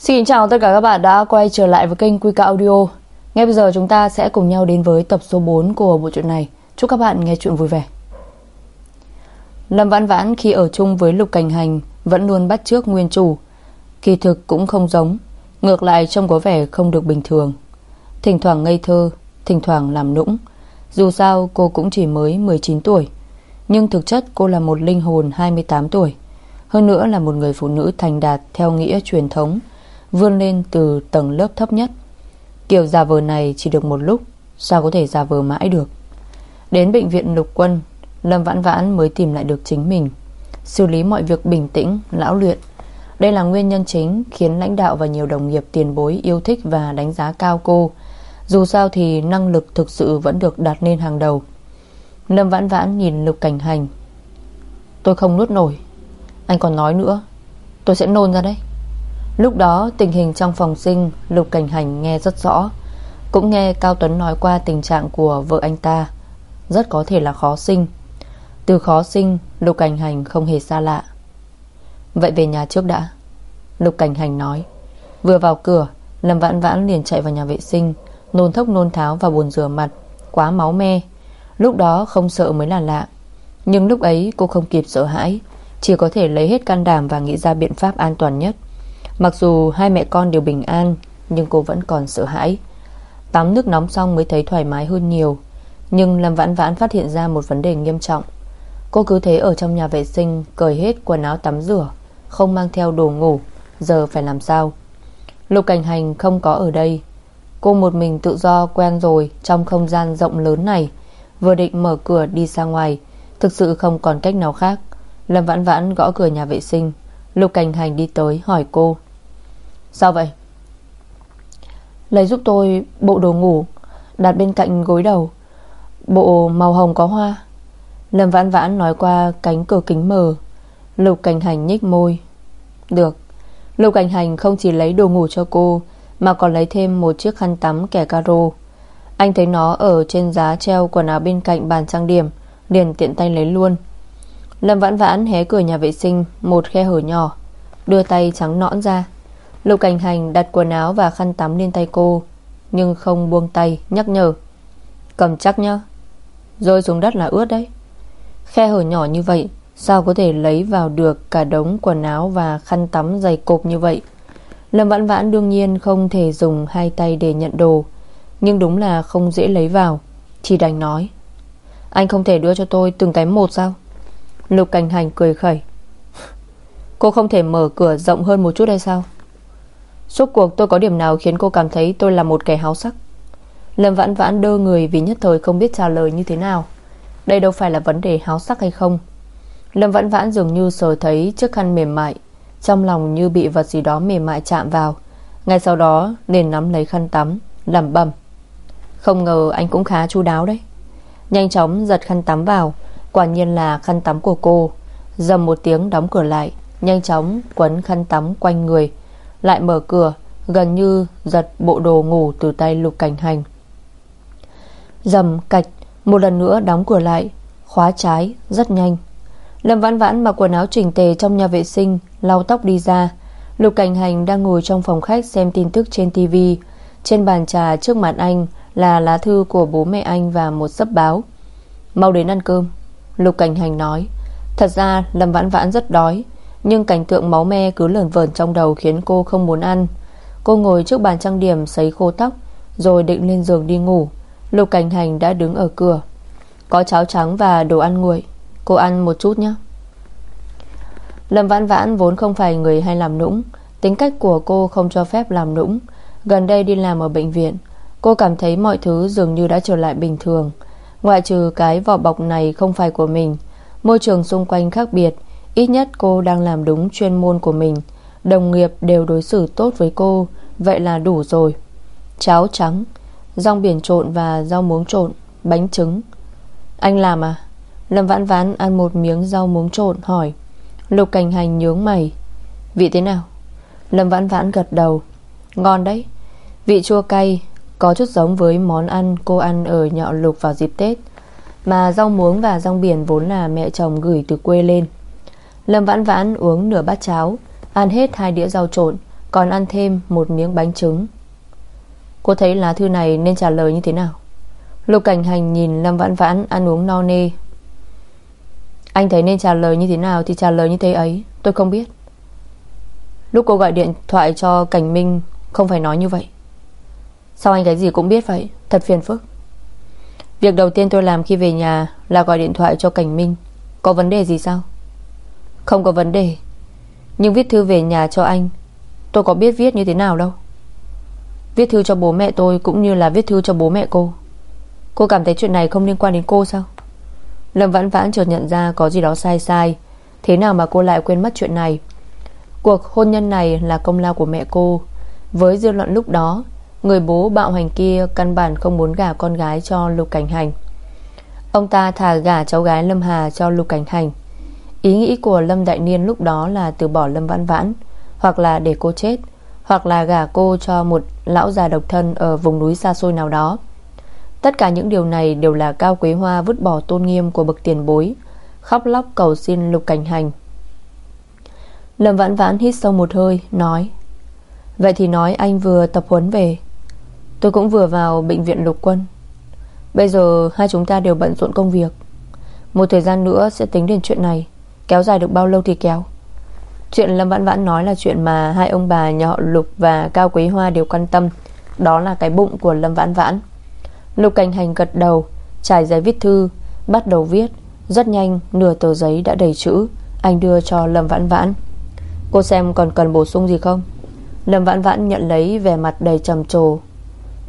Xin chào tất cả các bạn đã quay trở lại với kênh Quy Ca Audio. Ngay bây giờ chúng ta sẽ cùng nhau đến với tập số 4 của bộ truyện này. Chúc các bạn nghe chuyện vui vẻ. Lâm Vãn Vãn khi ở chung với Lục Cảnh Hành Vẫn luôn bắt trước nguyên chủ. Kỳ thực cũng không giống, Ngược lại trông có vẻ không được bình thường. Thỉnh thoảng ngây thơ, Thỉnh thoảng làm nũng. Dù sao, cô cũng chỉ mới 19 tuổi, Nhưng thực chất cô là một linh hồn 28 tuổi. Hơn nữa là một người phụ nữ thành đạt Theo nghĩa truyền thống Vươn lên từ tầng lớp thấp nhất. Kiểu giả vờ này chỉ được một lúc Sao có thể giả vờ mãi được? Đến bệnh viện lục quân Lâm Vãn Vãn mới tìm lại được chính mình Xử lý mọi việc bình tĩnh, lão luyện. Đây là nguyên nhân chính Khiến lãnh đạo và nhiều đồng nghiệp tiền bối Yêu thích và đánh giá cao cô. Dù sao thì năng lực thực sự Vẫn được đặt lên hàng đầu. Lâm Vãn Vãn nhìn Lục Cảnh Hành. Tôi không nuốt nổi. Anh còn nói nữa. Tôi sẽ nôn ra đấy. Lúc đó, tình hình trong phòng sinh, Lục Cảnh Hành nghe rất rõ. Cũng nghe Cao Tuấn nói qua tình trạng của vợ anh ta. Rất có thể là khó sinh. Từ khó sinh, Lục Cảnh Hành không hề xa lạ. Vậy về nhà trước đã. Lục Cảnh Hành nói. Vừa vào cửa, Lâm Vãn Vãn liền chạy vào nhà vệ sinh, Nôn thốc nôn tháo và buồn rửa mặt, Quá máu me. Lúc đó không sợ mới là lạ. Nhưng lúc ấy cô không kịp sợ hãi, Chỉ có thể lấy hết can đảm và nghĩ ra biện pháp an toàn nhất. Mặc dù hai mẹ con đều bình an, Nhưng cô vẫn còn sợ hãi. Tắm nước nóng xong mới thấy thoải mái hơn nhiều, Nhưng Lâm Vãn Vãn phát hiện ra một vấn đề nghiêm trọng. Cô cứ thế ở trong nhà vệ sinh, Cởi hết quần áo tắm rửa, Không mang theo đồ ngủ, Giờ phải làm sao? Lục cảnh hành không có ở đây. Cô một mình tự do quen rồi Trong không gian rộng lớn này, Vừa định mở cửa đi ra ngoài, Thực sự không còn cách nào khác. Lâm Vãn Vãn gõ cửa nhà vệ sinh. Lục cảnh hành đi tới hỏi cô. Sao vậy? Lấy giúp tôi bộ đồ ngủ, Đặt bên cạnh gối đầu. Bộ màu hồng có hoa. Lâm vãn vãn nói qua cánh cửa kính mờ. Lục cảnh hành nhích môi. Được. Lục cảnh hành không chỉ lấy đồ ngủ cho cô, Mà còn lấy thêm một chiếc khăn tắm kẻ caro. Anh thấy nó ở trên giá treo quần áo bên cạnh bàn trang điểm, Liền tiện tay lấy luôn. Lâm vãn vãn hé cửa nhà vệ sinh, Một khe hở nhỏ, Đưa tay trắng nõn ra. Lục cảnh hành đặt quần áo và khăn tắm lên tay cô, Nhưng không buông tay, Nhắc nhở. Cầm chắc nhá. Rơi xuống đất là ướt đấy. Khe hở nhỏ như vậy, Sao có thể lấy vào được cả đống quần áo Và khăn tắm dày cộp như vậy? Lâm vãn vãn đương nhiên không thể dùng hai tay để nhận đồ, Nhưng đúng là không dễ lấy vào, Chỉ đành nói. Anh không thể đưa cho tôi từng cái một sao? Lục cảnh hành cười khẩy. Cô không thể mở cửa rộng hơn một chút hay sao? Suốt cuộc tôi có điểm nào khiến cô cảm thấy tôi là một kẻ háo sắc? Lâm vãn vãn đơ người vì nhất thời không biết trả lời như thế nào. Đây đâu phải là vấn đề háo sắc hay không? Lâm vãn vãn dường như sờ thấy chiếc khăn mềm mại, Trong lòng như bị vật gì đó mềm mại chạm vào. Ngay sau đó, liền nắm lấy khăn tắm Làm bầm Không ngờ anh cũng khá chu đáo đấy. Nhanh chóng giật khăn tắm vào, Quả nhiên là khăn tắm của cô. Dầm một tiếng đóng cửa lại, Nhanh chóng quấn khăn tắm quanh người lại mở cửa, Gần như giật bộ đồ ngủ từ tay lục cảnh hành. Dầm cạch, Một lần nữa đóng cửa lại, Khóa trái, rất nhanh. Lâm vãn vãn mặc quần áo chỉnh tề trong nhà vệ sinh, Lau tóc đi ra. Lục cảnh hành đang ngồi trong phòng khách xem tin tức trên tivi Trên bàn trà trước mặt anh Là lá thư của bố mẹ anh Và một sấp báo. Mau đến ăn cơm, Lục cảnh hành nói. Thật ra Lâm vãn vãn rất đói. Nhưng cảnh tượng máu me cứ lởn vởn trong đầu Khiến cô không muốn ăn. Cô ngồi trước bàn trang điểm sấy khô tóc, Rồi định lên giường đi ngủ. Lục cảnh hành đã đứng ở cửa. Có cháo trắng và đồ ăn nguội. Cô ăn một chút nhé. Lâm vãn vãn vốn không phải người hay làm nũng. Tính cách của cô không cho phép làm nũng. Gần đây đi làm ở bệnh viện, Cô cảm thấy mọi thứ dường như đã trở lại bình thường. Ngoại trừ cái vỏ bọc này không phải của mình, Môi trường xung quanh khác biệt Ít nhất cô đang làm đúng chuyên môn của mình. Đồng nghiệp đều đối xử tốt với cô, Vậy là đủ rồi. Cháo trắng Rong biển trộn và rau muống trộn, Bánh trứng. Anh làm à? Lâm vãn vãn ăn một miếng rau muống trộn hỏi. Lục cảnh hành nhướng mày. Vị thế nào? Lâm vãn vãn gật đầu. Ngon đấy. Vị chua cay, Có chút giống với món ăn cô ăn ở nhọ lục vào dịp Tết. Mà rau muống và rong biển vốn là mẹ chồng gửi từ quê lên. Lâm vãn vãn uống nửa bát cháo, Ăn hết hai đĩa rau trộn, Còn ăn thêm một miếng bánh trứng. Cô thấy lá thư này nên trả lời như thế nào? Lục cảnh hành nhìn Lâm Vãn Vãn ăn uống no nê. Anh thấy nên trả lời như thế nào Thì trả lời như thế ấy, Tôi không biết. Lúc cô gọi điện thoại cho Cảnh Minh, Không phải nói như vậy. Sao anh cái gì cũng biết vậy? Thật phiền phức. Việc đầu tiên tôi làm khi về nhà Là gọi điện thoại cho Cảnh Minh. Có vấn đề gì sao? Không có vấn đề. Nhưng viết thư về nhà cho anh, Tôi có biết viết như thế nào đâu. Viết thư cho bố mẹ tôi Cũng như là viết thư cho bố mẹ cô. Cô cảm thấy chuyện này không liên quan đến cô sao? Lâm vãn vãn chợt nhận ra Có gì đó sai sai. Thế nào mà cô lại quên mất chuyện này? Cuộc hôn nhân này là công lao của mẹ cô. Với dư luận lúc đó, Người bố bạo hành kia Căn bản không muốn gả con gái cho Lục Cảnh Hành. Ông ta thà gả cháu gái Lâm Hà cho Lục Cảnh Hành. Ý nghĩ của Lâm Đại Niên lúc đó là từ bỏ Lâm Vãn Vãn, Hoặc là để cô chết, Hoặc là gả cô cho một lão già độc thân Ở vùng núi xa xôi nào đó. Tất cả những điều này đều là Cao Quế Hoa vứt bỏ tôn nghiêm của bậc tiền bối, Khóc lóc cầu xin Lục Cảnh Hành. Lâm Vãn Vãn hít sâu một hơi, Nói, Vậy thì nói anh vừa tập huấn về. Tôi cũng vừa vào bệnh viện lục quân. Bây giờ hai chúng ta đều bận rộn công việc. Một thời gian nữa sẽ tính đến chuyện này. Kéo dài được bao lâu thì kéo. Chuyện Lâm Vãn Vãn nói là chuyện mà Hai ông bà nhà họ Lục và Cao Quý Hoa đều quan tâm, Đó là cái bụng của Lâm Vãn Vãn. Lục Cảnh Hành gật đầu, Trải giấy viết thư, Bắt đầu viết. Rất nhanh, nửa tờ giấy đã đầy chữ, Anh đưa cho Lâm Vãn Vãn. Cô xem còn cần bổ sung gì không? Lâm Vãn Vãn nhận lấy vẻ mặt đầy trầm trồ.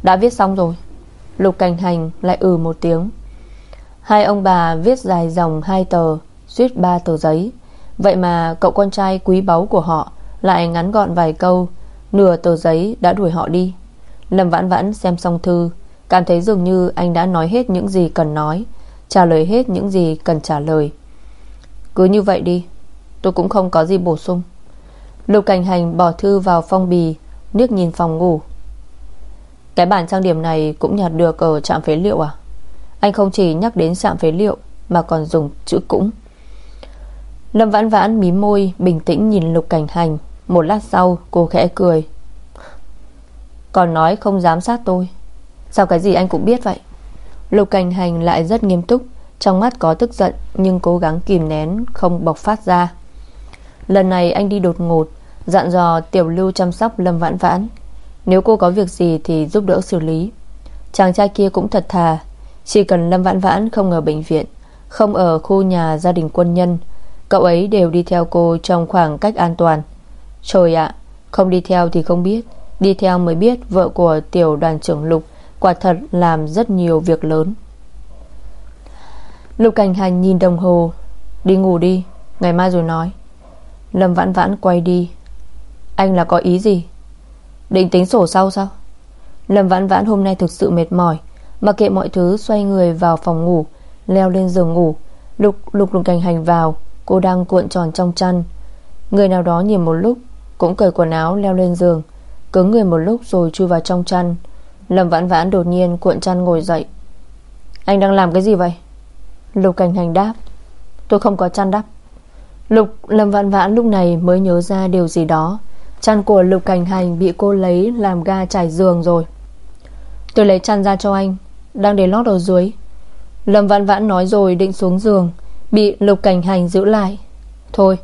Đã viết xong rồi. Lục Cảnh Hành lại ừ một tiếng. Hai ông bà viết dài dòng hai tờ. Suýt ba tờ giấy. Vậy mà cậu con trai quý báu của họ Lại ngắn gọn vài câu, Nửa tờ giấy đã đuổi họ đi. Lâm Vãn Vãn xem xong thư, Cảm thấy dường như anh đã nói hết những gì cần nói, Trả lời hết những gì cần trả lời. Cứ như vậy đi, Tôi cũng không có gì bổ sung. Lục Cảnh Hành bỏ thư vào phong bì Nước nhìn phòng ngủ. Cái bản trang điểm này cũng nhặt được Ở trạm phế liệu à? Anh không chỉ nhắc đến trạm phế liệu Mà còn dùng chữ cũng Lâm vãn vãn mím môi, Bình tĩnh nhìn Lục Cảnh Hành. Một lát sau, cô khẽ cười. Còn nói không dám sát tôi. Sao cái gì anh cũng biết vậy? Lục Cảnh Hành lại rất nghiêm túc. Trong mắt có tức giận, Nhưng cố gắng kìm nén, không bộc phát ra. Lần này anh đi đột ngột, Dặn dò tiểu lưu chăm sóc Lâm Vãn Vãn. Nếu cô có việc gì thì giúp đỡ xử lý. Chàng trai kia cũng thật thà. Chỉ cần Lâm Vãn Vãn không ở bệnh viện, Không ở khu nhà gia đình quân nhân Cậu ấy đều đi theo cô Trong khoảng cách an toàn. Trời ạ, Không đi theo thì không biết. Đi theo mới biết vợ của tiểu đoàn trưởng Lục Quả thật làm rất nhiều việc lớn. Lục Cảnh Hành nhìn đồng hồ. Đi ngủ đi, Ngày mai rồi nói. Lâm Vãn Vãn quay đi. Anh là có ý gì? Định tính sổ sau sao? Lâm Vãn Vãn hôm nay thực sự mệt mỏi. Mặc kệ mọi thứ, xoay người vào phòng ngủ, Leo lên giường ngủ. Lục lục lục cảnh hành vào. Cô đang cuộn tròn trong chăn. Người nào đó nhìn một lúc, Cũng cởi quần áo leo lên giường, Cứng người một lúc rồi chui vào trong chăn. Lâm Vãn Vãn đột nhiên cuộn chăn ngồi dậy. Anh đang làm cái gì vậy? Lục cảnh hành đáp. Tôi không có chăn đắp. Lục, Lâm Vãn Vãn lúc này mới nhớ ra điều gì đó. Chăn của Lục Cảnh Hành Bị cô lấy làm ga trải giường rồi. Tôi lấy chăn ra cho anh, Đang để lót ở dưới. Lâm Vãn Vãn nói rồi định xuống giường. Bị Lục Cảnh Hành giữ lại. Thôi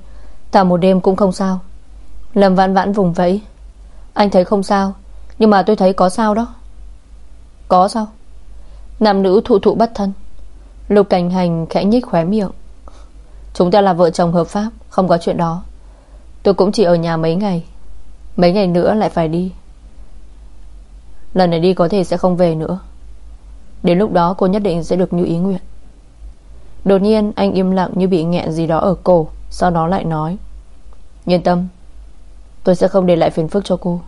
Tạm một đêm cũng không sao. Lâm Vãn Vãn vùng vẫy. Anh thấy không sao, Nhưng mà tôi thấy có sao đó. Có sao? Nam nữ thụ thụ bất thân. Lục Cảnh Hành khẽ nhích khóe miệng. Chúng ta là vợ chồng hợp pháp, Không có chuyện đó. Tôi cũng chỉ ở nhà mấy ngày. Mấy ngày nữa lại phải đi. Lần này đi có thể sẽ không về nữa. Đến lúc đó cô nhất định sẽ được như ý nguyện. Đột nhiên, anh im lặng như bị nghẹn gì đó ở cổ, Sau đó lại nói, Yên tâm, Tôi sẽ không để lại phiền phức cho cô.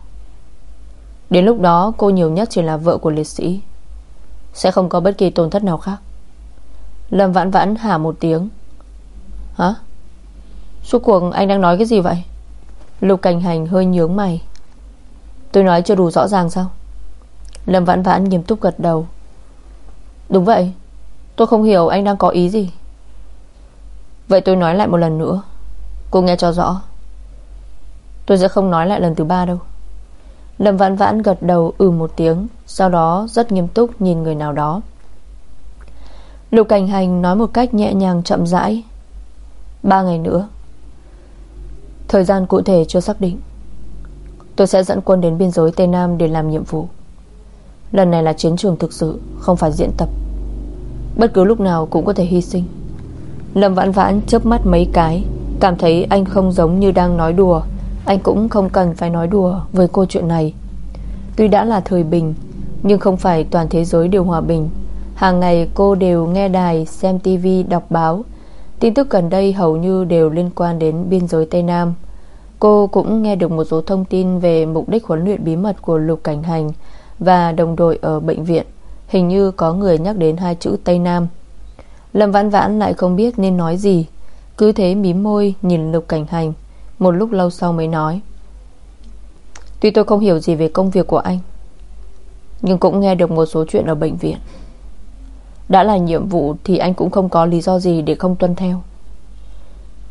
Đến lúc đó, cô nhiều nhất chỉ là vợ của liệt sĩ, Sẽ không có bất kỳ tổn thất nào khác. Lâm vãn vãn hả một tiếng, Hả? Suốt cuộc anh đang nói cái gì vậy? Lục cảnh hành hơi nhướng mày, Tôi nói chưa đủ rõ ràng sao? Lâm vãn vãn nghiêm túc gật đầu, Đúng vậy Tôi không hiểu anh đang có ý gì. Vậy tôi nói lại một lần nữa. Cô nghe cho rõ. Tôi sẽ không nói lại lần thứ ba đâu. Lâm Vãn Vãn gật đầu ừ một tiếng, Sau đó rất nghiêm túc nhìn người nào đó. Lục Cảnh Hành nói một cách nhẹ nhàng chậm rãi. Ba ngày nữa. Thời gian cụ thể chưa xác định. Tôi sẽ dẫn quân đến biên giới Tây Nam để làm nhiệm vụ. Lần này là chiến trường thực sự, Không phải diễn tập. Bất cứ lúc nào cũng có thể hy sinh. Lâm vãn vãn chớp mắt mấy cái Cảm thấy anh không giống như đang nói đùa. Anh cũng không cần phải nói đùa Với cô chuyện này. Tuy đã là thời bình Nhưng không phải toàn thế giới đều hòa bình. Hàng ngày cô đều nghe đài Xem tivi, đọc báo. Tin tức gần đây hầu như đều liên quan đến biên giới Tây Nam. Cô cũng nghe được một số thông tin Về mục đích huấn luyện bí mật của Lục Cảnh Hành Và đồng đội ở bệnh viện. Hình như có người nhắc đến hai chữ Tây Nam. Lâm Vãn Vãn lại không biết nên nói gì. Cứ thế mím môi nhìn Lục Cảnh Hành, Một lúc lâu sau mới nói. Tuy tôi không hiểu gì về công việc của anh, Nhưng cũng nghe được một số chuyện ở bệnh viện. Đã là nhiệm vụ Thì anh cũng không có lý do gì để không tuân theo.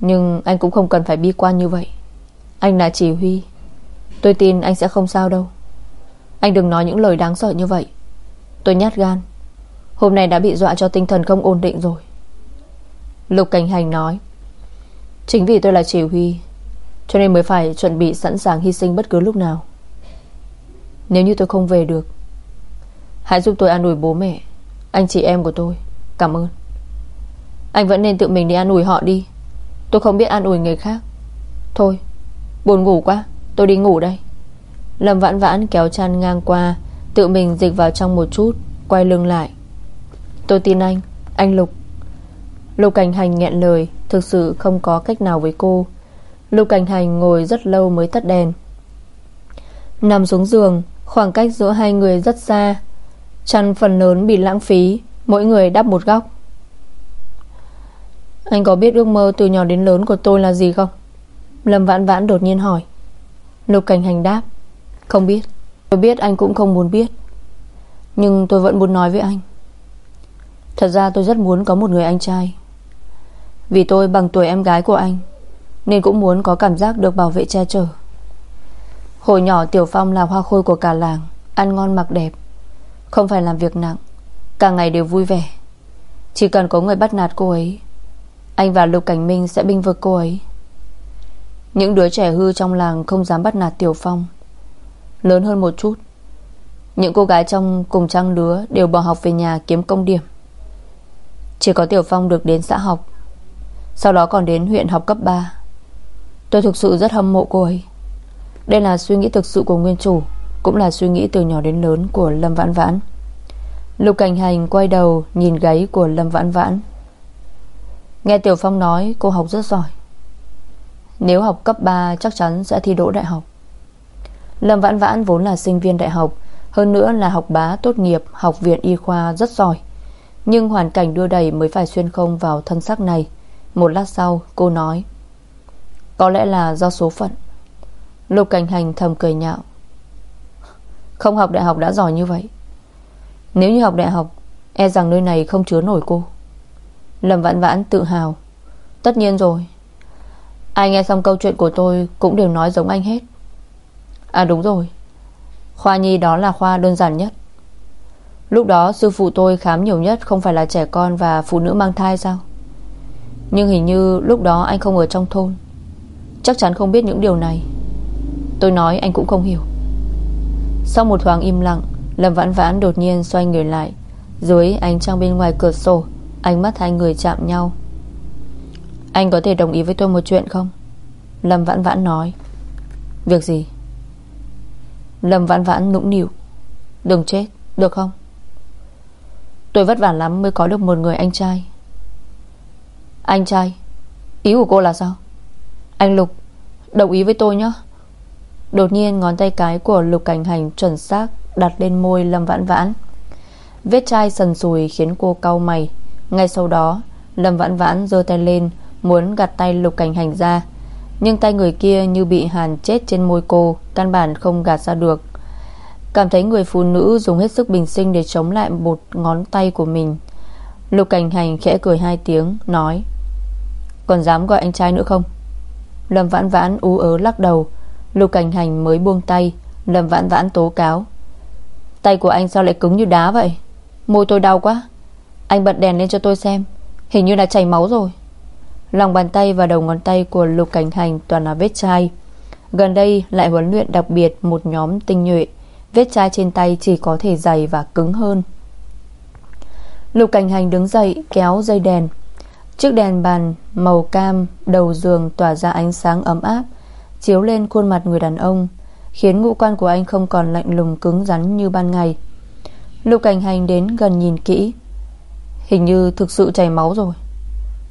Nhưng anh cũng không cần phải bi quan như vậy. Anh là chỉ huy. Tôi tin anh sẽ không sao đâu. Anh đừng nói những lời đáng sợ như vậy. Tôi nhát gan. Hôm nay đã bị dọa cho tinh thần không ổn định rồi. Lục Cảnh Hành nói, Chính vì tôi là chỉ huy, Cho nên mới phải chuẩn bị sẵn sàng hy sinh bất cứ lúc nào. Nếu như tôi không về được, Hãy giúp tôi an ủi bố mẹ, Anh chị em của tôi. Cảm ơn. Anh vẫn nên tự mình đi an ủi họ đi. Tôi không biết an ủi người khác. Thôi, Buồn ngủ quá, Tôi đi ngủ đây. Lâm vãn vãn kéo chăn ngang qua Tự mình dịch vào trong một chút, Quay lưng lại. Tôi tin anh Anh Lục. Lục Cảnh Hành nghẹn lời, Thực sự không có cách nào với cô. Lục Cảnh Hành ngồi rất lâu mới tắt đèn. Nằm xuống giường, Khoảng cách giữa hai người rất xa. Chăn phần lớn bị lãng phí, Mỗi người đắp một góc. Anh có biết ước mơ từ nhỏ đến lớn của tôi là gì không? Lâm Vãn Vãn đột nhiên hỏi. Lục Cảnh Hành đáp. Không biết. Tôi biết anh cũng không muốn biết, Nhưng tôi vẫn muốn nói với anh. Thật ra tôi rất muốn có một người anh trai. Vì tôi bằng tuổi em gái của anh, Nên cũng muốn có cảm giác được bảo vệ che chở. Hồi nhỏ Tiểu Phong là hoa khôi của cả làng, Ăn ngon mặc đẹp, Không phải làm việc nặng, Cả ngày đều vui vẻ. Chỉ cần có người bắt nạt cô ấy, Anh và Lục Cảnh Minh sẽ binh vực cô ấy. Những đứa trẻ hư trong làng Không dám bắt nạt Tiểu Phong. Lớn hơn một chút. Những cô gái trong cùng trang lứa Đều bỏ học về nhà kiếm công điểm. Chỉ có Tiểu Phong được đến xã học, Sau đó còn đến huyện học cấp 3 Tôi thực sự rất hâm mộ cô ấy. Đây là suy nghĩ thực sự của nguyên chủ, Cũng là suy nghĩ từ nhỏ đến lớn Của Lâm Vãn Vãn. Lục Cảnh Hành quay đầu nhìn gáy của Lâm Vãn Vãn. Nghe Tiểu Phong nói, cô học rất giỏi. Nếu học cấp 3 chắc chắn sẽ thi đỗ đại học. Lâm Vãn Vãn vốn là sinh viên đại học, Hơn nữa là học bá tốt nghiệp Học viện y khoa rất giỏi. Nhưng hoàn cảnh đưa đẩy mới phải xuyên không vào thân sắc này. Một lát sau, cô nói, Có lẽ là do số phận. Lục cảnh hành thầm cười nhạo, Không học đại học đã giỏi như vậy. Nếu như học đại học E rằng nơi này không chứa nổi cô. Lâm Vãn Vãn tự hào, Tất nhiên rồi. Ai nghe xong câu chuyện của tôi Cũng đều nói giống anh hết. À đúng rồi. Khoa nhi đó là khoa đơn giản nhất. Lúc đó, sư phụ tôi khám nhiều nhất Không phải là trẻ con và phụ nữ mang thai sao? Nhưng hình như lúc đó anh không ở trong thôn. Chắc chắn không biết những điều này. Tôi nói, anh cũng không hiểu. Sau một thoáng im lặng, Lâm vãn vãn đột nhiên xoay người lại. Dưới ánh trăng bên ngoài cửa sổ, Ánh mắt hai người chạm nhau. Anh có thể đồng ý với tôi một chuyện không? Lâm vãn vãn nói. Việc gì? Lâm vãn vãn nũng nịu. Đừng chết, được không? Tôi vất vả lắm mới có được một người anh trai. Anh trai Ý của cô là sao? Anh Lục Đồng ý với tôi nhé Đột nhiên ngón tay cái của Lục Cảnh Hành chuẩn xác Đặt lên môi Lâm Vãn Vãn. Vết chai sần sùi khiến cô cau mày. Ngay sau đó Lâm Vãn Vãn giơ tay lên Muốn gạt tay Lục Cảnh Hành ra nhưng tay người kia như bị hàn chết trên môi cô, Căn bản không gạt ra được. Cảm thấy người phụ nữ dùng hết sức bình sinh Để chống lại một ngón tay của mình. Lục cảnh hành khẽ cười hai tiếng, Nói, Còn dám gọi anh trai nữa không? Lâm vãn vãn ú ớ lắc đầu. Lục cảnh hành mới buông tay. Lâm vãn vãn tố cáo, Tay của anh sao lại cứng như đá vậy? Môi tôi đau quá. Anh bật đèn lên cho tôi xem. Hình như là chảy máu rồi. Lòng bàn tay và đầu ngón tay của lục cảnh hành toàn là vết chai. Gần đây lại huấn luyện đặc biệt một nhóm tinh nhuệ. Vết chai trên tay chỉ có thể dày và cứng hơn. Lục cảnh hành đứng dậy, kéo dây đèn. Chiếc đèn bàn màu cam đầu giường tỏa ra ánh sáng ấm áp, Chiếu lên khuôn mặt người đàn ông, Khiến ngũ quan của anh không còn lạnh lùng cứng rắn như ban ngày. Lục cảnh hành đến gần nhìn kỹ. Hình như thực sự chảy máu rồi.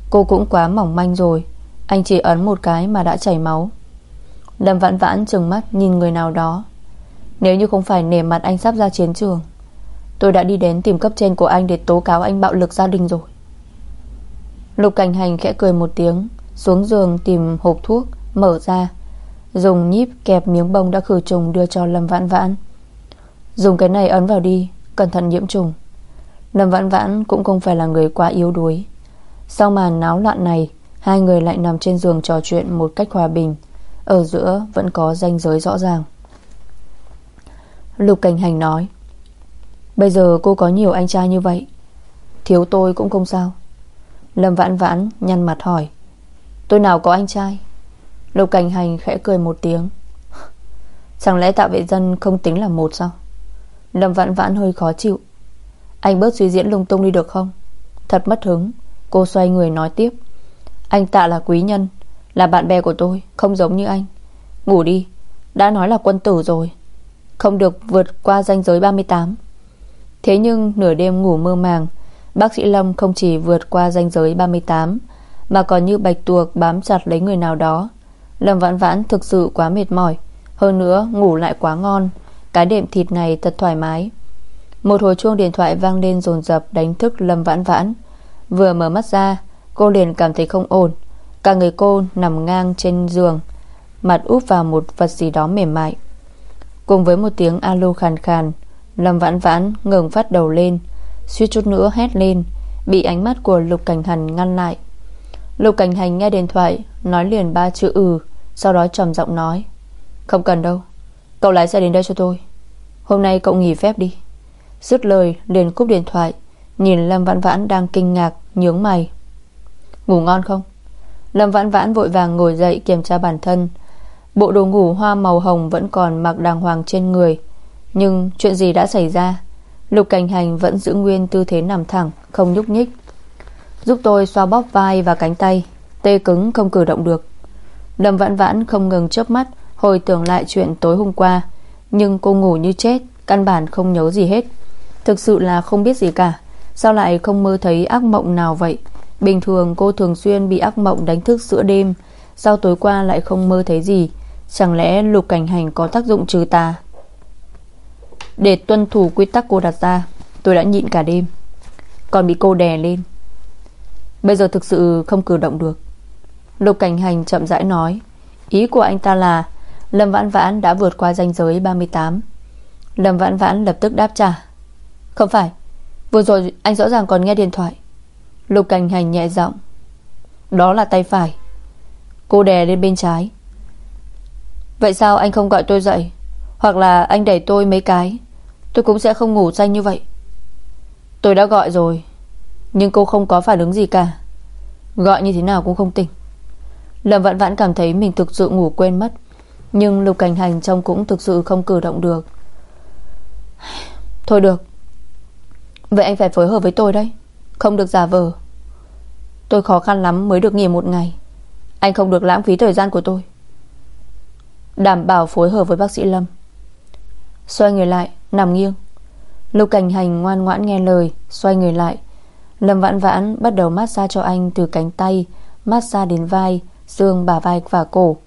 Cô cũng quá mỏng manh rồi. Anh chỉ ấn một cái mà đã chảy máu. Lâm vãn vãn trừng mắt nhìn người nào đó. Nếu như không phải nể mặt anh sắp ra chiến trường, Tôi đã đi đến tìm cấp trên của anh Để tố cáo anh bạo lực gia đình rồi. Lục cảnh hành khẽ cười một tiếng, Xuống giường tìm hộp thuốc, Mở ra. Dùng nhíp kẹp miếng bông đã khử trùng đưa cho Lâm Vãn Vãn. Dùng cái này ấn vào đi, Cẩn thận nhiễm trùng. Lâm Vãn Vãn cũng không phải là người quá yếu đuối. Sau màn náo loạn này, Hai người lại nằm trên giường trò chuyện Một cách hòa bình. Ở giữa vẫn có ranh giới rõ ràng. Lục Cảnh Hành nói, Bây giờ cô có nhiều anh trai như vậy, Thiếu tôi cũng không sao. Lâm Vãn Vãn nhăn mặt hỏi, Tôi nào có anh trai? Lục Cảnh Hành khẽ cười một tiếng Chẳng lẽ tạ vệ dân không tính là một sao? Lâm Vãn Vãn hơi khó chịu, Anh bớt suy diễn lung tung đi được không? Thật mất hứng. Cô xoay người nói tiếp. Anh tạ là quý nhân, Là bạn bè của tôi, Không giống như anh. Ngủ đi, Đã nói là quân tử rồi. Không được vượt qua ranh giới 38 Thế nhưng nửa đêm ngủ mơ màng, Bác sĩ Lâm không chỉ vượt qua ranh giới 38 Mà còn như bạch tuộc bám chặt lấy người nào đó. Lâm vãn vãn thực sự quá mệt mỏi, Hơn nữa ngủ lại quá ngon, Cái đệm thịt này thật thoải mái. Một hồi chuông điện thoại vang lên dồn dập Đánh thức Lâm vãn vãn. Vừa mở mắt ra, Cô liền cảm thấy không ổn. Cả người cô nằm ngang trên giường, Mặt úp vào một vật gì đó mềm mại. Cùng với một tiếng alo khàn khàn, Lâm vãn vãn ngừng phát đầu lên, Suýt chút nữa hét lên, Bị ánh mắt của Lục Cảnh Hành ngăn lại. Lục Cảnh Hành nghe điện thoại, Nói liền ba chữ ừ Sau đó trầm giọng nói, Không cần đâu, Cậu lái xe đến đây cho tôi. Hôm nay cậu nghỉ phép đi. Dứt lời, liền cúp điện thoại. Nhìn Lâm Vãn Vãn đang kinh ngạc, Nhướng mày. Ngủ ngon không? Lâm Vãn Vãn vội vàng ngồi dậy kiểm tra bản thân. Bộ đồ ngủ hoa màu hồng Vẫn còn mặc đàng hoàng trên người. Nhưng chuyện gì đã xảy ra? Lục cảnh hành vẫn giữ nguyên tư thế nằm thẳng, Không nhúc nhích. Giúp tôi xoa bóp vai và cánh tay, Tê cứng không cử động được. Lâm vãn vãn không ngừng chớp mắt, Hồi tưởng lại chuyện tối hôm qua. Nhưng cô ngủ như chết, Căn bản không nhớ gì hết. Thực sự là không biết gì cả. Sao lại không mơ thấy ác mộng nào vậy? Bình thường cô thường xuyên bị ác mộng đánh thức giữa đêm. Sao tối qua lại không mơ thấy gì? Chẳng lẽ lục cảnh hành có tác dụng trừ tà? Để tuân thủ quy tắc cô đặt ra, Tôi đã nhịn cả đêm. Còn bị cô đè lên. Bây giờ thực sự không cử động được. Lục cảnh hành chậm rãi nói, Ý của anh ta là Lâm Vãn Vãn đã vượt qua ranh giới 38 Lâm Vãn Vãn lập tức đáp trả, Không phải Vừa rồi anh rõ ràng còn nghe điện thoại. Lục cảnh hành nhẹ giọng. Đó là tay phải. Cô đè lên bên trái. Vậy sao anh không gọi tôi dậy? Hoặc là anh đẩy tôi mấy cái? Tôi cũng sẽ không ngủ say như vậy. Tôi đã gọi rồi, Nhưng cô không có phản ứng gì cả. Gọi như thế nào cũng không tỉnh. Lâm vạn Vãn cảm thấy mình thực sự ngủ quên mất, Nhưng Lục Cảnh Hành trông cũng thực sự không cử động được. Thôi được Vậy anh phải phối hợp với tôi đấy. Không được giả vờ. Tôi khó khăn lắm mới được nghỉ một ngày. Anh không được lãng phí thời gian của tôi. Đảm bảo phối hợp với bác sĩ Lâm. Xoay người lại, Nằm nghiêng. Lục cảnh hành ngoan ngoãn nghe lời, Xoay người lại, Lâm vãn vãn bắt đầu massage cho anh từ cánh tay, Massage đến vai, Xương, bả vai và cổ.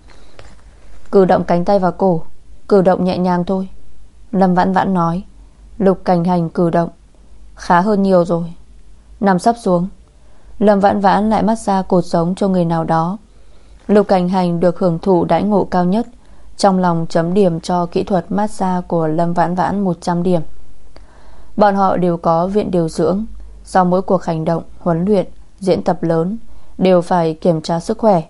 Cử động cánh tay và cổ, Cử động nhẹ nhàng thôi. Lâm vãn vãn nói, Lục cảnh hành cử động. Khá hơn nhiều rồi. Nằm sắp xuống Lâm vãn vãn lại massage cột sống cho người nào đó. Lục cảnh hành được hưởng thụ đãi ngộ cao nhất Trong lòng chấm điểm cho kỹ thuật massage của Lâm vãn vãn 100 điểm. Bọn họ đều có viện điều dưỡng Sau mỗi cuộc hành động, huấn luyện, diễn tập lớn Đều phải kiểm tra sức khỏe.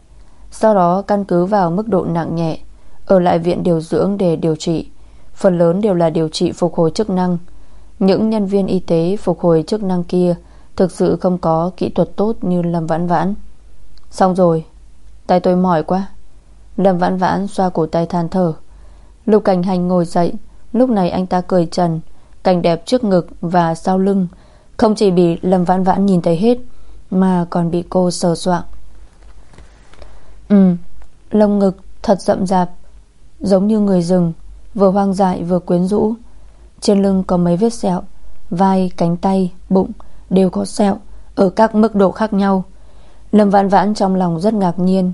Sau đó căn cứ vào mức độ nặng nhẹ Ở lại viện điều dưỡng để điều trị. Phần lớn đều là điều trị phục hồi chức năng những nhân viên y tế phục hồi chức năng kia Thực sự không có kỹ thuật tốt như Lâm Vãn Vãn. Xong rồi, Tay tôi mỏi quá. Lâm Vãn Vãn xoa cổ tay than thở. Lục Cảnh Hành ngồi dậy, Lúc này anh ta cười trần, Cảnh đẹp trước ngực và sau lưng. Không chỉ bị Lâm Vãn Vãn nhìn thấy hết, Mà còn bị cô sờ soạng. Ừ Lông ngực thật rậm rạp, Giống như người rừng, Vừa hoang dại vừa quyến rũ. Trên lưng có mấy vết sẹo Vai, cánh tay, bụng đều có sẹo Ở các mức độ khác nhau. Lâm Vãn Vãn trong lòng rất ngạc nhiên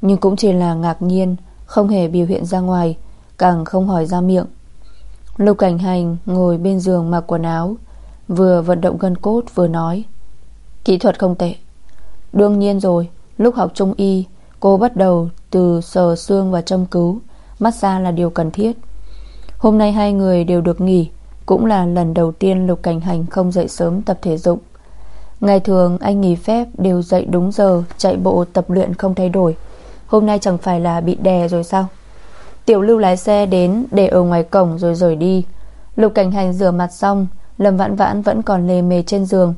Nhưng cũng chỉ là ngạc nhiên Không hề biểu hiện ra ngoài Càng không hỏi ra miệng. Lục cảnh hành ngồi bên giường mặc quần áo Vừa vận động gân cốt vừa nói Kỹ thuật không tệ. Đương nhiên rồi Lúc học trung y Cô bắt đầu từ sờ xương và châm cứu Massage là điều cần thiết. Hôm nay hai người đều được nghỉ, Cũng là lần đầu tiên Lục Cảnh Hành không dậy sớm tập thể dục. Ngày thường, anh nghỉ phép đều dậy đúng giờ, Chạy bộ, tập luyện không thay đổi. Hôm nay chẳng phải là bị đè rồi sao? Tiểu lưu lái xe đến, Để ở ngoài cổng rồi rời đi. Lục Cảnh Hành rửa mặt xong, Lâm Vãn Vãn vẫn còn lề mề trên giường.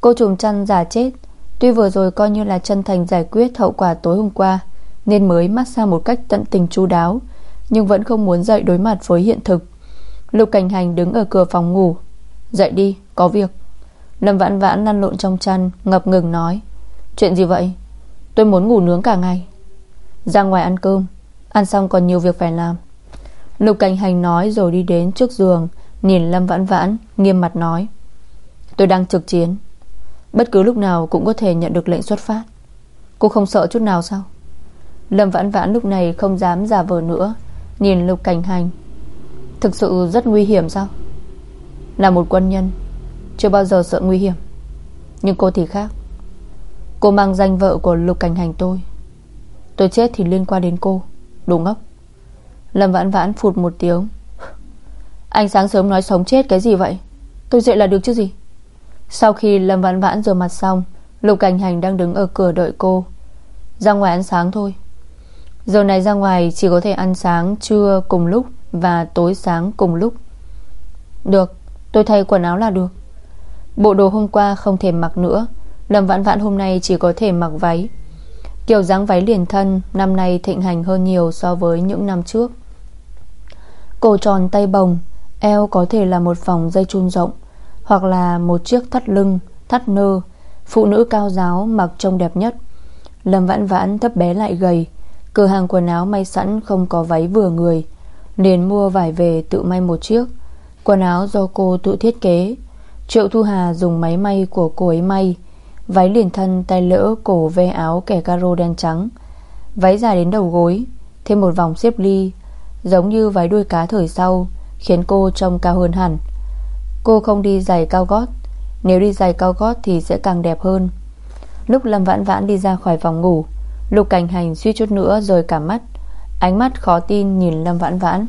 Cô trùm chăn giả chết. Tuy vừa rồi coi như là chân thành giải quyết hậu quả tối hôm qua, Nên mới massage một cách tận tình chu đáo. Nhưng vẫn không muốn dậy đối mặt với hiện thực. Lục Cảnh Hành đứng ở cửa phòng ngủ. Dậy đi, có việc. Lâm Vãn Vãn lăn lộn trong chăn Ngập ngừng nói Chuyện gì vậy? Tôi muốn ngủ nướng cả ngày. Ra ngoài ăn cơm Ăn xong còn nhiều việc phải làm. Lục Cảnh Hành nói rồi đi đến trước giường Nhìn Lâm Vãn Vãn Nghiêm mặt nói Tôi đang trực chiến. Bất cứ lúc nào cũng có thể nhận được lệnh xuất phát. Cô không sợ chút nào sao? Lâm Vãn Vãn lúc này không dám giả vờ nữa Nhìn Lục Cảnh Hành. Thực sự rất nguy hiểm sao? Là một quân nhân, Chưa bao giờ sợ nguy hiểm. Nhưng cô thì khác. Cô mang danh vợ của Lục Cảnh Hành tôi. Tôi chết thì liên quan đến cô. Đồ ngốc. Lâm Vãn Vãn phụt một tiếng. Anh sáng sớm nói sống chết cái gì vậy? Tôi dậy là được chứ gì? Sau khi Lâm Vãn Vãn rửa mặt xong Lục Cảnh Hành đang đứng ở cửa đợi cô. Ra ngoài ăn sáng thôi. Giờ này ra ngoài chỉ có thể ăn sáng, trưa cùng lúc Và tối sáng cùng lúc. Được, Tôi thay quần áo là được. Bộ đồ hôm qua không thể mặc nữa. Lâm Vãn Vãn hôm nay chỉ có thể mặc váy. Kiểu dáng váy liền thân, Năm nay thịnh hành hơn nhiều so với những năm trước. Cổ tròn tay bồng, Eo có thể là một vòng dây chun rộng, Hoặc là một chiếc thắt lưng, Thắt nơ. Phụ nữ cao giáo mặc trông đẹp nhất. Lâm vãn vãn thấp bé lại gầy Cửa hàng quần áo may sẵn không có váy vừa người, nên mua vải về tự may một chiếc. Quần áo do cô tự thiết kế. Triệu Thu Hà dùng máy may của cô ấy may, Váy liền thân tay lỡ cổ ve áo kẻ caro đen trắng. Váy dài đến đầu gối, Thêm một vòng xếp ly, Giống như váy đuôi cá thời sau, Khiến cô trông cao hơn hẳn. Cô không đi giày cao gót, Nếu đi giày cao gót thì sẽ càng đẹp hơn. Lúc Lâm Vãn Vãn đi ra khỏi phòng ngủ Lục cảnh hành suy chút nữa rời cả mắt. Ánh mắt khó tin nhìn Lâm Vãn Vãn.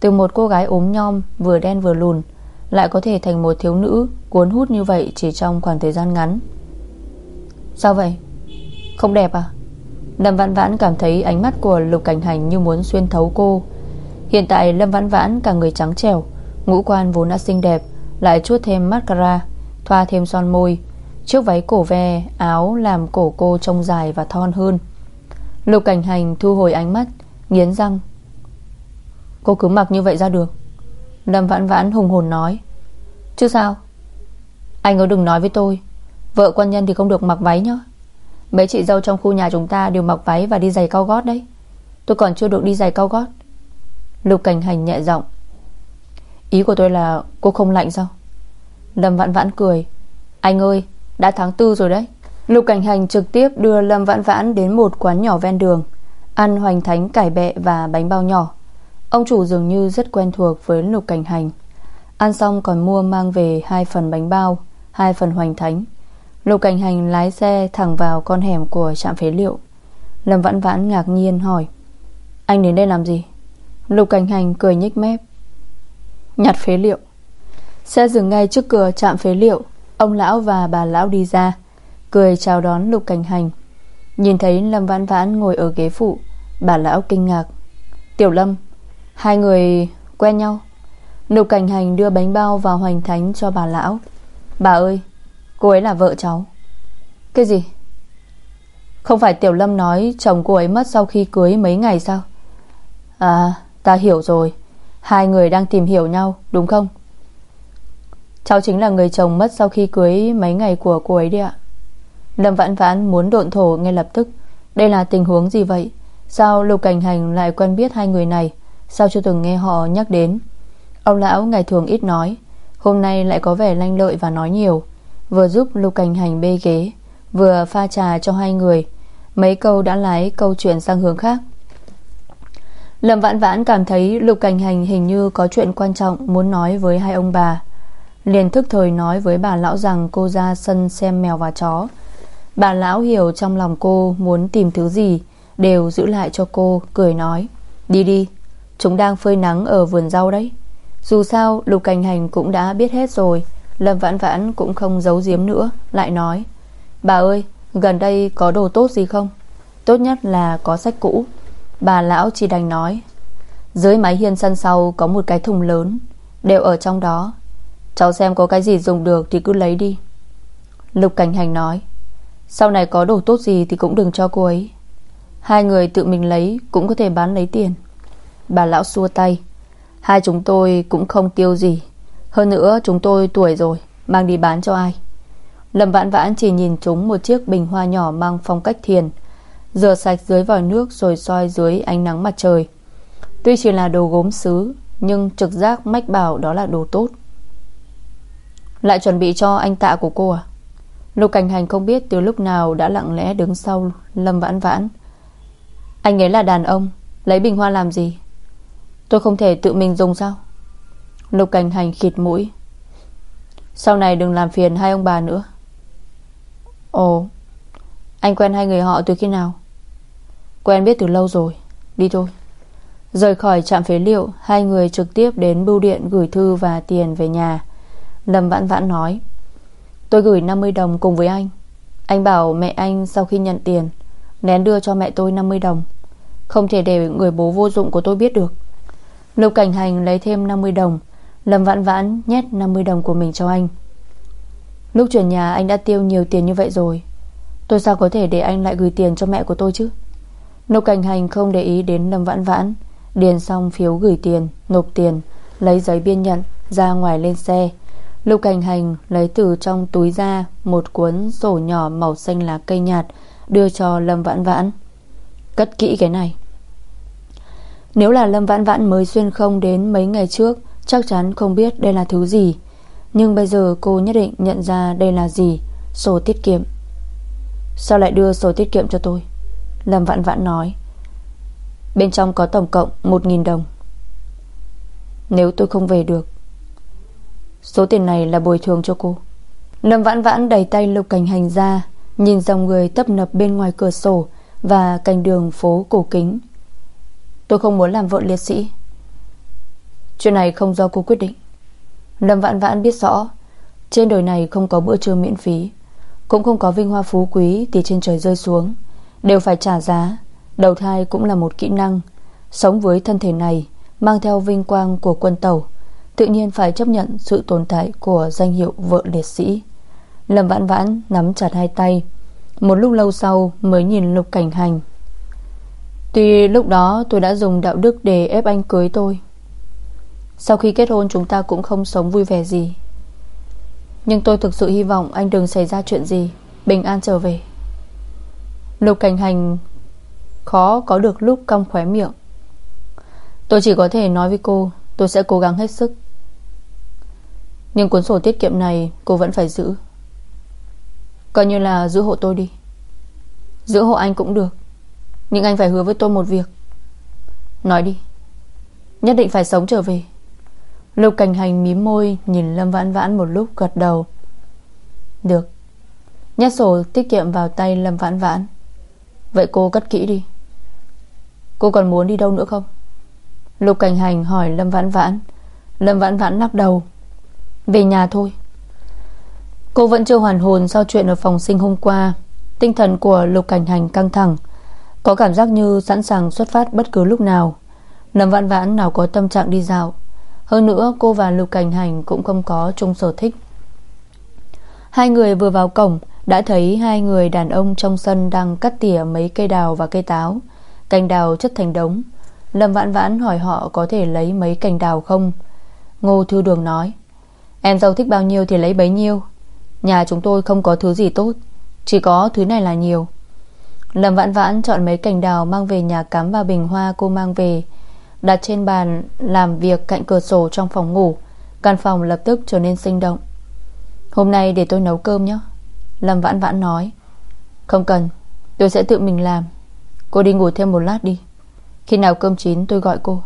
Từ một cô gái ốm nhom, Vừa đen vừa lùn, Lại có thể thành một thiếu nữ Cuốn hút như vậy chỉ trong khoảng thời gian ngắn. Sao vậy? Không đẹp à? Lâm Vãn Vãn cảm thấy ánh mắt của Lục Cảnh Hành Như muốn xuyên thấu cô. Hiện tại Lâm Vãn Vãn cả người trắng trẻo, Ngũ quan vốn đã xinh đẹp, Lại chuốt thêm mascara, Thoa thêm son môi Chiếc váy cổ ve, áo làm cổ cô trông dài và thon hơn. Lục Cảnh Hành thu hồi ánh mắt, Nghiến răng. Cô cứ mặc như vậy ra được Lâm Vãn Vãn hùng hồn nói. Chứ sao? Anh có đừng nói với tôi. Vợ quân nhân thì không được mặc váy nhá. Mấy chị dâu trong khu nhà chúng ta đều mặc váy Và đi giày cao gót đấy. Tôi còn chưa được đi giày cao gót. Lục cảnh hành nhẹ giọng. Ý của tôi là cô không lạnh sao? Lâm vãn vãn cười. Anh ơi đã tháng tư rồi đấy. Lục cảnh hành trực tiếp đưa Lâm vãn vãn Đến một quán nhỏ ven đường, Ăn hoành thánh, cải bẹ và bánh bao nhỏ. Ông chủ dường như rất quen thuộc Với lục cảnh hành. Ăn xong còn mua mang về hai phần bánh bao, Hai phần hoành thánh. Lục cảnh hành lái xe thẳng vào con hẻm của trạm phế liệu. Lâm vãn vãn ngạc nhiên hỏi, Anh đến đây làm gì? Lục cảnh hành cười nhếch mép, Nhặt phế liệu. Xe dừng ngay trước cửa trạm phế liệu. Ông lão và bà lão đi ra, Cười chào đón lục cảnh hành. Nhìn thấy Lâm vãn vãn ngồi ở ghế phụ, Bà lão kinh ngạc. Tiểu Lâm, Hai người quen nhau. Lục Cảnh Hành đưa bánh bao vào hoành thánh cho bà lão. Bà ơi, Cô ấy là vợ cháu. Cái gì? Không phải Tiểu Lâm nói chồng cô ấy mất sau khi cưới mấy ngày sao? À ta hiểu rồi. Hai người đang tìm hiểu nhau, đúng không? Cháu chính là người chồng mất sau khi cưới mấy ngày của cô ấy đi ạ. Lâm Vãn Vãn muốn độn thổ ngay lập tức. Đây là tình huống gì vậy? Sao Lục Cảnh Hành lại quen biết hai người này? Sao chưa từng nghe họ nhắc đến? Ông lão ngày thường ít nói. Hôm nay lại có vẻ lanh lợi và nói nhiều. Vừa giúp Lục Cảnh Hành bê ghế, Vừa pha trà cho hai người. Mấy câu đã lái câu chuyện sang hướng khác. Lâm Vãn Vãn cảm thấy Lục Cảnh Hành hình như có chuyện quan trọng Muốn nói với hai ông bà. Liền thức thời nói với bà lão rằng Cô ra sân xem mèo và chó. Bà lão hiểu trong lòng cô Muốn tìm thứ gì, Đều giữ lại cho cô, cười nói, Đi đi, Chúng đang phơi nắng ở vườn rau đấy. Dù sao, Lục Cảnh Hành cũng đã biết hết rồi, Lâm Vãn Vãn cũng không giấu giếm nữa, Lại nói, Bà ơi, gần đây có đồ tốt gì không? Tốt nhất là có sách cũ. Bà lão chỉ đành nói, Dưới mái hiên sân sau có một cái thùng lớn, Đều ở trong đó Cháu xem có cái gì dùng được thì cứ lấy đi. Lục Cảnh Hành nói, Sau này có đồ tốt gì thì cũng đừng cho cô ấy. Hai người tự mình lấy Cũng có thể bán lấy tiền. Bà lão xua tay, Hai chúng tôi cũng không tiêu gì. Hơn nữa chúng tôi tuổi rồi, Mang đi bán cho ai? Lâm vãn vãn chỉ nhìn chúng một chiếc bình hoa nhỏ Mang phong cách thiền, Rửa sạch dưới vòi nước rồi soi dưới ánh nắng mặt trời. Tuy chỉ là đồ gốm xứ, Nhưng trực giác mách bảo đó là đồ tốt. Lại chuẩn bị cho anh tạ của cô à? Lục cảnh hành không biết từ lúc nào Đã lặng lẽ đứng sau Lâm vãn vãn. Anh ấy là đàn ông, Lấy bình hoa làm gì? Tôi không thể tự mình dùng sao? Lục cảnh hành khịt mũi. Sau này đừng làm phiền hai ông bà nữa. Ồ, Anh quen hai người họ từ khi nào? Quen biết từ lâu rồi, Đi thôi. Rời khỏi trạm phế liệu, Hai người trực tiếp đến bưu điện gửi thư và tiền về nhà. Lâm vãn vãn nói, Tôi gửi 50 đồng cùng với anh. Anh bảo mẹ anh sau khi nhận tiền, Nén đưa cho mẹ tôi 50 đồng. Không thể để người bố vô dụng của tôi biết được. Lục cảnh hành lấy thêm 50 đồng. Lâm vãn vãn nhét 50 đồng của mình cho anh. Lúc chuyển nhà anh đã tiêu nhiều tiền như vậy rồi, Tôi sao có thể để anh lại gửi tiền cho mẹ của tôi chứ? Lục cảnh hành không để ý đến Lâm vãn vãn Điền xong phiếu gửi tiền, Nộp tiền, Lấy giấy biên nhận Ra ngoài lên xe. Lục cảnh hành lấy từ trong túi ra Một cuốn sổ nhỏ màu xanh lá cây nhạt, Đưa cho Lâm vãn vãn. Cất kỹ cái này. Nếu là Lâm Vãn Vãn mới xuyên không đến mấy ngày trước, Chắc chắn không biết đây là thứ gì. Nhưng bây giờ cô nhất định nhận ra đây là gì. Sổ tiết kiệm. Sao lại đưa sổ tiết kiệm cho tôi? Lâm Vãn Vãn nói. Bên trong có tổng cộng 1.000 đồng. Nếu tôi không về được Số tiền này là bồi thường cho cô. Lâm Vãn Vãn đẩy tay Lục Cảnh Hành ra, Nhìn dòng người tấp nập bên ngoài cửa sổ Và cành đường phố cổ kính. Tôi không muốn làm vợ liệt sĩ. Chuyện này không do cô quyết định. Lâm Vãn Vãn biết rõ, Trên đời này không có bữa trưa miễn phí, Cũng không có vinh hoa phú quý Từ trên trời rơi xuống, Đều phải trả giá. Đầu thai cũng là một kỹ năng, Sống với thân thể này, Mang theo vinh quang của quân tàu. Tự nhiên phải chấp nhận sự tồn tại Của danh hiệu vợ liệt sĩ. Lâm Vãn Vãn nắm chặt hai tay. Một lúc lâu sau mới nhìn lục cảnh hành. Tuy lúc đó tôi đã dùng đạo đức để ép anh cưới tôi. Sau khi kết hôn, chúng ta cũng không sống vui vẻ gì. Nhưng tôi thực sự hy vọng anh đừng xảy ra chuyện gì. Bình an trở về. Lục cảnh hành Khó có được lúc cong khóe miệng. Tôi chỉ có thể nói với cô, Tôi sẽ cố gắng hết sức. Nhưng cuốn sổ tiết kiệm này Cô vẫn phải giữ. Coi như là giữ hộ tôi đi. Giữ hộ anh cũng được. Nhưng anh phải hứa với tôi một việc. Nói đi. Nhất định phải sống trở về. Lục cảnh hành mím môi, Nhìn Lâm Vãn Vãn một lúc, gật đầu. Được. Nhét sổ tiết kiệm vào tay Lâm Vãn Vãn. Vậy cô cất kỹ đi. Cô còn muốn đi đâu nữa không? Lục cảnh hành hỏi Lâm Vãn Vãn. Lâm Vãn Vãn lắc đầu. Về nhà thôi. Cô vẫn chưa hoàn hồn sau chuyện ở phòng sinh hôm qua. Tinh thần của Lục Cảnh Hành căng thẳng, có cảm giác như sẵn sàng xuất phát bất cứ lúc nào. Lâm Vãn Vãn nào có tâm trạng đi dạo. Hơn nữa, cô và Lục Cảnh Hành Cũng không có chung sở thích. Hai người vừa vào cổng, Đã thấy hai người đàn ông trong sân Đang cắt tỉa mấy cây đào và cây táo. Cành đào chất thành đống. Lâm Vãn Vãn hỏi họ có thể lấy mấy cành đào không? Ngô Thư Đường nói. Em dâu thích bao nhiêu thì lấy bấy nhiêu. Nhà chúng tôi không có thứ gì tốt, Chỉ có thứ này là nhiều. Lâm Vãn Vãn chọn mấy cành đào Mang về nhà cắm vào bình hoa cô mang về, Đặt trên bàn Làm việc cạnh cửa sổ trong phòng ngủ. Căn phòng lập tức trở nên sinh động. Hôm nay để tôi nấu cơm nhé, Lâm Vãn Vãn nói. Không cần, Tôi sẽ tự mình làm. Cô đi ngủ thêm một lát đi. Khi nào cơm chín tôi gọi cô.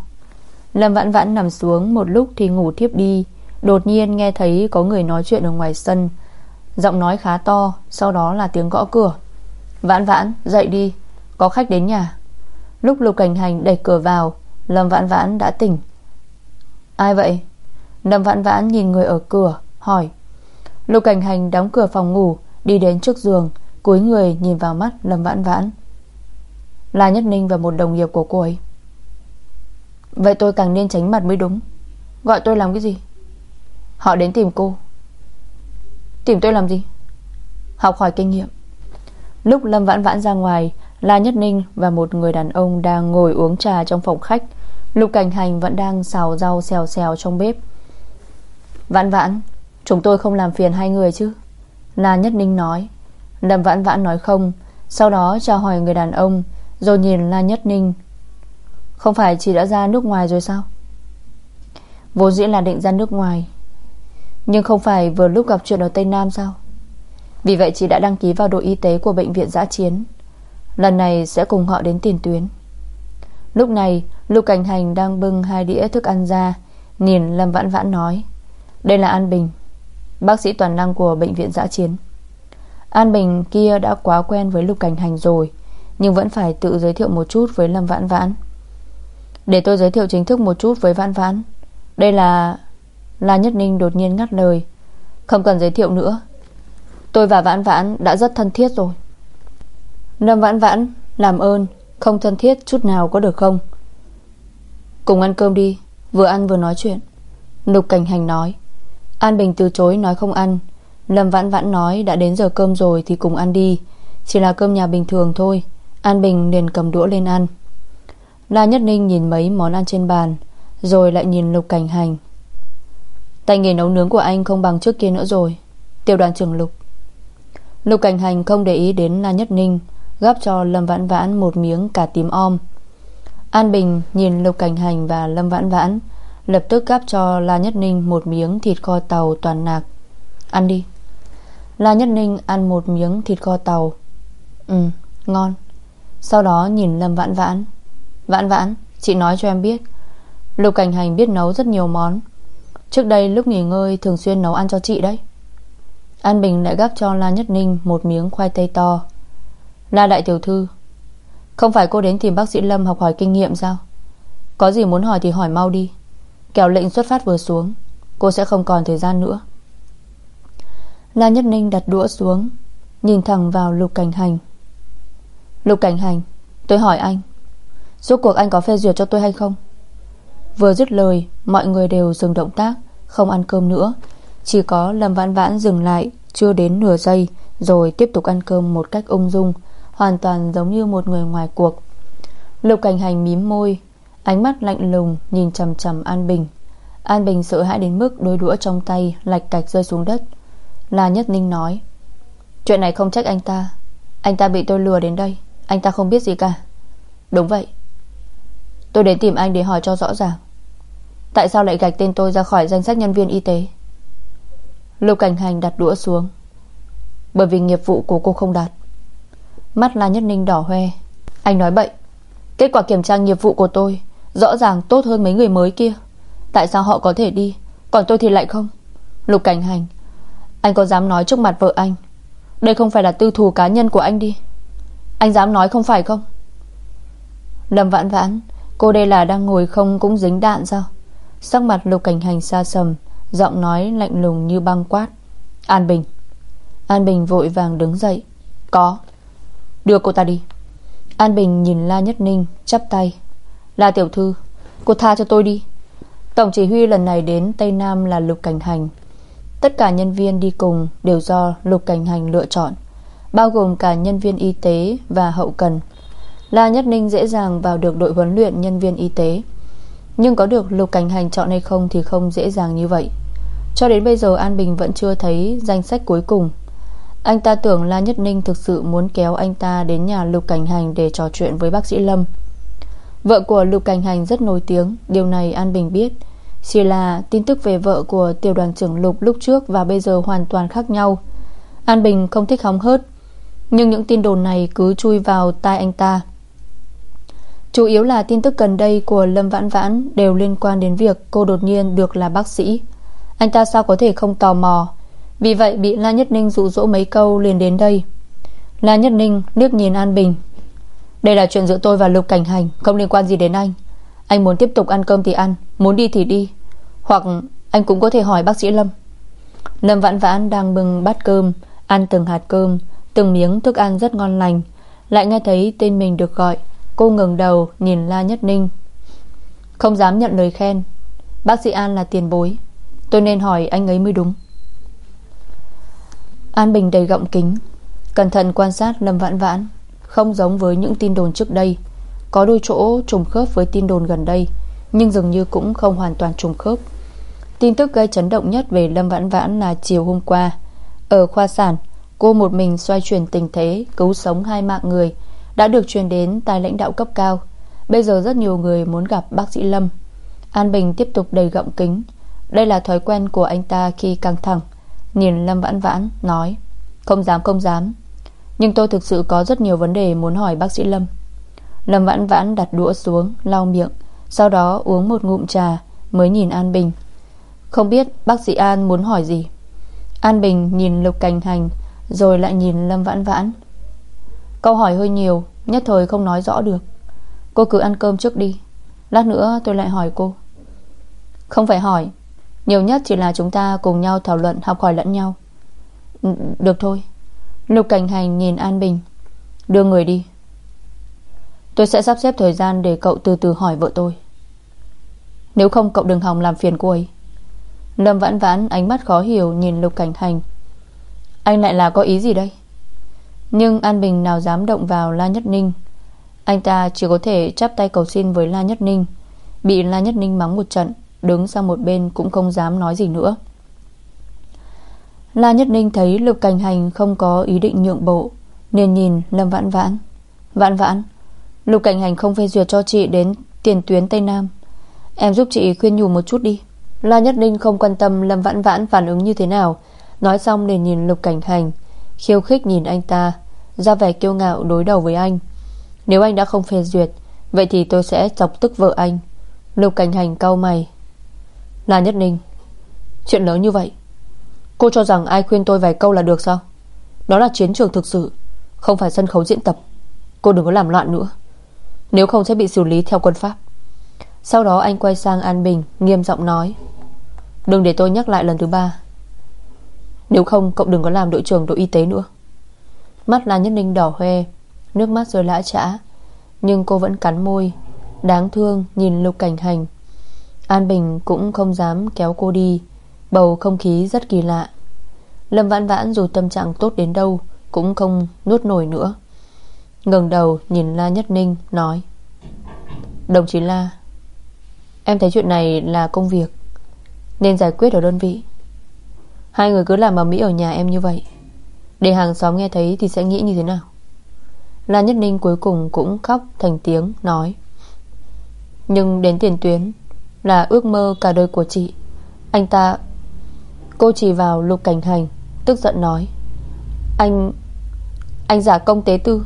Lâm Vãn Vãn nằm xuống, một lúc thì ngủ thiếp đi. Đột nhiên nghe thấy có người nói chuyện ở ngoài sân. Giọng nói khá to, Sau đó là tiếng gõ cửa. Vãn Vãn, dậy đi, Có khách đến nhà. Lúc Lục Cảnh Hành đẩy cửa vào, Lâm Vãn Vãn đã tỉnh. Ai vậy? Lâm Vãn Vãn nhìn người ở cửa, Hỏi. Lục Cảnh Hành đóng cửa phòng ngủ, Đi đến trước giường, Cúi người nhìn vào mắt Lâm Vãn Vãn. Là Nhất Ninh và một đồng nghiệp của cô ấy. Vậy tôi càng nên tránh mặt mới đúng. Gọi tôi làm cái gì? Họ đến tìm cô. Tìm tôi làm gì? Học hỏi kinh nghiệm. Lúc Lâm Vãn Vãn ra ngoài, La Nhất Ninh và một người đàn ông Đang ngồi uống trà trong phòng khách. Lục Cảnh Hành vẫn đang xào rau xèo xèo trong bếp. Vãn Vãn, Chúng tôi không làm phiền hai người chứ? La Nhất Ninh nói. Lâm Vãn Vãn nói không. Sau đó chào hỏi người đàn ông, Rồi nhìn La Nhất Ninh. Không phải chị đã ra nước ngoài rồi sao? Vốn dĩ là định ra nước ngoài. Nhưng không phải vừa lúc gặp chuyện ở Tây Nam sao? Vì vậy chị đã đăng ký vào đội y tế Của bệnh viện giã chiến. Lần này sẽ cùng họ đến tiền tuyến. Lúc này, Lục Cảnh Hành đang bưng hai đĩa thức ăn ra, Nhìn Lâm Vãn Vãn nói, Đây là An Bình, Bác sĩ toàn năng của bệnh viện giã chiến. An Bình kia đã quá quen với Lục Cảnh Hành rồi, Nhưng vẫn phải tự giới thiệu một chút với Lâm Vãn Vãn. Để tôi giới thiệu chính thức một chút với Vãn Vãn. Đây là... La Nhất Ninh đột nhiên ngắt lời. Không cần giới thiệu nữa. Tôi và Vãn Vãn đã rất thân thiết rồi. Lâm Vãn Vãn, Làm ơn, Không thân thiết chút nào có được không? Cùng ăn cơm đi, Vừa ăn vừa nói chuyện. Lục Cảnh Hành nói. An Bình từ chối nói không ăn. Lâm Vãn Vãn nói đã đến giờ cơm rồi Thì cùng ăn đi. Chỉ là cơm nhà bình thường thôi. An Bình liền cầm đũa lên ăn. La Nhất Ninh nhìn mấy món ăn trên bàn, Rồi lại nhìn Lục Cảnh Hành. Tay nghề nấu nướng của anh không bằng trước kia nữa rồi. Tiêu đoàn trưởng Lục. Lục Cảnh Hành không để ý đến La Nhất Ninh, Gắp cho Lâm Vãn Vãn một miếng cà tím om. An Bình nhìn Lục Cảnh Hành và Lâm Vãn Vãn, Lập tức gắp cho La Nhất Ninh Một miếng thịt kho tàu toàn nạc. Ăn đi. La Nhất Ninh ăn một miếng thịt kho tàu. Ừ ngon. Sau đó nhìn Lâm Vãn Vãn. Vãn Vãn, chị nói cho em biết. Lục Cảnh Hành biết nấu rất nhiều món. Trước đây lúc nghỉ ngơi Thường xuyên nấu ăn cho chị đấy. An Bình lại gắp cho La Nhất Ninh Một miếng khoai tây to. La Đại Tiểu Thư, Không phải cô đến tìm bác sĩ Lâm học hỏi kinh nghiệm sao? Có gì muốn hỏi thì hỏi mau đi. Kéo lệnh xuất phát vừa xuống, Cô sẽ không còn thời gian nữa. La Nhất Ninh đặt đũa xuống, Nhìn thẳng vào Lục Cảnh Hành. Lục Cảnh Hành, Tôi hỏi anh Rốt cuộc anh có phê duyệt cho tôi hay không? Vừa dứt lời, Mọi người đều dừng động tác, Không ăn cơm nữa. Chỉ có Lâm Vãn Vãn dừng lại, Chưa đến nửa giây, Rồi tiếp tục ăn cơm một cách ung dung, Hoàn toàn giống như một người ngoài cuộc. Lục Cảnh Hành mím môi, Ánh mắt lạnh lùng nhìn chầm chầm An Bình. An Bình sợ hãi đến mức đôi đũa trong tay Lạch cạch rơi xuống đất. La Nhất Ninh nói, Chuyện này không trách anh ta. Anh ta bị tôi lừa đến đây, Anh ta không biết gì cả. Đúng vậy. Tôi đến tìm anh để hỏi cho rõ ràng. Tại sao lại gạch tên tôi ra khỏi danh sách nhân viên y tế? Lục Cảnh Hành đặt đũa xuống. Bởi vì nghiệp vụ của cô không đạt. Mắt La Nhất Ninh đỏ hoe. Anh nói bậy. Kết quả kiểm tra nghiệp vụ của tôi, Rõ ràng tốt hơn mấy người mới kia. Tại sao họ có thể đi? Còn tôi thì lại không. Lục Cảnh Hành. Anh có dám nói trước mặt vợ anh? Đây không phải là tư thù cá nhân của anh đi. Anh dám nói không phải không? Lâm vãn vãn, Cô đây là đang ngồi không cũng dính đạn sao? Sắc mặt Lục Cảnh Hành xa sầm, Giọng nói lạnh lùng như băng quát. An Bình. An Bình vội vàng đứng dậy. Có. Đưa cô ta đi. An Bình nhìn La Nhất Ninh, chắp tay. La Tiểu Thư, Cô tha cho tôi đi. Tổng chỉ huy lần này đến Tây Nam là Lục Cảnh Hành. Tất cả nhân viên đi cùng Đều do Lục Cảnh Hành lựa chọn, Bao gồm cả nhân viên y tế Và hậu cần. La Nhất Ninh dễ dàng vào được đội huấn luyện nhân viên y tế. Nhưng có được Lục Cảnh Hành chọn hay không Thì không dễ dàng như vậy. Cho đến bây giờ An Bình vẫn chưa thấy danh sách cuối cùng. Anh ta tưởng La Nhất Ninh thực sự muốn kéo anh ta đến nhà Lục Cảnh Hành để trò chuyện với bác sĩ Lâm. Vợ của Lục Cảnh Hành rất nổi tiếng, Điều này An Bình biết. Chỉ là tin tức về vợ của tiểu đoàn trưởng Lục lúc trước Và bây giờ hoàn toàn khác nhau. An Bình không thích hóng hớt, Nhưng những tin đồn này cứ chui vào tai anh ta. Chủ yếu là tin tức gần đây của Lâm Vãn Vãn Đều liên quan đến việc cô đột nhiên được là bác sĩ. Anh ta sao có thể không tò mò? Vì vậy bị La Nhất Ninh dụ dỗ mấy câu liền đến đây. La Nhất Ninh liếc nhìn An Bình. Đây là chuyện giữa tôi và Lục Cảnh Hành, Không liên quan gì đến anh. Anh muốn tiếp tục ăn cơm thì ăn, Muốn đi thì đi. Hoặc anh cũng có thể hỏi bác sĩ Lâm. Lâm Vãn Vãn đang bưng bát cơm, Ăn từng hạt cơm, Từng miếng thức ăn rất ngon lành, Lại nghe thấy tên mình được gọi Cô ngừng đầu nhìn La Nhất Ninh. Không dám nhận lời khen. Bác sĩ An là tiền bối. Tôi nên hỏi anh ấy mới đúng. An Bình đầy gọng kính. Cẩn thận quan sát Lâm Vãn Vãn. Không giống với những tin đồn trước đây. Có đôi chỗ trùng khớp với tin đồn gần đây, Nhưng dường như cũng không hoàn toàn trùng khớp. Tin tức gây chấn động nhất về Lâm Vãn Vãn là chiều hôm qua. Ở khoa sản, Cô một mình xoay chuyển tình thế, Cứu sống hai mạng người đã được truyền đến tài lãnh đạo cấp cao. Bây giờ rất nhiều người muốn gặp bác sĩ Lâm. An Bình tiếp tục đầy gọng kính. Đây là thói quen của anh ta khi căng thẳng, Nhìn Lâm Vãn Vãn, nói, Không dám không dám. Nhưng tôi thực sự có rất nhiều vấn đề muốn hỏi bác sĩ Lâm. Lâm vãn vãn đặt đũa xuống, Lau miệng, Sau đó uống một ngụm trà, Mới nhìn An Bình. Không biết bác sĩ An muốn hỏi gì? An Bình nhìn Lục Cảnh Hành, Rồi lại nhìn Lâm Vãn Vãn. Câu hỏi hơi nhiều, Nhất thời không nói rõ được. Cô cứ ăn cơm trước đi. Lát nữa tôi lại hỏi cô. Không phải hỏi, Nhiều nhất chỉ là chúng ta cùng nhau thảo luận, học hỏi lẫn nhau. Ừ, được thôi. Lục Cảnh Hành nhìn An Bình. Đưa người đi. Tôi sẽ sắp xếp thời gian để cậu từ từ hỏi vợ tôi. Nếu không cậu đừng hòng làm phiền cô ấy. Lâm vãn vãn ánh mắt khó hiểu Nhìn Lục Cảnh Hành. Anh lại là có ý gì đây? Nhưng An Bình nào dám động vào La Nhất Ninh? Anh ta chỉ có thể chắp tay cầu xin với La Nhất Ninh. Bị La Nhất Ninh mắng một trận, Đứng sang một bên cũng không dám nói gì nữa. La Nhất Ninh thấy Lục Cảnh Hành không có ý định nhượng bộ, Nên nhìn Lâm Vãn Vãn. Vãn Vãn, Lục Cảnh Hành không phê duyệt cho chị đến tiền tuyến Tây Nam. Em giúp chị khuyên nhủ một chút đi. La Nhất Ninh không quan tâm Lâm Vãn Vãn phản ứng như thế nào. Nói xong để nhìn Lục Cảnh Hành. Khiêu khích nhìn anh ta, Ra vẻ kiêu ngạo đối đầu với anh. Nếu anh đã không phê duyệt, Vậy thì tôi sẽ chọc tức vợ anh. Lục Cảnh Hành cau mày. Là Nhất Ninh, Chuyện lớn như vậy. Cô cho rằng ai khuyên tôi vài câu là được sao? Đó là chiến trường thực sự, Không phải sân khấu diễn tập. Cô đừng có làm loạn nữa. Nếu không sẽ bị xử lý theo quân pháp. Sau đó anh quay sang An Bình, Nghiêm giọng nói. Đừng để tôi nhắc lại lần thứ ba. Nếu không, cậu đừng có làm đội trưởng đội y tế nữa. Mắt là nhất ninh đỏ hoe, Nước mắt rơi lã trã Nhưng cô vẫn cắn môi, Đáng thương nhìn lục cảnh hành. An Bình cũng không dám kéo cô đi, Bầu không khí rất kỳ lạ. Lâm vãn vãn dù tâm trạng tốt đến đâu Cũng không nuốt nổi nữa. Ngẩng đầu nhìn La Nhất Ninh, Nói, Đồng chí La, Em thấy chuyện này là công việc, Nên giải quyết ở đơn vị. Hai người cứ làm ở Mỹ ở nhà em như vậy. Để hàng xóm nghe thấy Thì sẽ nghĩ như thế nào? La Nhất Ninh cuối cùng cũng khóc thành tiếng, Nói. Nhưng đến tiền tuyến Là ước mơ cả đời của chị. Anh ta, Cô chỉ vào lục cảnh hành Tức giận nói. Anh Anh giả công tế tư.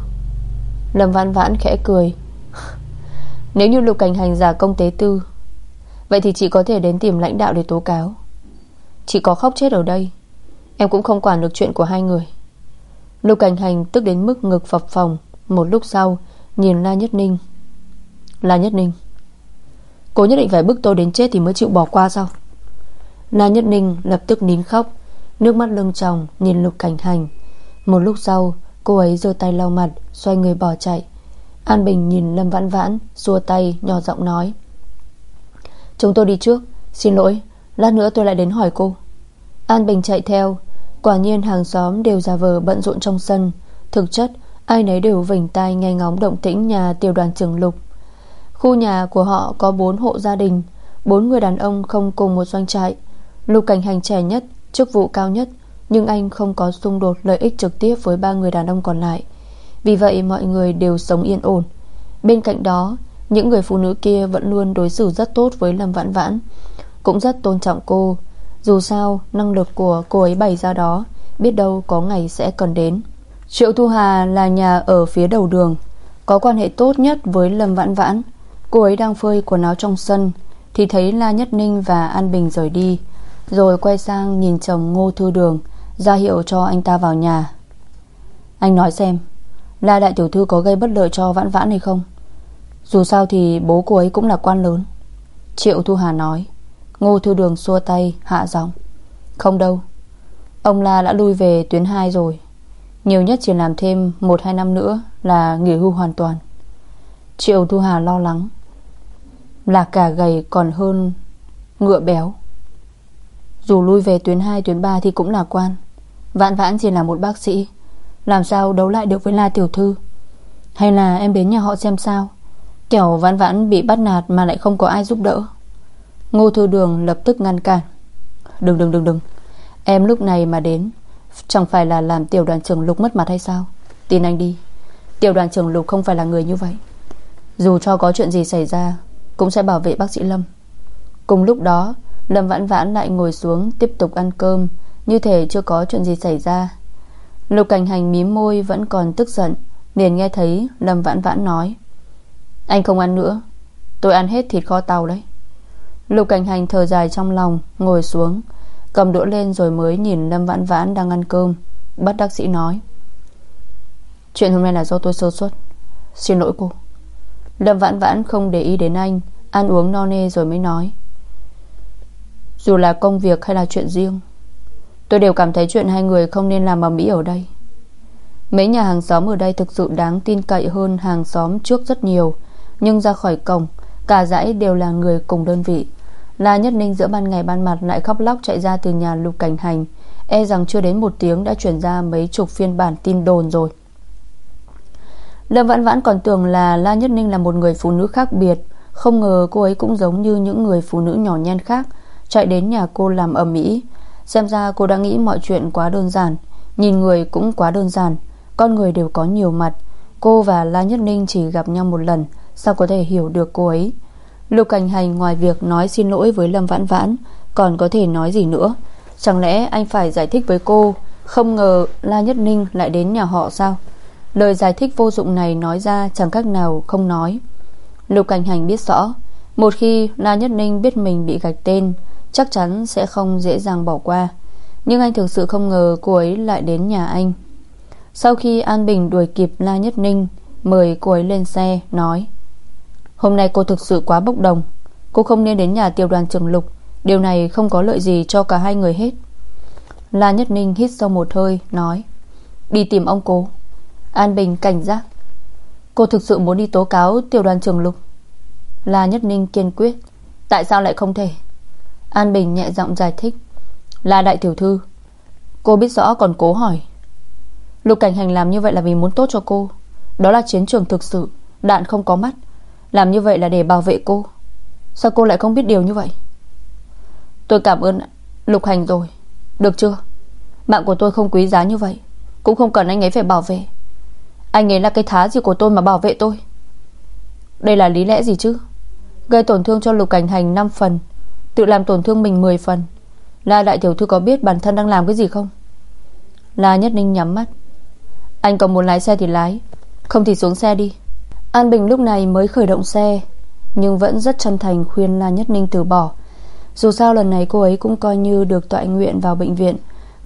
Lâm vãn Vãn khẽ cười. Nếu như lục cảnh hành giả công tế tư, Vậy thì chị có thể đến tìm lãnh đạo để tố cáo chỉ có khóc chết ở đây. Em cũng không quản được chuyện của hai người. Lục cảnh hành tức đến mức ngực phập phòng Một lúc sau, Nhìn La Nhất Ninh. La Nhất Ninh, Cô nhất định phải bức tôi đến chết thì mới chịu bỏ qua sao? La Nhất Ninh lập tức nín khóc, Nước mắt lưng tròng nhìn Lục Cảnh Hành. Một lúc sau, Cô ấy giơ tay lau mặt, Xoay người bỏ chạy. An Bình nhìn Lâm Vãn Vãn, Xua tay, nhỏ giọng nói, Chúng tôi đi trước, Xin lỗi Lát nữa tôi lại đến hỏi cô. An Bình chạy theo. Quả nhiên hàng xóm đều giả vờ bận rộn trong sân. Thực chất, Ai nấy đều vỉnh tai nghe ngóng động tĩnh nhà tiểu đoàn trưởng Lục. Khu nhà của họ có 4 hộ gia đình, bốn người đàn ông không cùng một doanh trại. Lục cảnh hành trẻ nhất, Chức vụ cao nhất, Nhưng anh không có xung đột lợi ích trực tiếp Với ba người đàn ông còn lại. Vì vậy mọi người đều sống yên ổn. Bên cạnh đó, Những người phụ nữ kia vẫn luôn đối xử rất tốt với Lâm Vãn Vãn. Cũng rất tôn trọng cô. Dù sao, năng lực của cô ấy bày ra đó, Biết đâu có ngày sẽ cần đến. Triệu Thu Hà là nhà ở phía đầu đường, Có quan hệ tốt nhất với Lâm Vãn Vãn. Cô ấy đang phơi quần áo trong sân, Thì thấy La Nhất Ninh và An Bình rời đi, Rồi quay sang nhìn chồng Ngô Thư Đường, ra hiệu cho anh ta vào nhà. Anh nói xem, La Đại Tiểu Thư có gây bất lợi cho Vãn Vãn hay không? Dù sao thì bố cô ấy cũng là quan lớn. Triệu Thu Hà nói. Ngô Thư Đường xua tay, hạ giọng. Không đâu. Ông La đã lui về tuyến 2 rồi. Nhiều nhất chỉ làm thêm 1-2 năm nữa Là nghỉ hưu hoàn toàn. Triệu Thu Hà lo lắng. Là cả gầy còn hơn Ngựa béo. Dù lui về tuyến 2 tuyến 3 thì cũng là quan. Vạn vãn chỉ là một bác sĩ. Làm sao đấu lại được với La Tiểu Thư? Hay là em đến nhà họ xem sao? Kẻo vãn vãn bị bắt nạt Mà lại không có ai giúp đỡ. Ngô Thư Đường lập tức ngăn cản. Đừng đừng đừng đừng. Em lúc này mà đến, Chẳng phải là làm tiểu đoàn trưởng Lục mất mặt hay sao? Tin anh đi. Tiểu đoàn trưởng Lục không phải là người như vậy. Dù cho có chuyện gì xảy ra, Cũng sẽ bảo vệ bác sĩ Lâm. Cùng lúc đó, Lâm vãn vãn lại ngồi xuống Tiếp tục ăn cơm. Như thể chưa có chuyện gì xảy ra. Lục cảnh hành mím môi vẫn còn tức giận, Liền nghe thấy Lâm vãn vãn nói. Anh không ăn nữa. Tôi ăn hết thịt kho tàu đấy. Lục cảnh hành thở dài trong lòng, Ngồi xuống. Cầm đũa lên rồi mới nhìn Lâm Vãn Vãn đang ăn cơm. Bất đắc sĩ nói. Chuyện hôm nay là do tôi sơ suất. Xin lỗi cô. Lâm Vãn Vãn không để ý đến anh, Ăn uống no nê rồi mới nói. Dù là công việc hay là chuyện riêng, Tôi đều cảm thấy chuyện hai người không nên làm ở Mỹ ở đây. Mấy nhà hàng xóm ở đây thực sự đáng tin cậy hơn hàng xóm trước rất nhiều, Nhưng ra khỏi cổng, Cả dãy đều là người cùng đơn vị. La Nhất Ninh giữa ban ngày ban mặt lại khóc lóc chạy ra từ nhà lục cảnh hành. E rằng chưa đến một tiếng đã chuyển ra mấy chục phiên bản tin đồn rồi. Lâm Vãn Vãn còn tưởng là La Nhất Ninh là một người phụ nữ khác biệt. Không ngờ cô ấy cũng giống như những người phụ nữ nhỏ nhen khác, Chạy đến nhà cô làm ầm mỹ Xem ra cô đã nghĩ mọi chuyện quá đơn giản, Nhìn người cũng quá đơn giản, Con người đều có nhiều mặt. Cô và La Nhất Ninh chỉ gặp nhau một lần, Sao có thể hiểu được cô ấy? Lục Cảnh Hành ngoài việc nói xin lỗi với Lâm Vãn Vãn, Còn có thể nói gì nữa? Chẳng lẽ anh phải giải thích với cô, Không ngờ La Nhất Ninh lại đến nhà họ sao? Lời giải thích vô dụng này nói ra Chẳng cách nào không nói. Lục Cảnh Hành biết rõ, Một khi La Nhất Ninh biết mình bị gạch tên, Chắc chắn sẽ không dễ dàng bỏ qua. Nhưng anh thực sự không ngờ Cô ấy lại đến nhà anh. Sau khi An Bình đuổi kịp La Nhất Ninh, Mời cô ấy lên xe, Nói Hôm nay cô thực sự quá bốc đồng. Cô không nên đến nhà tiêu đoàn trưởng lục. Điều này không có lợi gì cho cả hai người hết. La Nhất Ninh hít sâu một hơi, Nói, Đi tìm ông cố An Bình cảnh giác, Cô thực sự muốn đi tố cáo tiểu đoàn trưởng lục? La Nhất Ninh kiên quyết, Tại sao lại không thể? An Bình nhẹ giọng giải thích, la đại tiểu thư, Cô biết rõ còn cố hỏi. Lục cảnh hành làm như vậy là vì muốn tốt cho cô. Đó là chiến trường thực sự, Đạn không có mắt làm như vậy là để bảo vệ cô. Sao cô lại không biết điều như vậy? Tôi cảm ơn Lục Hành rồi. Được chưa? Mạng của tôi không quý giá như vậy, Cũng không cần anh ấy phải bảo vệ. Anh ấy là cái thá gì của tôi mà bảo vệ tôi? Đây là lý lẽ gì chứ? Gây tổn thương cho Lục Cảnh Hành 5 phần, Tự làm tổn thương mình 10 phần. La đại tiểu thư có biết bản thân đang làm cái gì không? La Nhất Ninh nhắm mắt. Anh còn muốn lái xe thì lái, Không thì xuống xe đi. An Bình lúc này mới khởi động xe, Nhưng vẫn rất chân thành khuyên La Nhất Ninh từ bỏ. Dù sao lần này cô ấy cũng coi như được tọa nguyện vào bệnh viện,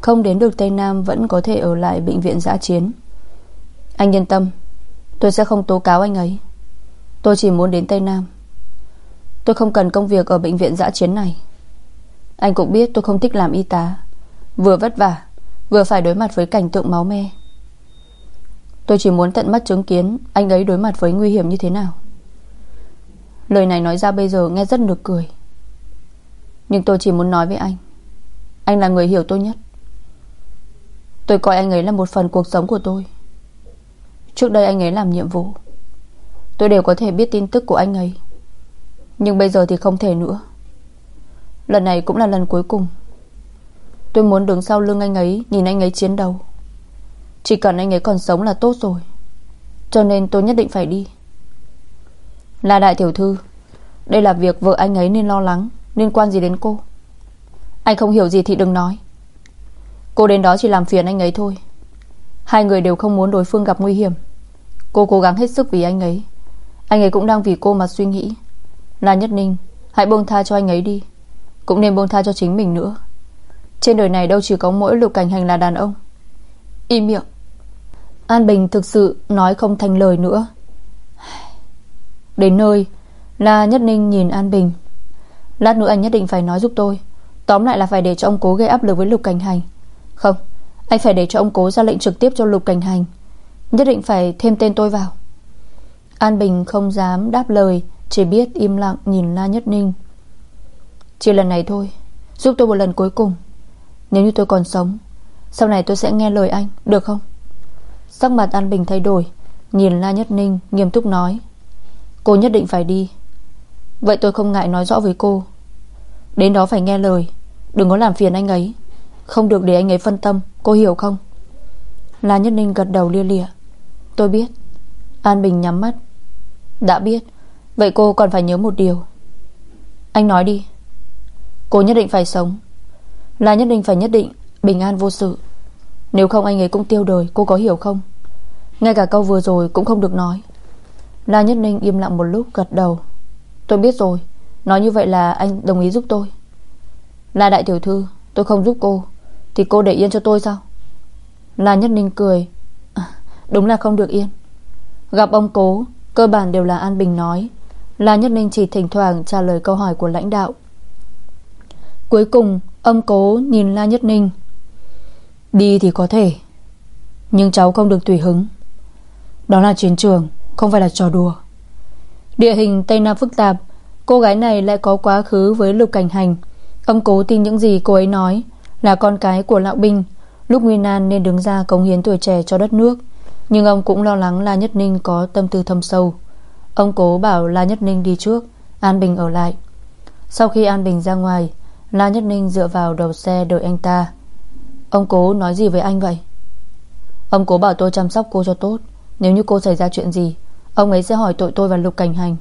Không đến được Tây Nam Vẫn có thể ở lại bệnh viện giã chiến. Anh yên tâm, Tôi sẽ không tố cáo anh ấy. Tôi chỉ muốn đến Tây Nam. Tôi không cần công việc ở bệnh viện giã chiến này. Anh cũng biết tôi không thích làm y tá. Vừa vất vả, Vừa phải đối mặt với cảnh tượng máu me. Tôi chỉ muốn tận mắt chứng kiến Anh ấy đối mặt với nguy hiểm như thế nào. Lời này nói ra bây giờ nghe rất nực cười. Nhưng tôi chỉ muốn nói với anh. Anh là người hiểu tôi nhất. Tôi coi anh ấy là một phần cuộc sống của tôi. Trước đây anh ấy làm nhiệm vụ. Tôi đều có thể biết tin tức của anh ấy. Nhưng bây giờ thì không thể nữa. Lần này cũng là lần cuối cùng. Tôi muốn đứng sau lưng anh ấy, Nhìn anh ấy chiến đấu. Chỉ cần anh ấy còn sống là tốt rồi. Cho nên tôi nhất định phải đi. Là đại tiểu thư, Đây là việc vợ anh ấy nên lo lắng, Liên quan gì đến cô? Anh không hiểu gì thì đừng nói. Cô đến đó chỉ làm phiền anh ấy thôi. Hai người đều không muốn đối phương gặp nguy hiểm. Cô cố gắng hết sức vì anh ấy. Anh ấy cũng đang vì cô mà suy nghĩ. Là Nhất Ninh, Hãy buông tha cho anh ấy đi. Cũng nên buông tha cho chính mình nữa. Trên đời này đâu chỉ có mỗi lục cảnh hành là đàn ông. Im miệng. An Bình thực sự nói không thành lời nữa. Đến nơi, La Nhất Ninh nhìn An Bình. Lát nữa anh nhất định phải nói giúp tôi. Tóm lại là phải để cho ông cố gây áp lực với lục cảnh hành. Không, Anh phải để cho ông cố ra lệnh trực tiếp cho lục cảnh hành. Nhất định phải thêm tên tôi vào. An Bình không dám đáp lời, Chỉ biết im lặng nhìn La Nhất Ninh. Chỉ lần này thôi, Giúp tôi một lần cuối cùng. Nếu như tôi còn sống sau này tôi sẽ nghe lời anh, Được không? Sắc mặt An Bình thay đổi, Nhìn La Nhất Ninh nghiêm túc nói. Cô nhất định phải đi. Vậy tôi không ngại nói rõ với cô. Đến đó phải nghe lời. Đừng có làm phiền anh ấy. Không được để anh ấy phân tâm, Cô hiểu không? La Nhất Ninh gật đầu lia lịa. Tôi biết. An Bình nhắm mắt. Đã biết. Vậy cô còn phải nhớ một điều. Anh nói đi. Cô nhất định phải sống. Là nhất định phải nhất định Bình an vô sự. Nếu không anh ấy cũng tiêu đời Cô có hiểu không? Ngay cả câu vừa rồi cũng không được nói. La Nhất Ninh im lặng một lúc gật đầu. Tôi biết rồi Nói như vậy là anh đồng ý giúp tôi. La đại tiểu thư Tôi không giúp cô Thì cô để yên cho tôi sao? La Nhất Ninh cười. À, Đúng là không được yên. Gặp ông cố Cơ bản đều là An Bình nói. La Nhất Ninh chỉ thỉnh thoảng trả lời câu hỏi của lãnh đạo. Cuối cùng Ông cố nhìn La Nhất Ninh. Đi thì có thể, Nhưng cháu không được tùy hứng. Đó là chiến trường, Không phải là trò đùa. Địa hình Tây Nam phức tạp, Cô gái này lại có quá khứ với lục cảnh hành. Ông cố tin những gì cô ấy nói, Là con cái của lão binh. Lúc nguy nan nên đứng ra cống hiến tuổi trẻ cho đất nước. Nhưng ông cũng lo lắng La Nhất Ninh có tâm tư thâm sâu. Ông cố bảo La Nhất Ninh đi trước, An Bình ở lại. Sau khi An Bình ra ngoài, La Nhất Ninh dựa vào đầu xe đợi anh ta. Ông cố nói gì với anh vậy? Ông cố bảo tôi chăm sóc cô cho tốt. Nếu như cô xảy ra chuyện gì, Ông ấy sẽ hỏi tội tôi và Lục Cảnh Hành.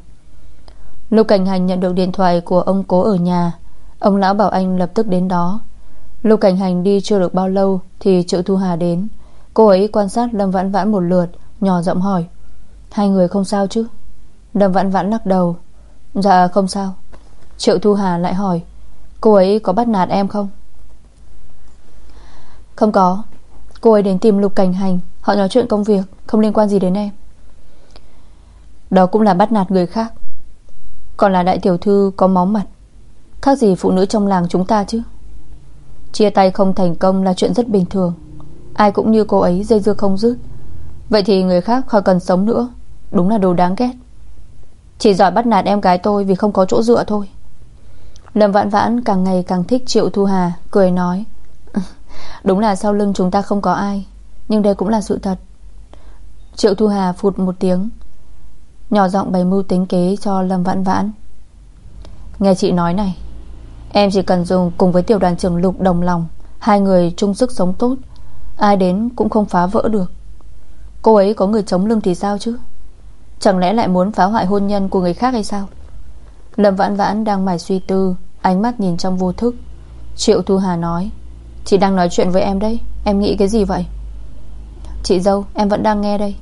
Lục Cảnh Hành nhận được điện thoại của ông cố ở nhà. Ông lão bảo anh lập tức đến đó. Lục Cảnh Hành đi chưa được bao lâu Thì Triệu Thu Hà đến. Cô ấy quan sát Lâm Vãn Vãn một lượt, Nhỏ giọng hỏi, Hai người không sao chứ? Lâm Vãn Vãn lắc đầu Dạ không sao. Triệu Thu Hà lại hỏi, Cô ấy có bắt nạt em không? Không có. Cô ấy đến tìm Lục Cảnh Hành. Họ nói chuyện công việc, Không liên quan gì đến em. Đó cũng là bắt nạt người khác. Còn là đại tiểu thư có máu mặt. Khác gì phụ nữ trong làng chúng ta chứ? Chia tay không thành công là chuyện rất bình thường. Ai cũng như cô ấy dây dưa không dứt. Vậy thì người khác khỏi cần sống nữa. Đúng là đồ đáng ghét. Chỉ giỏi bắt nạt em gái tôi Vì không có chỗ dựa thôi. Lâm Vãn Vãn càng ngày càng thích Triệu Thu Hà, Cười nói Đúng là sau lưng chúng ta không có ai, Nhưng đây cũng là sự thật. Triệu Thu Hà phụt một tiếng, Nhỏ giọng bày mưu tính kế cho Lâm Vãn Vãn. Nghe chị nói này, Em chỉ cần dùng cùng với tiểu đoàn trưởng Lục đồng lòng, Hai người chung sức sống tốt, Ai đến cũng không phá vỡ được. Cô ấy có người chống lưng thì sao chứ? Chẳng lẽ lại muốn phá hoại hôn nhân của người khác hay sao? Lâm Vãn Vãn đang mải suy tư, Ánh mắt nhìn trong vô thức. Triệu Thu Hà nói Chị đang nói chuyện với em đấy. Em nghĩ cái gì vậy? Chị dâu, em vẫn đang nghe đây.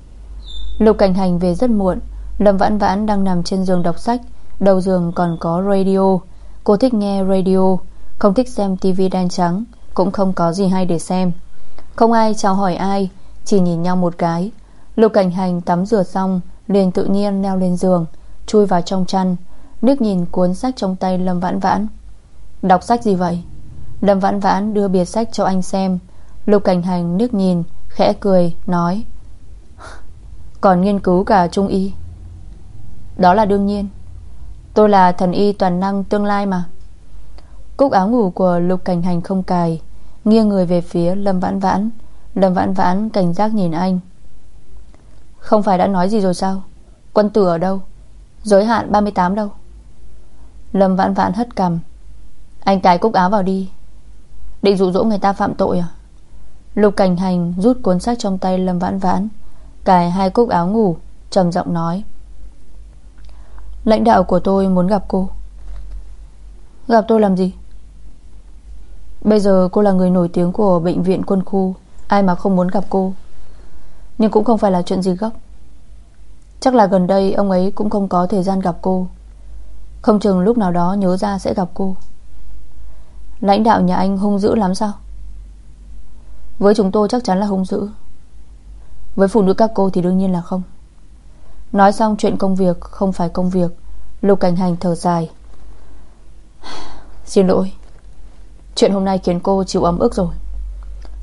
Lục cảnh hành về rất muộn. Lâm Vãn Vãn đang nằm trên giường đọc sách. Đầu giường còn có radio. Cô thích nghe radio. Không thích xem tivi đen trắng. Cũng không có gì hay để xem. Không ai chào hỏi ai. Chỉ nhìn nhau một cái. Lục cảnh hành tắm rửa xong, Liền tự nhiên leo lên giường, Chui vào trong chăn. Nước nhìn cuốn sách trong tay Lâm Vãn Vãn. Đọc sách gì vậy? Lâm Vãn Vãn đưa biệt sách cho anh xem. Lục cảnh hành nước nhìn, Khẽ cười, nói Còn nghiên cứu cả trung y. Đó là đương nhiên. Tôi là thần y toàn năng tương lai mà. Cúc áo ngủ của Lục Cảnh Hành không cài, Nghiêng người về phía Lâm Vãn Vãn. Lâm Vãn Vãn cảnh giác nhìn anh. Không phải đã nói gì rồi sao? Quân tử ở đâu? Giới hạn 38 đâu? Lâm Vãn Vãn hất cầm Anh cài cúc áo vào đi. Định dụ dỗ người ta phạm tội à? Lục Cảnh Hành rút cuốn sách trong tay Lâm Vãn Vãn, Cài hai cúc áo ngủ, trầm giọng nói. Lãnh đạo của tôi muốn gặp cô. Gặp tôi làm gì? Bây giờ cô là người nổi tiếng của bệnh viện quân khu, Ai mà không muốn gặp cô? Nhưng cũng không phải là chuyện gì gấp. Chắc là gần đây ông ấy cũng không có thời gian gặp cô. Không chừng lúc nào đó nhớ ra sẽ gặp cô. Lãnh đạo nhà anh hung dữ lắm sao? Với chúng tôi chắc chắn là hung dữ. Với phụ nữ các cô thì đương nhiên là không. Nói xong chuyện công việc, Không phải công việc. Lục cảnh hành thở dài. Xin lỗi. Chuyện hôm nay khiến cô chịu ấm ức rồi.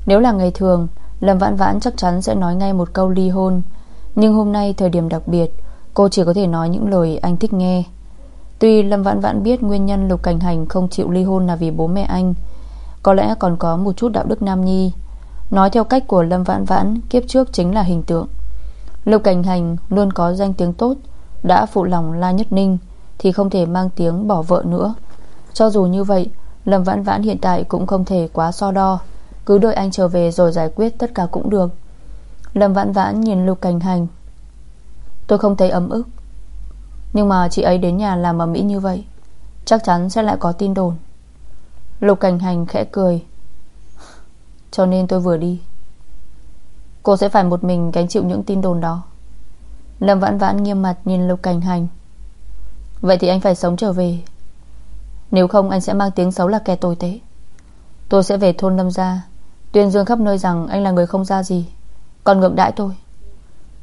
Nếu là ngày thường, Lâm Vãn Vãn chắc chắn sẽ nói ngay một câu ly hôn. Nhưng hôm nay thời điểm đặc biệt, Cô chỉ có thể nói những lời anh thích nghe. Tuy Lâm Vãn Vãn biết Nguyên nhân Lục Cảnh Hành không chịu ly hôn Là vì bố mẹ anh, Có lẽ còn có một chút đạo đức nam nhi. Nói theo cách của Lâm Vãn Vãn, Kiếp trước chính là hình tượng. Lục Cảnh Hành luôn có danh tiếng tốt, Đã phụ lòng La Nhất Ninh Thì không thể mang tiếng bỏ vợ nữa. Cho dù như vậy, Lâm Vãn Vãn hiện tại cũng không thể quá so đo, Cứ đợi anh trở về rồi giải quyết tất cả cũng được. Lâm Vãn Vãn nhìn Lục Cảnh Hành. Tôi không thấy ấm ức nhưng mà chị ấy đến nhà làm ở Mỹ như vậy, Chắc chắn sẽ lại có tin đồn. Lục Cảnh Hành khẽ cười. Cho nên tôi vừa đi. Cô sẽ phải một mình gánh chịu những tin đồn đó. Lâm Vãn Vãn nghiêm mặt nhìn Lục Cảnh Hành. Vậy thì anh phải sống trở về. Nếu không anh sẽ mang tiếng xấu là kẻ tồi tệ. Tôi sẽ về thôn Lâm Gia, Tuyên dương khắp nơi rằng anh là người không ra gì. Còn ngược đãi tôi.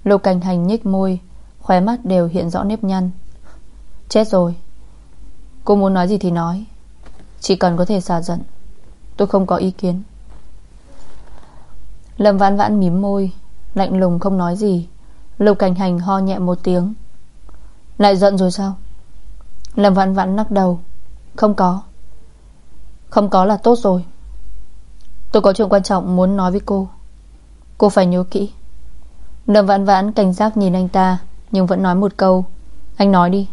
Lục cảnh hành nhích môi Khóe mắt đều hiện rõ nếp nhăn. Chết rồi. Cô muốn nói gì thì nói. Chỉ cần có thể xả giận. Tôi không có ý kiến. Lâm vãn vãn mím môi, Lạnh lùng không nói gì. Lục cảnh hành ho nhẹ một tiếng. Lại giận rồi sao? Lâm vãn vãn lắc đầu. Không có. Không có là tốt rồi. Tôi có chuyện quan trọng muốn nói với cô. Cô phải nhớ kỹ. Lâm vãn vãn cảnh giác nhìn anh ta. Nhưng vẫn nói một câu. Anh nói đi.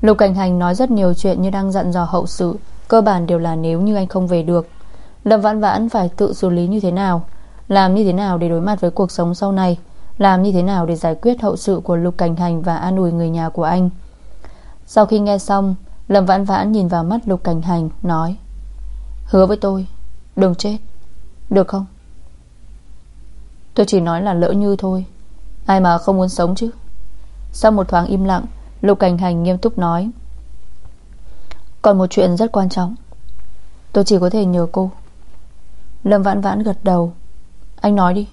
Lục cảnh hành nói rất nhiều chuyện như đang dặn dò hậu sự. Cơ bản đều là nếu như anh không về được. Lâm vãn vãn phải tự xử lý như thế nào? Làm như thế nào để đối mặt với cuộc sống sau này? Làm như thế nào để giải quyết hậu sự của Lục Cảnh Hành Và an ủi người nhà của anh? Sau khi nghe xong, Lâm vãn vãn nhìn vào mắt lục cảnh hành, Nói, Hứa với tôi, Đừng chết. Được không? Tôi chỉ nói là lỡ như thôi. Ai mà không muốn sống chứ? Sau một thoáng im lặng, Lục cảnh hành nghiêm túc nói. Còn một chuyện rất quan trọng. Tôi chỉ có thể nhờ cô. Lâm vãn vãn gật đầu. Anh nói đi.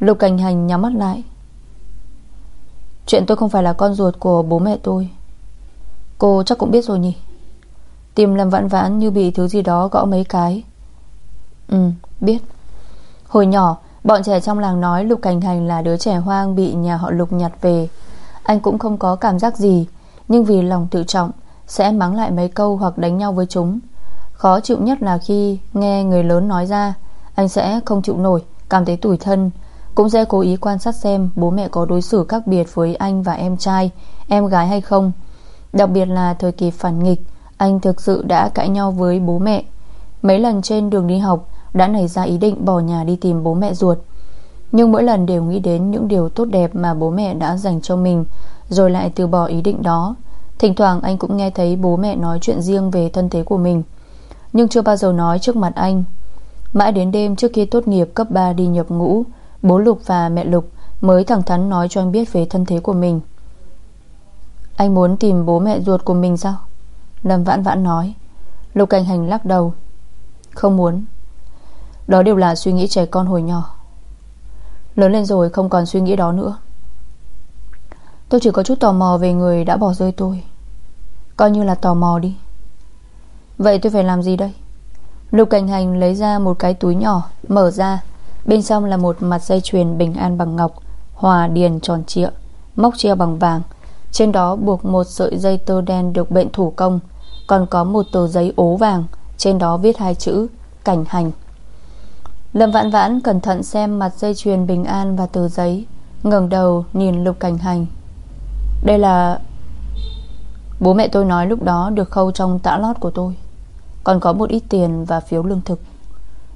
Lục cảnh hành nhắm mắt lại. Chuyện tôi không phải là con ruột của bố mẹ tôi. Cô chắc cũng biết rồi nhỉ. Tim Lâm vãn vãn như bị thứ gì đó gõ mấy cái. Ừ biết. Hồi nhỏ, Bọn trẻ trong làng nói Lục Cảnh Hành là đứa trẻ hoang Bị nhà họ Lục nhặt về. Anh cũng không có cảm giác gì, Nhưng vì lòng tự trọng, Sẽ mắng lại mấy câu hoặc đánh nhau với chúng. Khó chịu nhất là khi nghe người lớn nói ra, Anh sẽ không chịu nổi, Cảm thấy tủi thân. Cũng sẽ cố ý quan sát xem bố mẹ có đối xử khác biệt với anh và em trai, Em gái hay không. Đặc biệt là thời kỳ phản nghịch, Anh thực sự đã cãi nhau với bố mẹ. Mấy lần trên đường đi học, Đã nảy ra ý định bỏ nhà đi tìm bố mẹ ruột. Nhưng mỗi lần đều nghĩ đến những điều tốt đẹp Mà bố mẹ đã dành cho mình, Rồi lại từ bỏ ý định đó. Thỉnh thoảng anh cũng nghe thấy bố mẹ nói chuyện riêng Về thân thế của mình, Nhưng chưa bao giờ nói trước mặt anh. Mãi đến đêm trước khi tốt nghiệp cấp 3 đi nhập ngũ, Bố Lục và mẹ Lục Mới thẳng thắn nói cho anh biết về thân thế của mình. Anh muốn tìm bố mẹ ruột của mình sao? Lâm vãn vãn nói. Lục cảnh hành lắc đầu. Không muốn. Đó đều là suy nghĩ trẻ con hồi nhỏ. Lớn lên rồi không còn suy nghĩ đó nữa. Tôi chỉ có chút tò mò về người đã bỏ rơi tôi. Coi như là tò mò đi. Vậy tôi phải làm gì đây? Lục cảnh hành lấy ra một cái túi nhỏ, Mở ra. Bên trong là một mặt dây chuyền bình an bằng ngọc, Hòa điền tròn trịa, Móc treo bằng vàng. Trên đó buộc một sợi dây tơ đen được bệnh thủ công, Còn có một tờ giấy ố vàng. Trên đó viết hai chữ, Cảnh hành. Lâm vãn vãn cẩn thận xem mặt dây chuyền bình an và tờ giấy, ngẩng đầu nhìn lục cảnh hành. Đây là Bố mẹ tôi nói lúc đó được khâu trong tã lót của tôi, Còn có một ít tiền và phiếu lương thực.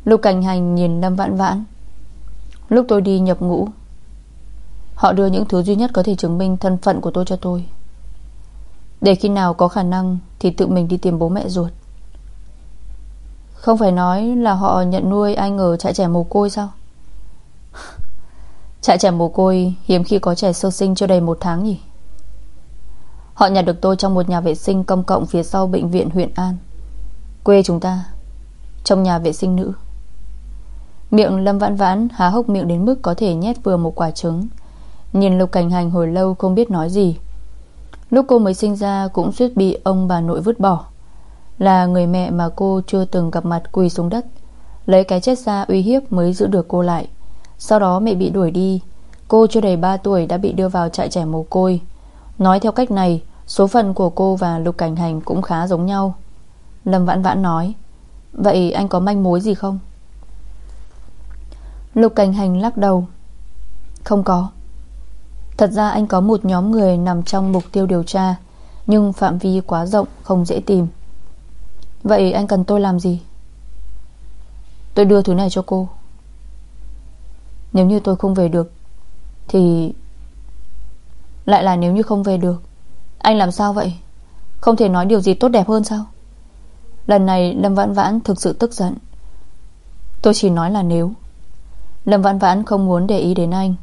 Lục cảnh hành nhìn Lâm vãn vãn. Lúc tôi đi nhập ngũ, Họ đưa những thứ duy nhất có thể chứng minh thân phận của tôi cho tôi. Để khi nào có khả năng Thì tự mình đi tìm bố mẹ ruột. Không phải nói là họ nhận nuôi anh ở trại trẻ mồ côi sao? Trại trẻ mồ côi Hiếm khi có trẻ sơ sinh chưa đầy một tháng nhỉ? Họ nhặt được tôi trong một nhà vệ sinh công cộng Phía sau bệnh viện huyện An. Quê chúng ta, Trong nhà vệ sinh nữ. Miệng Lâm Vãn Vãn há hốc miệng đến mức có thể nhét vừa một quả trứng. Nhìn Lục Cảnh Hành hồi lâu không biết nói gì. Lúc cô mới sinh ra cũng suýt bị ông bà nội vứt bỏ. Là người mẹ mà cô chưa từng gặp mặt quỳ xuống đất. Lấy cái chết ra uy hiếp mới giữ được cô lại. Sau đó mẹ bị đuổi đi. Cô chưa đầy 3 tuổi đã bị đưa vào trại trẻ mồ côi. Nói theo cách này, Số phận của cô và Lục Cảnh Hành cũng khá giống nhau. Lâm Vãn Vãn nói, Vậy anh có manh mối gì không? Lục Cảnh Hành lắc đầu, Không có. Thật ra anh có một nhóm người nằm trong mục tiêu điều tra, Nhưng phạm vi quá rộng, Không dễ tìm. Vậy anh cần tôi làm gì? Tôi đưa thứ này cho cô. Nếu như tôi không về được, Thì Lại là nếu như không về được. Anh làm sao vậy? Không thể nói điều gì tốt đẹp hơn sao? Lần này Lâm Vãn Vãn thực sự tức giận. Tôi chỉ nói là nếu. Lâm Vãn Vãn không muốn để ý đến anh.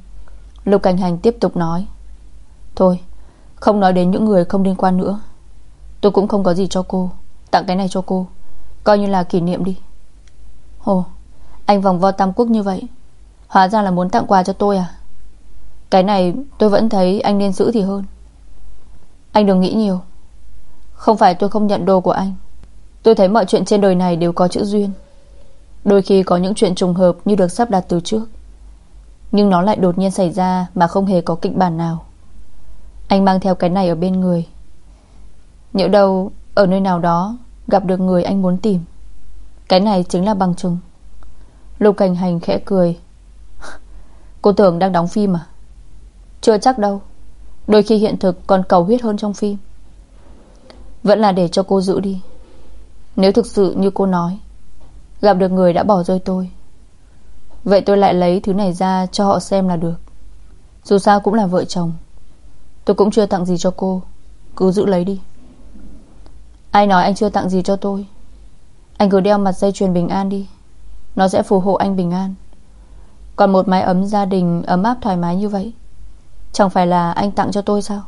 Lục Cảnh Hành tiếp tục nói. Thôi, Không nói đến những người không liên quan nữa. Tôi cũng không có gì cho cô. Tặng cái này cho cô. Coi như là kỷ niệm đi. Hồ, Anh vòng vo tam quốc như vậy, Hóa ra là muốn tặng quà cho tôi à? Cái này tôi vẫn thấy anh nên giữ thì hơn. Anh đừng nghĩ nhiều. Không phải tôi không nhận đồ của anh. Tôi thấy mọi chuyện trên đời này đều có chữ duyên. Đôi khi có những chuyện trùng hợp Như được sắp đặt từ trước, Nhưng nó lại đột nhiên xảy ra Mà không hề có kịch bản nào. Anh mang theo cái này ở bên người. Nhỡ đâu ở nơi nào đó, Gặp được người anh muốn tìm. Cái này chính là bằng chứng. Lục cảnh hành khẽ cười. Cô tưởng đang đóng phim à? Chưa chắc đâu. Đôi khi hiện thực còn cầu huyết hơn trong phim. Vẫn là để cho cô giữ đi. Nếu thực sự như cô nói, Gặp được người đã bỏ rơi tôi. Vậy tôi lại lấy thứ này ra Cho họ xem là được. Dù sao cũng là vợ chồng. Tôi cũng chưa tặng gì cho cô. Cứ giữ lấy đi. Ai nói anh chưa tặng gì cho tôi? Anh cứ đeo mặt dây chuyền bình an đi. Nó sẽ phù hộ anh bình an. Còn một mái ấm gia đình Ấm áp thoải mái như vậy, Chẳng phải là anh tặng cho tôi sao?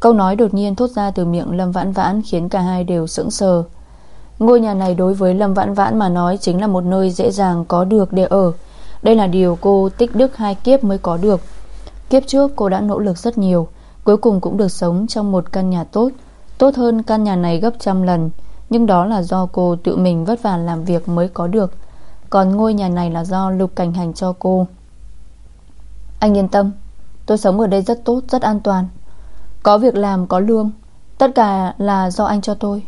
Câu nói đột nhiên thốt ra từ miệng Lâm Vãn Vãn Khiến cả hai đều sững sờ. Ngôi nhà này đối với Lâm Vãn Vãn mà nói Chính là một nơi dễ dàng có được để ở. Đây là điều cô tích đức hai kiếp mới có được. Kiếp trước cô đã nỗ lực rất nhiều, Cuối cùng cũng được sống trong một căn nhà tốt Tốt hơn căn nhà này gấp trăm lần Nhưng đó là do cô tự mình vất vả làm việc mới có được. Còn ngôi nhà này là do Lục Cảnh Hành cho cô. Anh yên tâm Tôi sống ở đây rất tốt, rất an toàn. Có việc làm, có lương Tất cả là do anh cho tôi.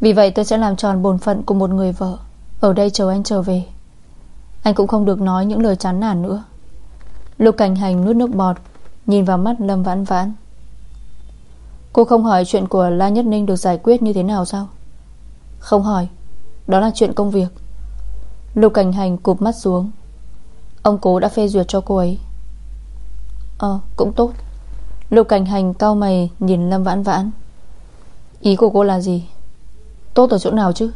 Vì vậy tôi sẽ làm tròn bổn phận của một người vợ. Ở đây chờ anh trở về. Anh cũng không được nói những lời chán nản nữa. Lục cảnh hành nuốt nước bọt Nhìn vào mắt Lâm Vãn Vãn. Cô không hỏi chuyện của La Nhất Ninh được giải quyết như thế nào sao? Không hỏi. Đó là chuyện công việc. Lục cảnh hành cụp mắt xuống. Ông cố đã phê duyệt cho cô ấy. Ờ cũng tốt. Lục cảnh hành cao mày nhìn Lâm Vãn Vãn. Ý của cô là gì? Tốt ở chỗ nào chứ?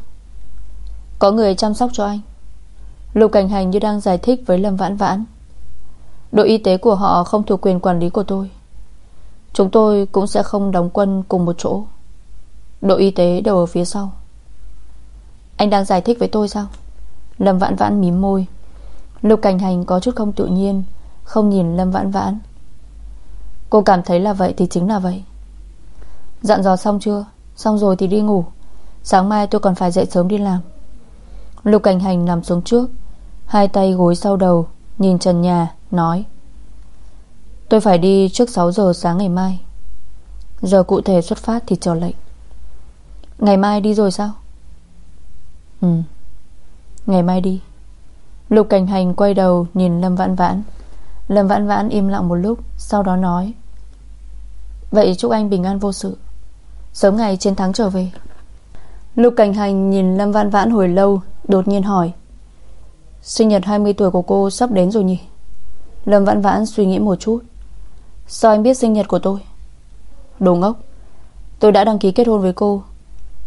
Có người chăm sóc cho anh. Lục cảnh hành như đang giải thích với Lâm Vãn Vãn. Đội y tế của họ không thuộc quyền quản lý của tôi. Chúng tôi cũng sẽ không đóng quân cùng một chỗ. Đội y tế đều ở phía sau. Anh đang giải thích với tôi sao? Lâm Vãn Vãn mím môi. Lục cảnh hành có chút không tự nhiên, Không nhìn Lâm Vãn Vãn. Cô cảm thấy là vậy thì chính là vậy. Dặn dò xong chưa? Xong rồi thì đi ngủ. Sáng mai tôi còn phải dậy sớm đi làm. Lục cảnh hành nằm xuống trước, Hai tay gối sau đầu, Nhìn trần nhà, nói. Tôi phải đi trước 6 giờ sáng ngày mai. Giờ cụ thể xuất phát thì chờ lệnh. Ngày mai đi rồi sao? Ừ. Ngày mai đi. Lục cảnh hành quay đầu nhìn Lâm Vãn Vãn. Lâm Vãn Vãn im lặng một lúc, Sau đó nói, Vậy chúc anh bình an vô sự. Sớm ngày chiến thắng trở về. Lục cảnh hành nhìn Lâm Vãn Vãn hồi lâu, Đột nhiên hỏi, Sinh nhật 20 tuổi của cô sắp đến rồi nhỉ? Lâm Vãn Vãn suy nghĩ một chút. Sao anh biết sinh nhật của tôi? Đồ ngốc. Tôi đã đăng ký kết hôn với cô.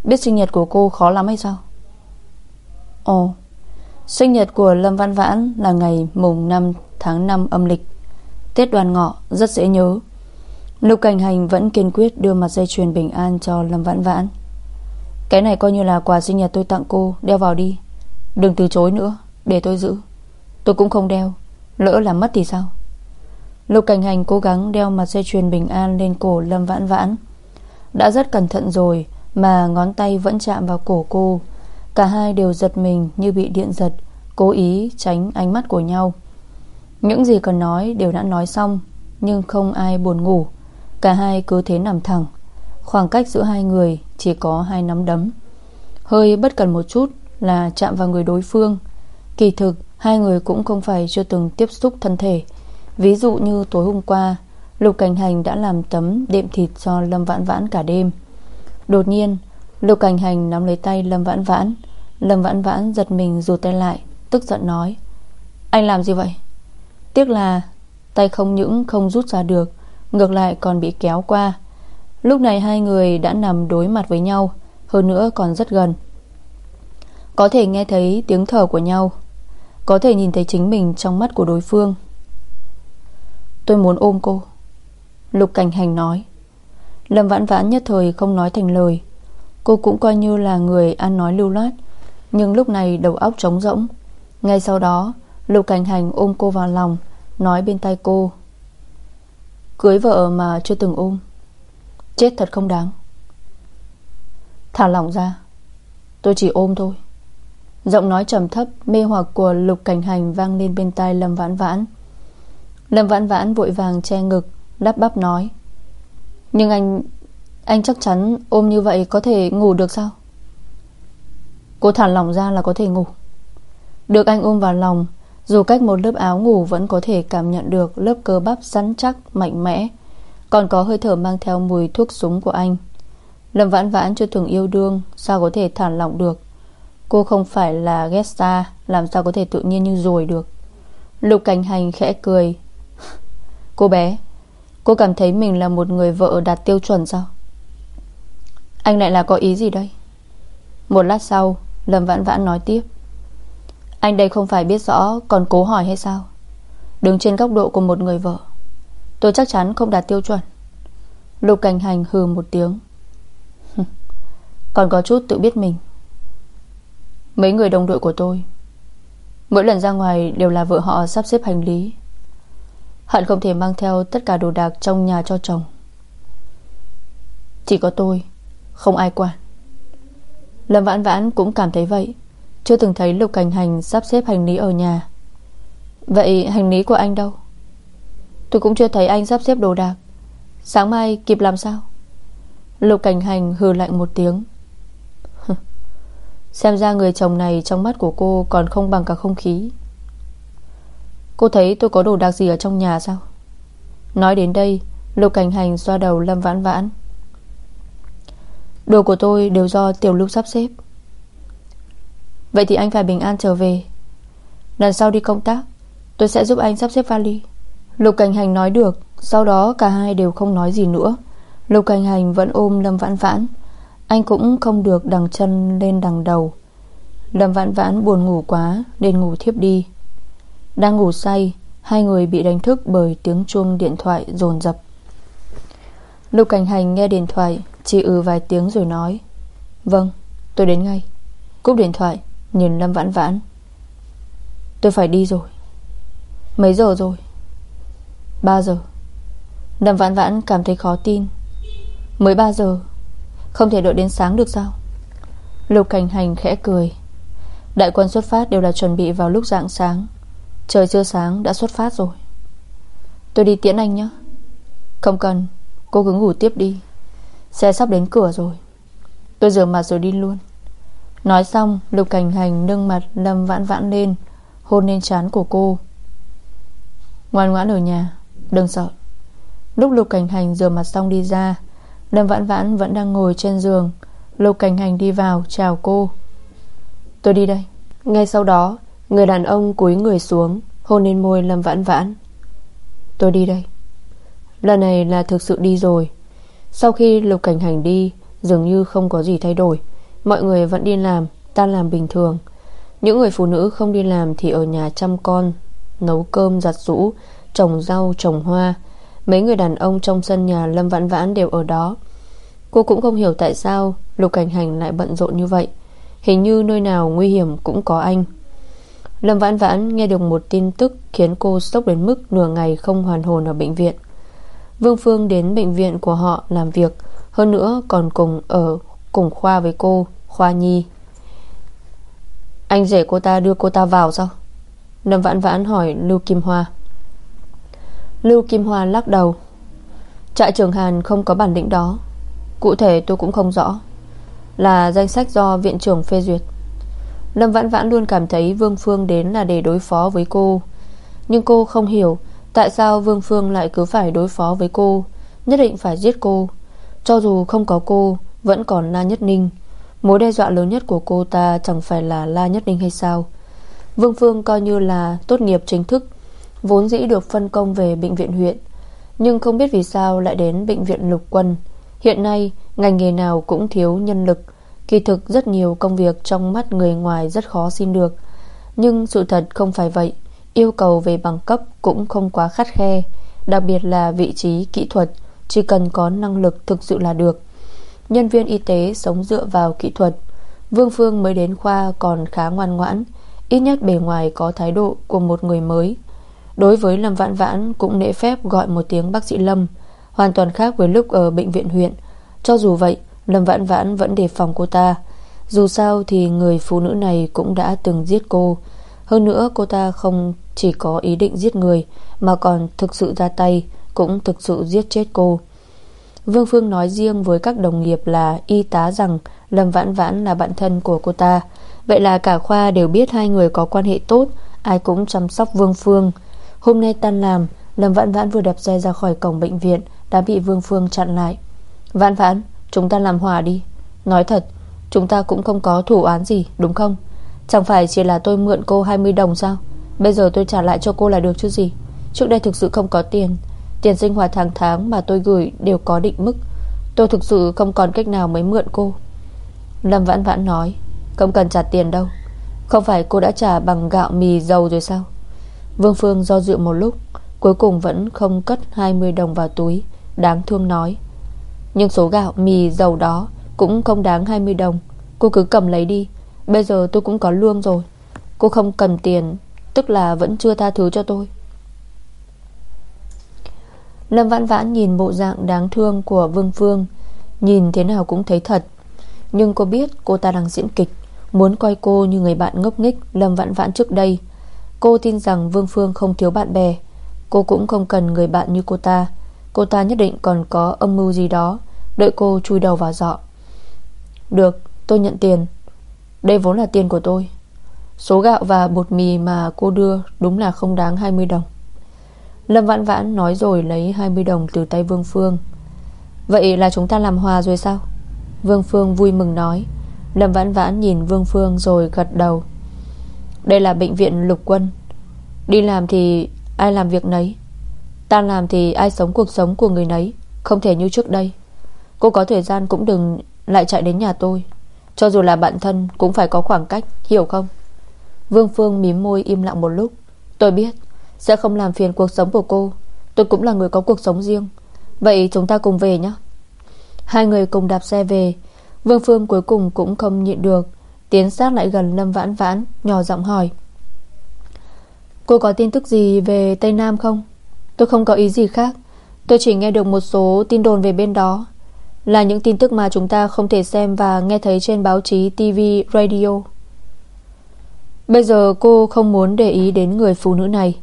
Biết sinh nhật của cô khó lắm hay sao? Ồ. Sinh nhật của Lâm Văn Vãn là ngày mùng 5 tháng 5 âm lịch. Tết đoàn ngọ, rất dễ nhớ. Lục Cảnh Hành vẫn kiên quyết đưa mặt dây chuyền bình an cho Lâm Vãn Vãn. Cái này coi như là quà sinh nhật tôi tặng cô, Đeo vào đi. Đừng từ chối nữa, Để tôi giữ. Tôi cũng không đeo. Lỡ làm mất thì sao? Lục Cảnh Hành cố gắng đeo mặt dây chuyền bình an lên cổ Lâm Vãn Vãn. Đã rất cẩn thận rồi, Mà ngón tay vẫn chạm vào cổ cô. Cả hai đều giật mình như bị điện giật, Cố ý tránh ánh mắt của nhau. Những gì cần nói đều đã nói xong, Nhưng không ai buồn ngủ. Cả hai cứ thế nằm thẳng. Khoảng cách giữa hai người chỉ có hai nắm đấm. Hơi bất cần một chút Là chạm vào người đối phương. Kỳ thực, hai người cũng không phải chưa từng tiếp xúc thân thể. Ví dụ như tối hôm qua, Lục Cảnh Hành đã làm tấm đệm thịt cho Lâm Vãn Vãn cả đêm. Đột nhiên, Lục Cảnh Hành nắm lấy tay Lâm Vãn Vãn. Lâm Vãn Vãn giật mình rụt tay lại, Tức giận nói, Anh làm gì vậy? Tiếc là tay không những không rút ra được, Ngược lại còn bị kéo qua. Lúc này hai người đã nằm đối mặt với nhau, Hơn nữa còn rất gần. Có thể nghe thấy tiếng thở của nhau, Có thể nhìn thấy chính mình trong mắt của đối phương. Tôi muốn ôm cô. Lục Cảnh Hành nói. Lâm Vãn Vãn nhất thời không nói thành lời. Cô cũng coi như là người ăn nói lưu loát. Nhưng lúc này đầu óc trống rỗng. Ngay sau đó, Lục Cảnh Hành ôm cô vào lòng, Nói bên tay cô. Cưới vợ mà chưa từng ôm. Chết thật không đáng. Thả lỏng ra. Tôi chỉ ôm thôi. Giọng nói trầm thấp, mê hoặc của Lục Cảnh Hành vang lên bên tai Lâm Vãn Vãn. Lâm Vãn Vãn vội vàng che ngực Đắp bắp nói. Nhưng anh Anh chắc chắn ôm như vậy có thể ngủ được sao? Cô thả lỏng ra là có thể ngủ. Được anh ôm vào lòng, Dù cách một lớp áo ngủ Vẫn có thể cảm nhận được lớp cơ bắp rắn chắc, Mạnh mẽ. Còn có hơi thở mang theo mùi thuốc súng của anh. Lâm Vãn Vãn chưa từng yêu đương, Sao có thể thả lỏng được? Cô không phải là ghét xa Làm sao có thể tự nhiên như rồi được? Lục cảnh hành khẽ cười Cô bé, Cô cảm thấy mình là một người vợ đạt tiêu chuẩn sao? Anh lại là có ý gì đây? Một lát sau, Lâm Vãn Vãn nói tiếp. Anh đây không phải biết rõ Còn cố hỏi hay sao? Đứng trên góc độ của một người vợ, Tôi chắc chắn không đạt tiêu chuẩn. Lục cảnh hành hừ một tiếng. Còn có chút tự biết mình. Mấy người đồng đội của tôi, Mỗi lần ra ngoài đều là vợ họ sắp xếp hành lý. Hận không thể mang theo tất cả đồ đạc trong nhà cho chồng. Chỉ có tôi, Không ai quản. Lâm Vãn Vãn cũng cảm thấy vậy, Chưa từng thấy Lục Cảnh Hành sắp xếp hành lý ở nhà. Vậy hành lý của anh đâu? Tôi cũng chưa thấy anh sắp xếp đồ đạc. Sáng mai kịp làm sao? Lục Cảnh Hành hừ lạnh một tiếng. Xem ra người chồng này trong mắt của cô Còn không bằng cả không khí. Cô thấy tôi có đồ đạc gì ở trong nhà sao? Nói đến đây, Lục cảnh hành xoa đầu Lâm Vãn Vãn. Đồ của tôi đều do tiểu lục sắp xếp. Vậy thì anh phải bình an trở về. Lần sau đi công tác, Tôi sẽ giúp anh sắp xếp vali. Lục cảnh hành nói được, Sau đó cả hai đều không nói gì nữa. Lục cảnh hành vẫn ôm Lâm Vãn Vãn. Anh cũng không được đằng chân lên đằng đầu. Lâm Vãn Vãn buồn ngủ quá, Nên ngủ thiếp đi đang ngủ say, Hai người bị đánh thức bởi tiếng chuông điện thoại dồn dập Lục Cảnh Hành nghe điện thoại, Chỉ ừ vài tiếng rồi nói Vâng tôi đến ngay. Cúp điện thoại, nhìn Lâm Vãn Vãn. Tôi phải đi rồi. Mấy giờ rồi? 3 giờ. Lâm Vãn Vãn cảm thấy khó tin. Mới 3 giờ. Không thể đợi đến sáng được sao? Lục Cảnh Hành khẽ cười. Đại quân xuất phát đều là chuẩn bị vào lúc dạng sáng. Trời chưa sáng đã xuất phát rồi. Tôi đi tiễn anh nhé. Không cần Cô cứ ngủ tiếp đi. Xe sắp đến cửa rồi. Tôi rửa mặt rồi đi luôn. Nói xong, Lục Cảnh Hành nâng mặt Lâm Vãn Vãn lên, Hôn lên trán của cô. Ngoan ngoãn ở nhà, Đừng sợ. Lúc Lục Cảnh Hành rửa mặt xong đi ra Lâm Vãn Vãn vẫn đang ngồi trên giường, Lục Cảnh Hành đi vào chào cô. Tôi đi đây. Ngay sau đó Người đàn ông cúi người xuống, Hôn lên môi Lâm Vãn Vãn. Tôi đi đây. Lần này là thực sự đi rồi. Sau khi Lục Cảnh Hành đi, Dường như không có gì thay đổi. Mọi người vẫn đi làm, ta làm bình thường. Những người phụ nữ không đi làm thì ở nhà chăm con, Nấu cơm giặt rũ Trồng rau, trồng hoa. Mấy người đàn ông trong sân nhà Lâm Vãn Vãn đều ở đó. Cô cũng không hiểu tại sao Lục Cảnh Hành lại bận rộn như vậy. Hình như nơi nào nguy hiểm cũng có anh. Lâm Vãn Vãn nghe được một tin tức Khiến cô sốc đến mức nửa ngày không hoàn hồn ở bệnh viện. Vương Phương đến bệnh viện của họ làm việc, Hơn nữa còn cùng ở, cùng khoa với cô, Khoa Nhi. Anh rể cô ta đưa cô ta vào sao? Lâm Vãn Vãn hỏi Lưu Kim Hoa. Lưu Kim Hoa lắc đầu. Trại trưởng Hàn không có bản định đó. Cụ thể tôi cũng không rõ. Là danh sách do viện trưởng phê duyệt. Lâm Vãn Vãn luôn cảm thấy Vương Phương đến là để đối phó với cô. Nhưng cô không hiểu Tại sao Vương Phương lại cứ phải đối phó với cô, Nhất định phải giết cô. Cho dù không có cô, Vẫn còn La Nhất Ninh. Mối đe dọa lớn nhất của cô ta Chẳng phải là La Nhất Ninh hay sao? Vương Phương coi như là tốt nghiệp chính thức, Vốn dĩ được phân công về bệnh viện huyện, Nhưng không biết vì sao lại đến bệnh viện lục quân. Hiện nay, ngành nghề nào cũng thiếu nhân lực. Kỳ thực rất nhiều công việc trong mắt người ngoài rất khó xin được. Nhưng sự thật không phải vậy, Yêu cầu về bằng cấp cũng không quá khắt khe, Đặc biệt là vị trí kỹ thuật, Chỉ cần có năng lực thực sự là được. Nhân viên y tế sống dựa vào kỹ thuật, Vương Phương mới đến khoa còn khá ngoan ngoãn, Ít nhất bề ngoài có thái độ của một người mới. Đối với Lâm Vãn Vãn Cũng nể phép gọi một tiếng bác sĩ Lâm, Hoàn toàn khác với lúc ở bệnh viện huyện. Cho dù vậy Lâm Vãn Vãn vẫn đề phòng cô ta. Dù sao thì người phụ nữ này Cũng đã từng giết cô. Hơn nữa, cô ta không chỉ có ý định giết người, Mà còn thực sự ra tay, Cũng thực sự giết chết cô. Vương Phương nói riêng với các đồng nghiệp là Y tá rằng Lâm Vãn Vãn là bạn thân của cô ta. Vậy là cả khoa đều biết hai người có quan hệ tốt, Ai cũng chăm sóc Vương Phương. Hôm nay tan làm, Lâm Vãn Vãn vừa đạp xe ra khỏi cổng bệnh viện, Đã bị Vương Phương chặn lại. Vãn Vãn chúng ta làm hòa đi. Nói thật, chúng ta cũng không có thủ án gì, Đúng không? Chẳng phải chỉ là tôi mượn cô 20 đồng sao? Bây giờ tôi trả lại cho cô là được chứ gì? Trước đây thực sự không có tiền. Tiền sinh hoạt hàng tháng mà tôi gửi đều có định mức. Tôi thực sự không còn cách nào mới mượn cô. Lâm Vãn Vãn nói, Không cần trả tiền đâu. Không phải cô đã trả bằng gạo mì dầu rồi sao? Vương Phương do dự một lúc, Cuối cùng vẫn không cất 20 đồng vào túi, Đáng thương nói nhưng số gạo, mì, dầu đó Cũng không đáng 20 đồng. Cô cứ cầm lấy đi. Bây giờ tôi cũng có lương rồi. Cô không cầm tiền, Tức là vẫn chưa tha thứ cho tôi. Lâm Vãn Vãn nhìn bộ dạng đáng thương của Vương Phương, Nhìn thế nào cũng thấy thật. Nhưng cô biết cô ta đang diễn kịch, Muốn coi cô như người bạn ngốc nghích Lâm Vãn Vãn trước đây. Cô tin rằng Vương Phương không thiếu bạn bè. Cô cũng không cần người bạn như cô ta. Cô ta nhất định còn có âm mưu gì đó. Đợi cô chui đầu vào dọ Được, tôi nhận tiền. Đây vốn là tiền của tôi. Số gạo và bột mì mà cô đưa Đúng là không đáng 20 đồng. Lâm Vãn Vãn nói rồi lấy 20 đồng từ tay Vương Phương. Vậy là chúng ta làm hòa rồi sao? Vương Phương vui mừng nói. Lâm Vãn Vãn nhìn Vương Phương rồi gật đầu. Đây là bệnh viện lục quân. Đi làm thì ai làm việc nấy? Ta làm thì ai sống cuộc sống của người nấy? Không thể như trước đây. Cô có thời gian cũng đừng lại chạy đến nhà tôi. Cho dù là bạn thân Cũng phải có khoảng cách, Hiểu không? Vương Phương mím môi im lặng một lúc. Tôi biết, Sẽ không làm phiền cuộc sống của cô. Tôi cũng là người có cuộc sống riêng. Vậy chúng ta cùng về nhé. Hai người cùng đạp xe về. Vương Phương cuối cùng cũng không nhịn được. Tiến sát lại gần Lâm Vãn Vãn, Nhỏ giọng hỏi. Cô có tin tức gì về Tây Nam không? Tôi không có ý gì khác. Tôi chỉ nghe được một số tin đồn về bên đó. Là những tin tức mà chúng ta không thể xem Và nghe thấy trên báo chí, TV, radio. Bây giờ cô không muốn để ý đến người phụ nữ này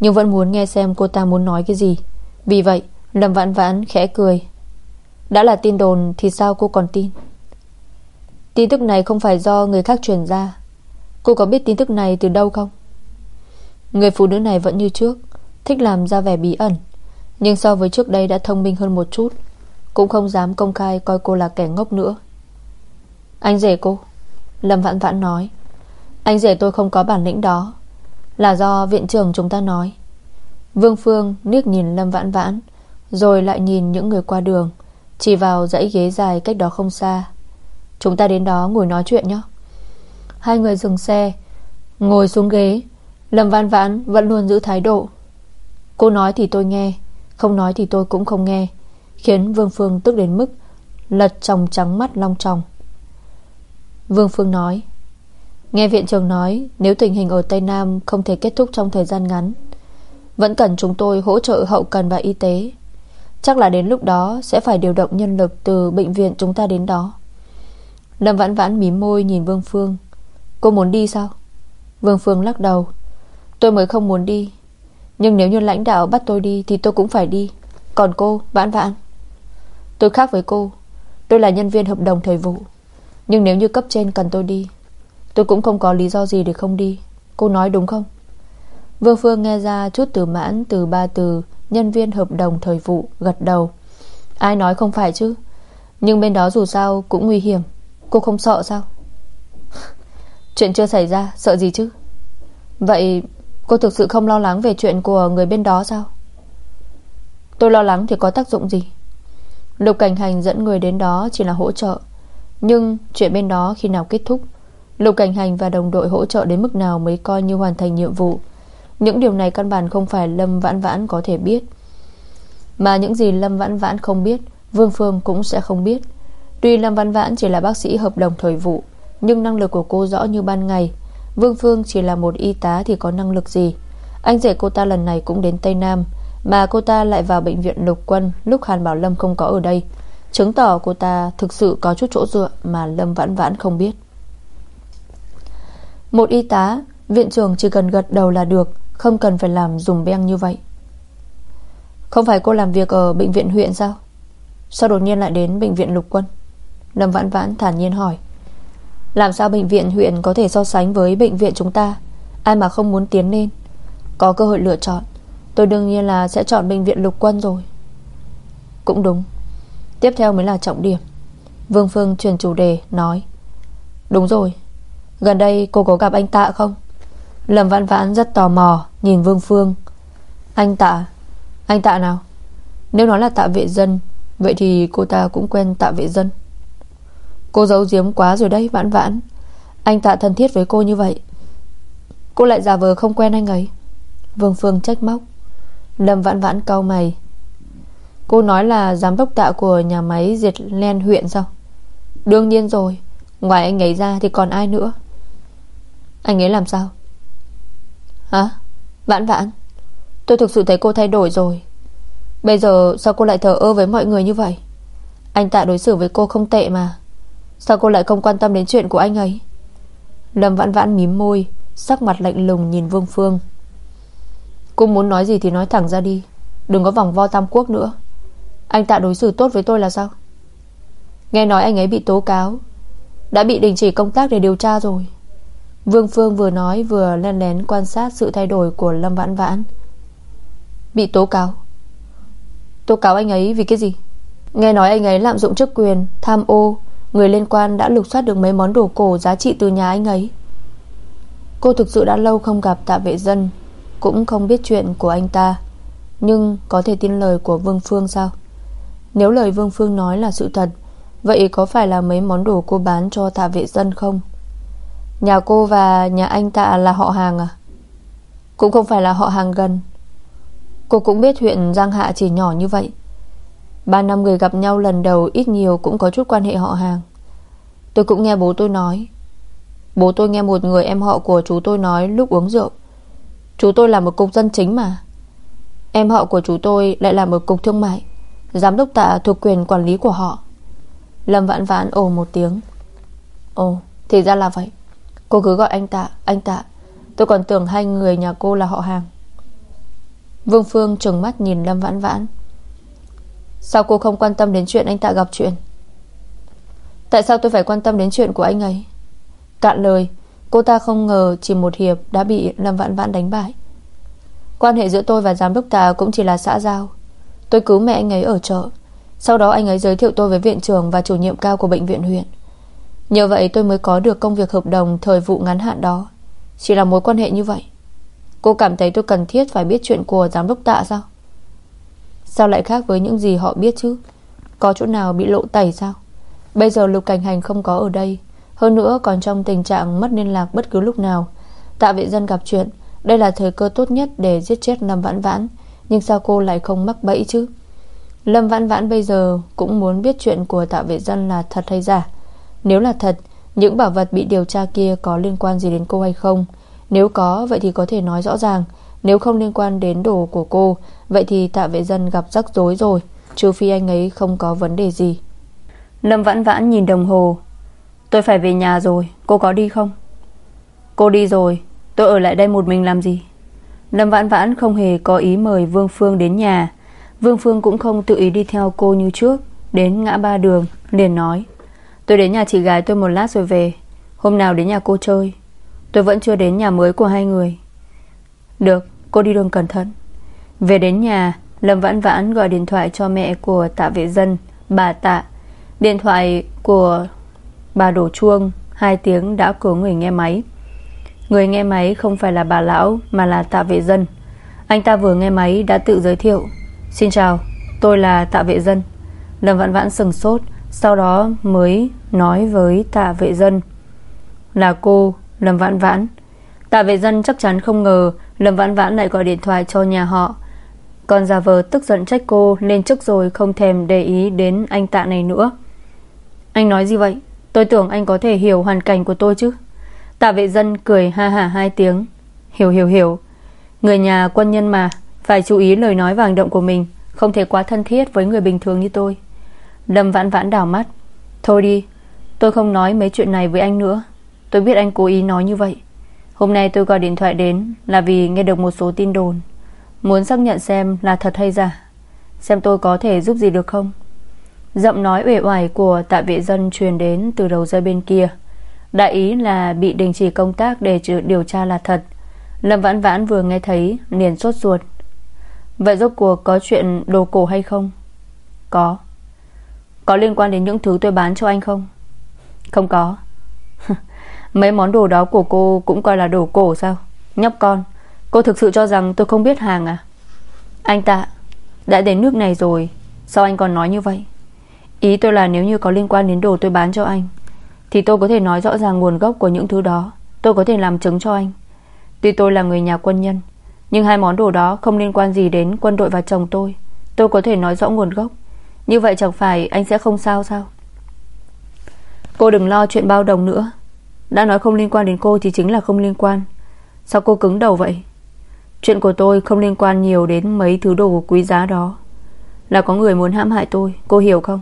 Nhưng vẫn muốn nghe xem cô ta muốn nói cái gì. Vì vậy Lâm Vãn Vãn khẽ cười. Đã là tin đồn thì sao cô còn tin? Tin tức này không phải do người khác truyền ra. Cô có biết tin tức này từ đâu không? Người phụ nữ này vẫn như trước Thích làm ra vẻ bí ẩn Nhưng so với trước đây đã thông minh hơn một chút. Cũng không dám công khai coi cô là kẻ ngốc nữa. Anh rể cô, Lâm Vãn Vãn nói. Anh rể tôi không có bản lĩnh đó. Là do viện trưởng chúng ta nói. Vương Phương liếc nhìn Lâm Vãn Vãn, Rồi lại nhìn những người qua đường, Chỉ vào dãy ghế dài cách đó không xa. Chúng ta đến đó ngồi nói chuyện nhé. Hai người dừng xe, Ngồi xuống ghế. Lâm Vãn Vãn vẫn luôn giữ thái độ. Cô nói thì tôi nghe, Không nói thì tôi cũng không nghe. Khiến Vương Phương tức đến mức Lật tròng trắng mắt long tròng. Vương Phương nói, Nghe viện trưởng nói, Nếu tình hình ở Tây Nam không thể kết thúc trong thời gian ngắn, Vẫn cần chúng tôi hỗ trợ hậu cần và y tế. Chắc là đến lúc đó Sẽ phải điều động nhân lực từ bệnh viện chúng ta đến đó. Lâm Vãn Vãn mím môi nhìn Vương Phương, Cô muốn đi sao? Vương Phương lắc đầu, Tôi mới không muốn đi, Nhưng nếu như lãnh đạo bắt tôi đi Thì tôi cũng phải đi. Còn cô, Vãn Vãn? Tôi khác với cô. Tôi là nhân viên hợp đồng thời vụ. Nhưng nếu như cấp trên cần tôi đi, Tôi cũng không có lý do gì để không đi. Cô nói đúng không? Vương Phương nghe ra chút từ mãn từ ba từ Nhân viên hợp đồng thời vụ Gật đầu. Ai nói không phải chứ? Nhưng bên đó dù sao cũng nguy hiểm. Cô không sợ sao? Chuyện chưa xảy ra, sợ gì chứ? Vậy cô thực sự không lo lắng Về chuyện của người bên đó sao? Tôi lo lắng thì có tác dụng gì? Lục cảnh hành dẫn người đến đó Chỉ là hỗ trợ. Nhưng chuyện bên đó khi nào kết thúc, Lục cảnh hành và đồng đội hỗ trợ đến mức nào Mới coi như hoàn thành nhiệm vụ. Những điều này căn bản không phải Lâm Vãn Vãn có thể biết. Mà những gì Lâm Vãn Vãn không biết, Vương Phương cũng sẽ không biết. Tuy Lâm Vãn Vãn chỉ là bác sĩ hợp đồng thời vụ, Nhưng năng lực của cô rõ như ban ngày. Vương Phương chỉ là một y tá thì có năng lực gì? Anh rể cô ta lần này cũng đến Tây Nam. Mà cô ta lại vào bệnh viện lục quân Lúc Hàn Bảo Lâm không có ở đây. Chứng tỏ cô ta thực sự có chút chỗ dựa Mà Lâm Vãn Vãn không biết. Một y tá, Viện trưởng chỉ cần gật đầu là được, Không cần phải làm dùng beng như vậy. Không phải cô làm việc ở bệnh viện huyện sao? Sao đột nhiên lại đến bệnh viện lục quân? Lâm Vãn Vãn thản nhiên hỏi. Làm sao bệnh viện huyện có thể so sánh với bệnh viện chúng ta? Ai mà không muốn tiến lên? Có cơ hội lựa chọn. Tôi đương nhiên là sẽ chọn bệnh viện lục quân rồi. Cũng đúng. Tiếp theo mới là trọng điểm. Vương Phương chuyển chủ đề, nói, Đúng rồi. Gần đây cô có gặp anh Tạ không? Lâm Vãn Vãn rất tò mò Nhìn Vương Phương. Anh Tạ Anh Tạ nào? Nếu nói là Tạ Vệ Dân, Vậy thì cô ta cũng quen Tạ Vệ Dân. Cô giấu giếm quá rồi đấy, vãn vãn. Anh tạ thân thiết với cô như vậy, Cô lại giả vờ không quen anh ấy. Vương Phương trách móc. Lâm vãn vãn cau mày. Cô nói là giám đốc tạ của nhà máy diệt len huyện sao? Đương nhiên rồi, Ngoài anh ấy ra thì còn ai nữa? Anh ấy làm sao? Hả? Vãn vãn, Tôi thực sự thấy cô thay đổi rồi. Bây giờ sao cô lại thờ ơ với mọi người như vậy? Anh tạ đối xử với cô không tệ mà. Sao cô lại không quan tâm đến chuyện của anh ấy? Lâm vãn vãn mím môi, Sắc mặt lạnh lùng nhìn Vương Phương. Cô muốn nói gì thì nói thẳng ra đi. Đừng có vòng vo tam quốc nữa. Anh tạ đối xử tốt với tôi là sao? Nghe nói anh ấy bị tố cáo. Đã bị đình chỉ công tác để điều tra rồi. Vương Phương vừa nói Vừa len lén quan sát sự thay đổi Của Lâm Vãn Vãn. Bị tố cáo. Tố cáo anh ấy vì cái gì? Nghe nói anh ấy lạm dụng chức quyền, Tham ô, Người liên quan đã lục soát được mấy món đồ cổ giá trị từ nhà anh ấy. Cô thực sự đã lâu không gặp tạ vệ dân. Cũng không biết chuyện của anh ta. Nhưng có thể tin lời của Vương Phương sao? Nếu lời Vương Phương nói là sự thật, Vậy có phải là mấy món đồ cô bán cho tạ vệ dân không? Nhà cô và nhà anh ta là họ hàng à? Cũng không phải là họ hàng gần. Cô cũng biết huyện Giang Hạ chỉ nhỏ như vậy. Ba năm người gặp nhau lần đầu Ít nhiều cũng có chút quan hệ họ hàng. Tôi cũng nghe bố tôi nói. Bố tôi nghe một người em họ của chú tôi nói Lúc uống rượu. Chú tôi là một cục dân chính mà. Em họ của chú tôi lại là một cục thương mại, Giám đốc tạ thuộc quyền quản lý của họ. Lâm vãn vãn ồ một tiếng. Ồ, thì ra là vậy. Cô cứ gọi anh tạ Anh tạ. Tôi còn tưởng hai người nhà cô là họ hàng. Vương Phương trừng mắt nhìn Lâm vãn vãn. Sao cô không quan tâm đến chuyện anh tạ gặp chuyện? Tại sao tôi phải quan tâm đến chuyện của anh ấy? Cạn lời Cô ta không ngờ chỉ một hiệp đã bị Lâm vạn Vãn đánh bại. Quan hệ giữa tôi và giám đốc tạ cũng chỉ là xã giao. Tôi cứu mẹ anh ấy ở chợ. Sau đó anh ấy giới thiệu tôi với viện trưởng Và chủ nhiệm cao của bệnh viện huyện. Nhờ vậy tôi mới có được công việc hợp đồng Thời vụ ngắn hạn đó. Chỉ là mối quan hệ như vậy. Cô cảm thấy tôi cần thiết phải biết chuyện của giám đốc tạ sao? Sao lại khác với những gì họ biết chứ? Có chỗ nào bị lộ tẩy sao? Bây giờ Lục Cảnh Hành không có ở đây. Hơn nữa còn trong tình trạng mất liên lạc bất cứ lúc nào. Tạ vệ dân gặp chuyện, Đây là thời cơ tốt nhất để giết chết Lâm Vãn Vãn, Nhưng sao cô lại không mắc bẫy chứ? Lâm Vãn Vãn bây giờ Cũng muốn biết chuyện của tạ vệ dân là thật hay giả. Nếu là thật, Những bảo vật bị điều tra kia có liên quan gì đến cô hay không? Nếu có, vậy thì có thể nói rõ ràng. Nếu không liên quan đến đồ của cô, Vậy thì tạ vệ dân gặp rắc rối rồi, Trừ phi anh ấy không có vấn đề gì. Lâm vãn vãn nhìn đồng hồ Tôi phải về nhà rồi. Cô có đi không? Cô đi rồi. Tôi ở lại đây một mình làm gì? Lâm vãn vãn không hề có ý mời Vương Phương đến nhà. Vương Phương cũng không tự ý đi theo cô như trước, Đến ngã ba đường, Liền nói, Tôi đến nhà chị gái tôi một lát rồi về. Hôm nào đến nhà cô chơi. Tôi vẫn chưa đến nhà mới của hai người. Được, cô đi đường cẩn thận. Về đến nhà, Lâm Vãn Vãn gọi điện thoại cho mẹ của tạ vệ dân, Bà tạ. Điện thoại của bà đổ chuông, Hai tiếng đã có người nghe máy. Người nghe máy không phải là bà lão, Mà là tạ vệ dân. Anh ta vừa nghe máy đã tự giới thiệu, Xin chào, tôi là tạ vệ dân. Lâm Vãn Vãn sừng sốt, Sau đó mới nói với tạ vệ dân, Là cô, Lâm Vãn Vãn. Tạ vệ dân chắc chắn không ngờ Lâm Vãn Vãn lại gọi điện thoại cho nhà họ. Còn giả vờ tức giận trách cô Lên chức rồi không thèm để ý đến anh tạ này nữa. Anh nói gì vậy? Tôi tưởng anh có thể hiểu hoàn cảnh của tôi chứ. Tạ vệ dân cười ha hả hai tiếng. Hiểu hiểu hiểu. Người nhà quân nhân mà, Phải chú ý lời nói và hành động của mình, Không thể quá thân thiết với người bình thường như tôi. Lâm vãn vãn đảo mắt. Thôi đi, Tôi không nói mấy chuyện này với anh nữa. Tôi biết anh cố ý nói như vậy. Hôm nay tôi gọi điện thoại đến Là vì nghe được một số tin đồn. Muốn xác nhận xem là thật hay giả. Xem tôi có thể giúp gì được không. Giọng nói uể oải của tạ vệ dân truyền đến từ đầu dây bên kia. Đại ý là bị đình chỉ công tác để điều tra là thật. Lâm Vãn Vãn vừa nghe thấy, liền sốt ruột. Vậy rốt cuộc có chuyện đồ cổ hay không? Có. Có liên quan đến những thứ tôi bán cho anh không? Không có. Mấy món đồ đó của cô cũng coi là đồ cổ sao? Nhóc con, Cô thực sự cho rằng tôi không biết hàng à? Anh tạ, Đã đến nước này rồi, Sao anh còn nói như vậy? Ý tôi là nếu như có liên quan đến đồ tôi bán cho anh, Thì tôi có thể nói rõ ràng nguồn gốc của những thứ đó. Tôi có thể làm chứng cho anh. Tuy tôi là người nhà quân nhân, Nhưng hai món đồ đó không liên quan gì đến quân đội và chồng tôi. Tôi có thể nói rõ nguồn gốc. Như vậy chẳng phải anh sẽ không sao sao? Cô đừng lo chuyện bao đồng nữa. Đã nói không liên quan đến cô thì chính là không liên quan. Sao cô cứng đầu vậy? Chuyện của tôi không liên quan nhiều đến mấy thứ đồ quý giá đó. Là có người muốn hãm hại tôi, Cô hiểu không?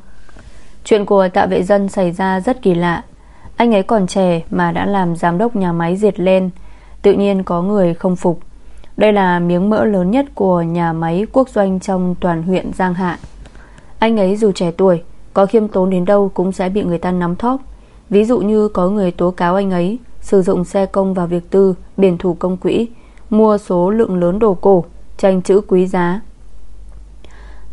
Chuyện của tạ vệ dân xảy ra rất kỳ lạ. Anh ấy còn trẻ mà đã làm giám đốc nhà máy diệt lên. Tự nhiên có người không phục. Đây là miếng mỡ lớn nhất của nhà máy quốc doanh trong toàn huyện Giang Hạ. Anh ấy dù trẻ tuổi, Có khiêm tốn đến đâu cũng sẽ bị người ta nắm thóp. Ví dụ như có người tố cáo anh ấy Sử dụng xe công vào việc tư, Biển thủ công quỹ, Mua số lượng lớn đồ cổ, Tranh chữ quý giá.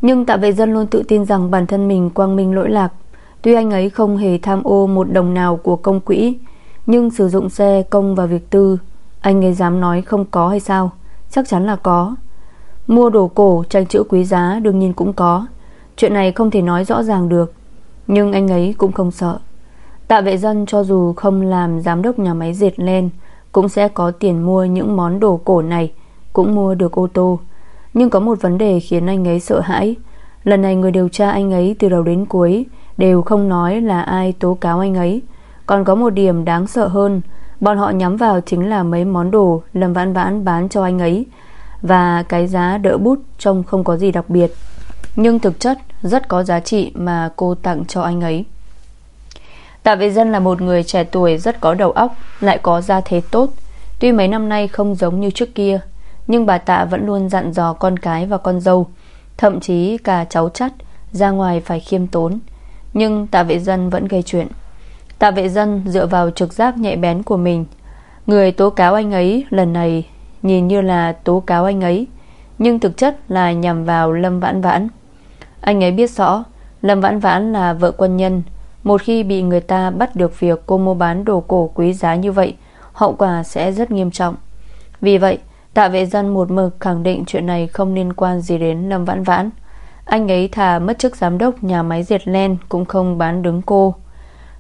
Nhưng tạ vệ dân luôn tự tin rằng Bản thân mình quang minh lỗi lạc. Tuy anh ấy không hề tham ô một đồng nào của công quỹ, Nhưng sử dụng xe, công và việc tư, Anh ấy dám nói không có hay sao? Chắc chắn là có. Mua đồ cổ, tranh chữ quý giá, đương nhiên cũng có. Chuyện này không thể nói rõ ràng được, Nhưng anh ấy cũng không sợ. Tạ vệ dân cho dù không làm giám đốc nhà máy diệt lên, Cũng sẽ có tiền mua những món đồ cổ này, Cũng mua được ô tô. Nhưng có một vấn đề khiến anh ấy sợ hãi. Lần này người điều tra anh ấy từ đầu đến cuối Đều không nói là ai tố cáo anh ấy. Còn có một điểm đáng sợ hơn, Bọn họ nhắm vào chính là mấy món đồ Lâm vãn vãn bán cho anh ấy Và cái giá đỡ bút Trông không có gì đặc biệt. Nhưng thực chất rất có giá trị Mà cô tặng cho anh ấy. Tạ Vệ Dân là một người trẻ tuổi, Rất có đầu óc, Lại có gia thế tốt. Tuy mấy năm nay không giống như trước kia nhưng bà Tạ vẫn luôn dặn dò con cái và con dâu, Thậm chí cả cháu chắt, Ra ngoài phải khiêm tốn. Nhưng tạ vệ dân vẫn gây chuyện. Tạ vệ dân dựa vào trực giác nhạy bén của mình. Người tố cáo anh ấy lần này Nhìn như là tố cáo anh ấy, Nhưng thực chất là nhằm vào Lâm Vãn Vãn. Anh ấy biết rõ, Lâm Vãn Vãn là vợ quân nhân. Một khi bị người ta bắt được việc cô mua bán đồ cổ quý giá như vậy, Hậu quả sẽ rất nghiêm trọng. Vì vậy Tạ vệ dân một mực khẳng định chuyện này không liên quan gì đến Lâm Vãn Vãn. Anh ấy thà mất chức giám đốc nhà máy diệt len Cũng không bán đứng cô.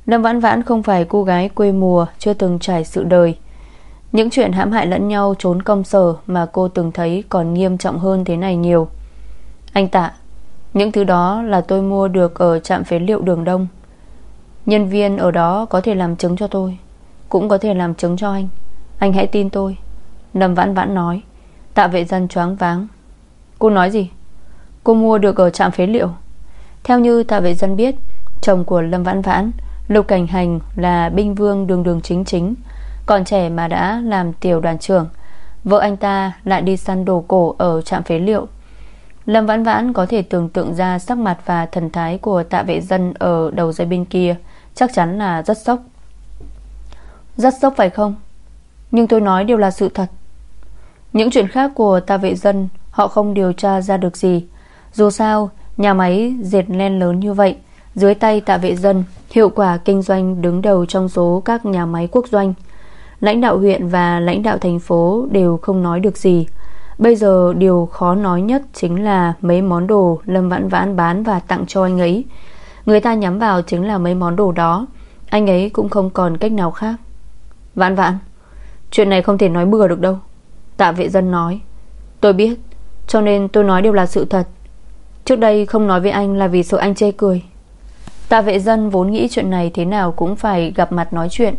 Lâm Vãn Vãn không phải cô gái quê mùa, Chưa từng trải sự đời. Những chuyện hãm hại lẫn nhau trốn công sở Mà cô từng thấy còn nghiêm trọng hơn thế này nhiều. Anh Tạ, Những thứ đó là tôi mua được Ở trạm phế liệu đường đông. Nhân viên ở đó có thể làm chứng cho tôi, Cũng có thể làm chứng cho anh. Anh hãy tin tôi. Lâm Vãn Vãn nói. Tạ vệ dân choáng váng. Cô nói gì? Cô mua được ở trạm phế liệu. Theo như tạ vệ dân biết, Chồng của Lâm Vãn Vãn, Lục Cảnh Hành là binh vương đường đường chính chính. Còn trẻ mà đã làm tiểu đoàn trưởng, Vợ anh ta lại đi săn đồ cổ Ở trạm phế liệu. Lâm Vãn Vãn có thể tưởng tượng ra Sắc mặt và thần thái của tạ vệ dân Ở đầu dây bên kia, Chắc chắn là rất sốc. Rất sốc phải không? Nhưng tôi nói đều là sự thật. Những chuyện khác của Ta vệ dân, Họ không điều tra ra được gì. Dù sao, Nhà máy diệt len lớn như vậy, Dưới tay tạ vệ dân, Hiệu quả kinh doanh đứng đầu trong số các nhà máy quốc doanh. Lãnh đạo huyện và lãnh đạo thành phố đều không nói được gì. Bây giờ điều khó nói nhất chính là mấy món đồ Lâm Vãn Vãn bán và tặng cho anh ấy. Người ta nhắm vào chính là mấy món đồ đó. Anh ấy cũng không còn cách nào khác. Vãn Vãn, Chuyện này không thể nói bừa được đâu. Tạ vệ dân nói. Tôi biết, Cho nên tôi nói đều là sự thật. Trước đây không nói với anh là vì sợ anh chê cười. Tạ vệ dân vốn nghĩ chuyện này thế nào cũng phải gặp mặt nói chuyện,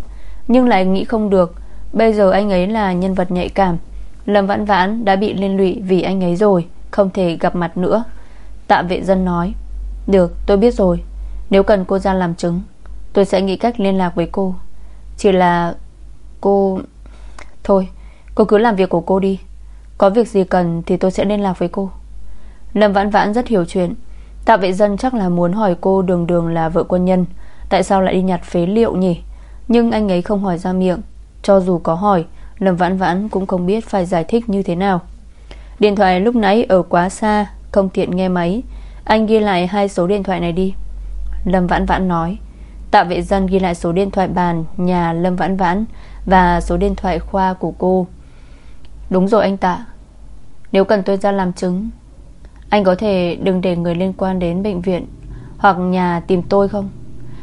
Nhưng lại nghĩ không được. Bây giờ anh ấy là nhân vật nhạy cảm. Lâm Vãn Vãn đã bị liên lụy vì anh ấy rồi, Không thể gặp mặt nữa. Tạ vệ dân nói. Được, tôi biết rồi. Nếu cần cô ra làm chứng, Tôi sẽ nghĩ cách liên lạc với cô. Chỉ là cô Thôi cô cứ làm việc của cô đi. Có việc gì cần thì tôi sẽ liên lạc với cô. Lâm Vãn Vãn rất hiểu chuyện. Tạ vệ dân chắc là muốn hỏi cô đường đường là vợ quân nhân, Tại sao lại đi nhặt phế liệu nhỉ? Nhưng anh ấy không hỏi ra miệng. Cho dù có hỏi, Lâm Vãn Vãn cũng không biết phải giải thích như thế nào. Điện thoại lúc nãy ở quá xa, Không tiện nghe máy. Anh ghi lại hai số điện thoại này đi. Lâm Vãn Vãn nói. Tạ vệ dân ghi lại số điện thoại bàn Nhà Lâm Vãn Vãn Và số điện thoại khoa của cô. Đúng rồi anh Tạ. Nếu cần tôi ra làm chứng, anh có thể đừng để người liên quan đến bệnh viện Hoặc nhà tìm tôi không?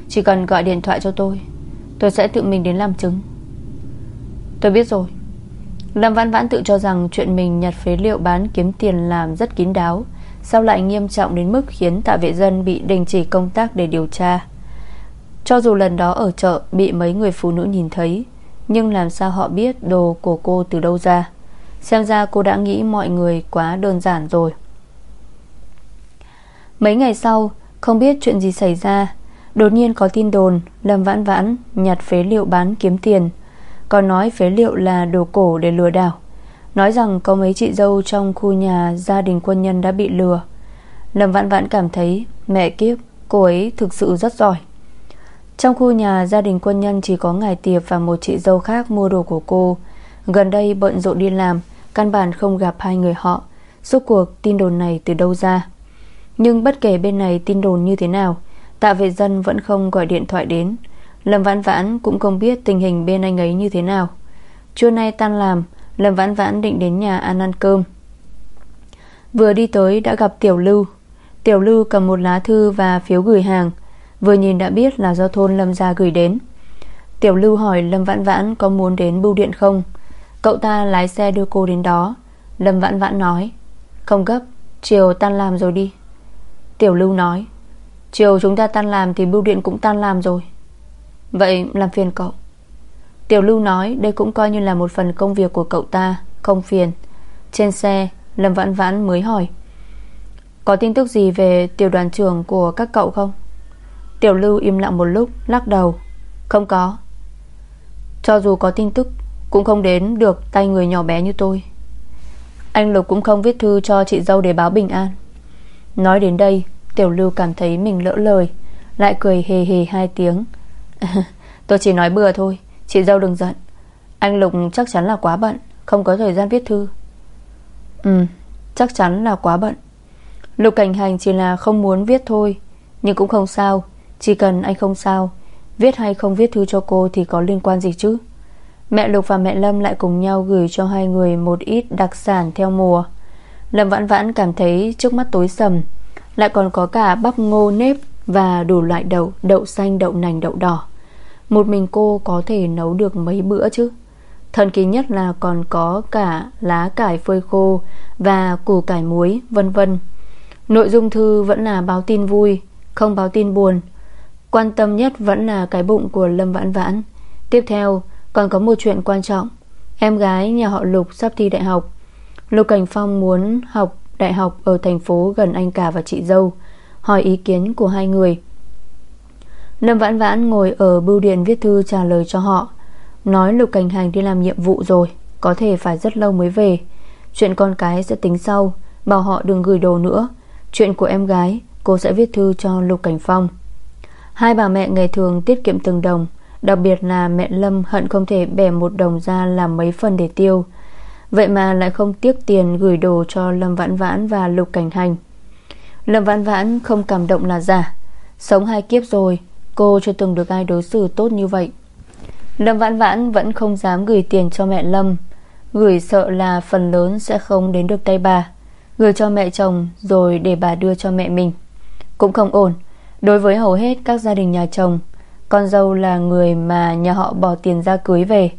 Chỉ cần gọi điện thoại cho tôi Tôi sẽ tự mình đến làm chứng. Tôi biết rồi. Lâm Văn Vãn tự cho rằng Chuyện mình nhặt phế liệu bán kiếm tiền làm rất kín đáo Sao lại nghiêm trọng đến mức Khiến tạ vệ dân bị đình chỉ công tác để điều tra. Cho dù lần đó ở chợ Bị mấy người phụ nữ nhìn thấy, Nhưng làm sao họ biết đồ của cô từ đâu ra? Xem ra cô đã nghĩ mọi người quá đơn giản rồi. Mấy ngày sau, Không biết chuyện gì xảy ra, Đột nhiên có tin đồn Lâm Vãn Vãn nhặt phế liệu bán kiếm tiền, Còn nói phế liệu là đồ cổ để lừa đảo. Nói rằng có mấy chị dâu trong khu nhà gia đình quân nhân đã bị lừa. Lâm Vãn Vãn cảm thấy Mẹ kiếp, Cô ấy thực sự rất giỏi. Trong khu nhà gia đình quân nhân chỉ có ngài tiệp Và một chị dâu khác mua đồ của cô. Gần đây bận rộn đi làm Căn bản không gặp hai người họ. Suốt cuộc, tin đồn này từ đâu ra? Nhưng bất kể bên này tin đồn như thế nào, Tạ vệ dân vẫn không gọi điện thoại đến. Lâm Vãn Vãn cũng không biết tình hình bên anh ấy như thế nào. Trưa nay tan làm, Lâm Vãn Vãn định đến nhà ăn ăn cơm. Vừa đi tới đã gặp Tiểu Lưu. Tiểu Lưu cầm một lá thư và phiếu gửi hàng. Vừa nhìn đã biết là do thôn Lâm Gia gửi đến. Tiểu Lưu hỏi Lâm Vãn Vãn có muốn đến bưu điện không? Cậu ta lái xe đưa cô đến đó. Lâm Vãn Vãn nói Không gấp, chiều tan làm rồi đi. Tiểu Lưu nói Chiều chúng ta tan làm thì bưu điện cũng tan làm rồi. Vậy làm phiền cậu. Tiểu Lưu nói đây cũng coi như là một phần công việc của cậu ta Không phiền. Trên xe Lâm Vãn Vãn mới hỏi Có tin tức gì về tiểu đoàn trưởng của các cậu không? Tiểu Lưu im lặng một lúc Lắc đầu Không có. Cho dù có tin tức cũng không đến được tay người nhỏ bé như tôi. Anh Lục cũng không viết thư cho chị dâu để báo bình an. Nói đến đây, Tiểu lưu cảm thấy mình lỡ lời, Lại cười hề hề hai tiếng. Tôi chỉ nói bừa thôi, Chị dâu đừng giận. Anh Lục chắc chắn là quá bận, Không có thời gian viết thư. Ừ chắc chắn là quá bận. Lục cảnh hành chỉ là không muốn viết thôi, Nhưng cũng không sao. Chỉ cần anh không sao, Viết hay không viết thư cho cô thì có liên quan gì chứ? Mẹ Lục và mẹ Lâm lại cùng nhau gửi cho hai người một ít đặc sản theo mùa. Lâm vãn vãn cảm thấy trước mắt tối sầm Lại còn có cả bắp ngô nếp Và đủ loại đậu Đậu xanh, đậu nành, đậu đỏ. Một mình cô có thể nấu được mấy bữa chứ? Thần kỳ nhất là còn có cả lá cải phơi khô Và củ cải muối vân vân. Nội dung thư vẫn là báo tin vui Không báo tin buồn. Quan tâm nhất vẫn là cái bụng của Lâm Vãn Vãn. Tiếp theo còn có một chuyện quan trọng. Em gái nhà họ Lục sắp thi đại học. Lục Cảnh Phong muốn học đại học Ở thành phố gần anh cả và chị dâu, Hỏi ý kiến của hai người. Lâm Vãn Vãn ngồi ở bưu điện viết thư trả lời cho họ, Nói Lục Cảnh Hành đi làm nhiệm vụ rồi, Có thể phải rất lâu mới về. Chuyện con cái sẽ tính sau, Bảo họ đừng gửi đồ nữa. Chuyện của em gái, Cô sẽ viết thư cho Lục Cảnh Phong. Hai bà mẹ ngày thường tiết kiệm từng đồng Đặc biệt là mẹ Lâm hận không thể bẻ một đồng ra làm mấy phần để tiêu. Vậy mà lại không tiếc tiền gửi đồ cho Lâm Vãn Vãn và Lục Cảnh Hành Lâm Vãn Vãn không cảm động là giả. Sống hai kiếp rồi, Cô chưa từng được ai đối xử tốt như vậy. Lâm Vãn Vãn vẫn không dám gửi tiền cho mẹ Lâm. Gửi sợ là phần lớn sẽ không đến được tay bà. Gửi cho mẹ chồng Rồi để bà đưa cho mẹ mình. Cũng không ổn, Đối với hầu hết các gia đình nhà chồng con dâu là người mà nhà họ bỏ tiền ra cưới về.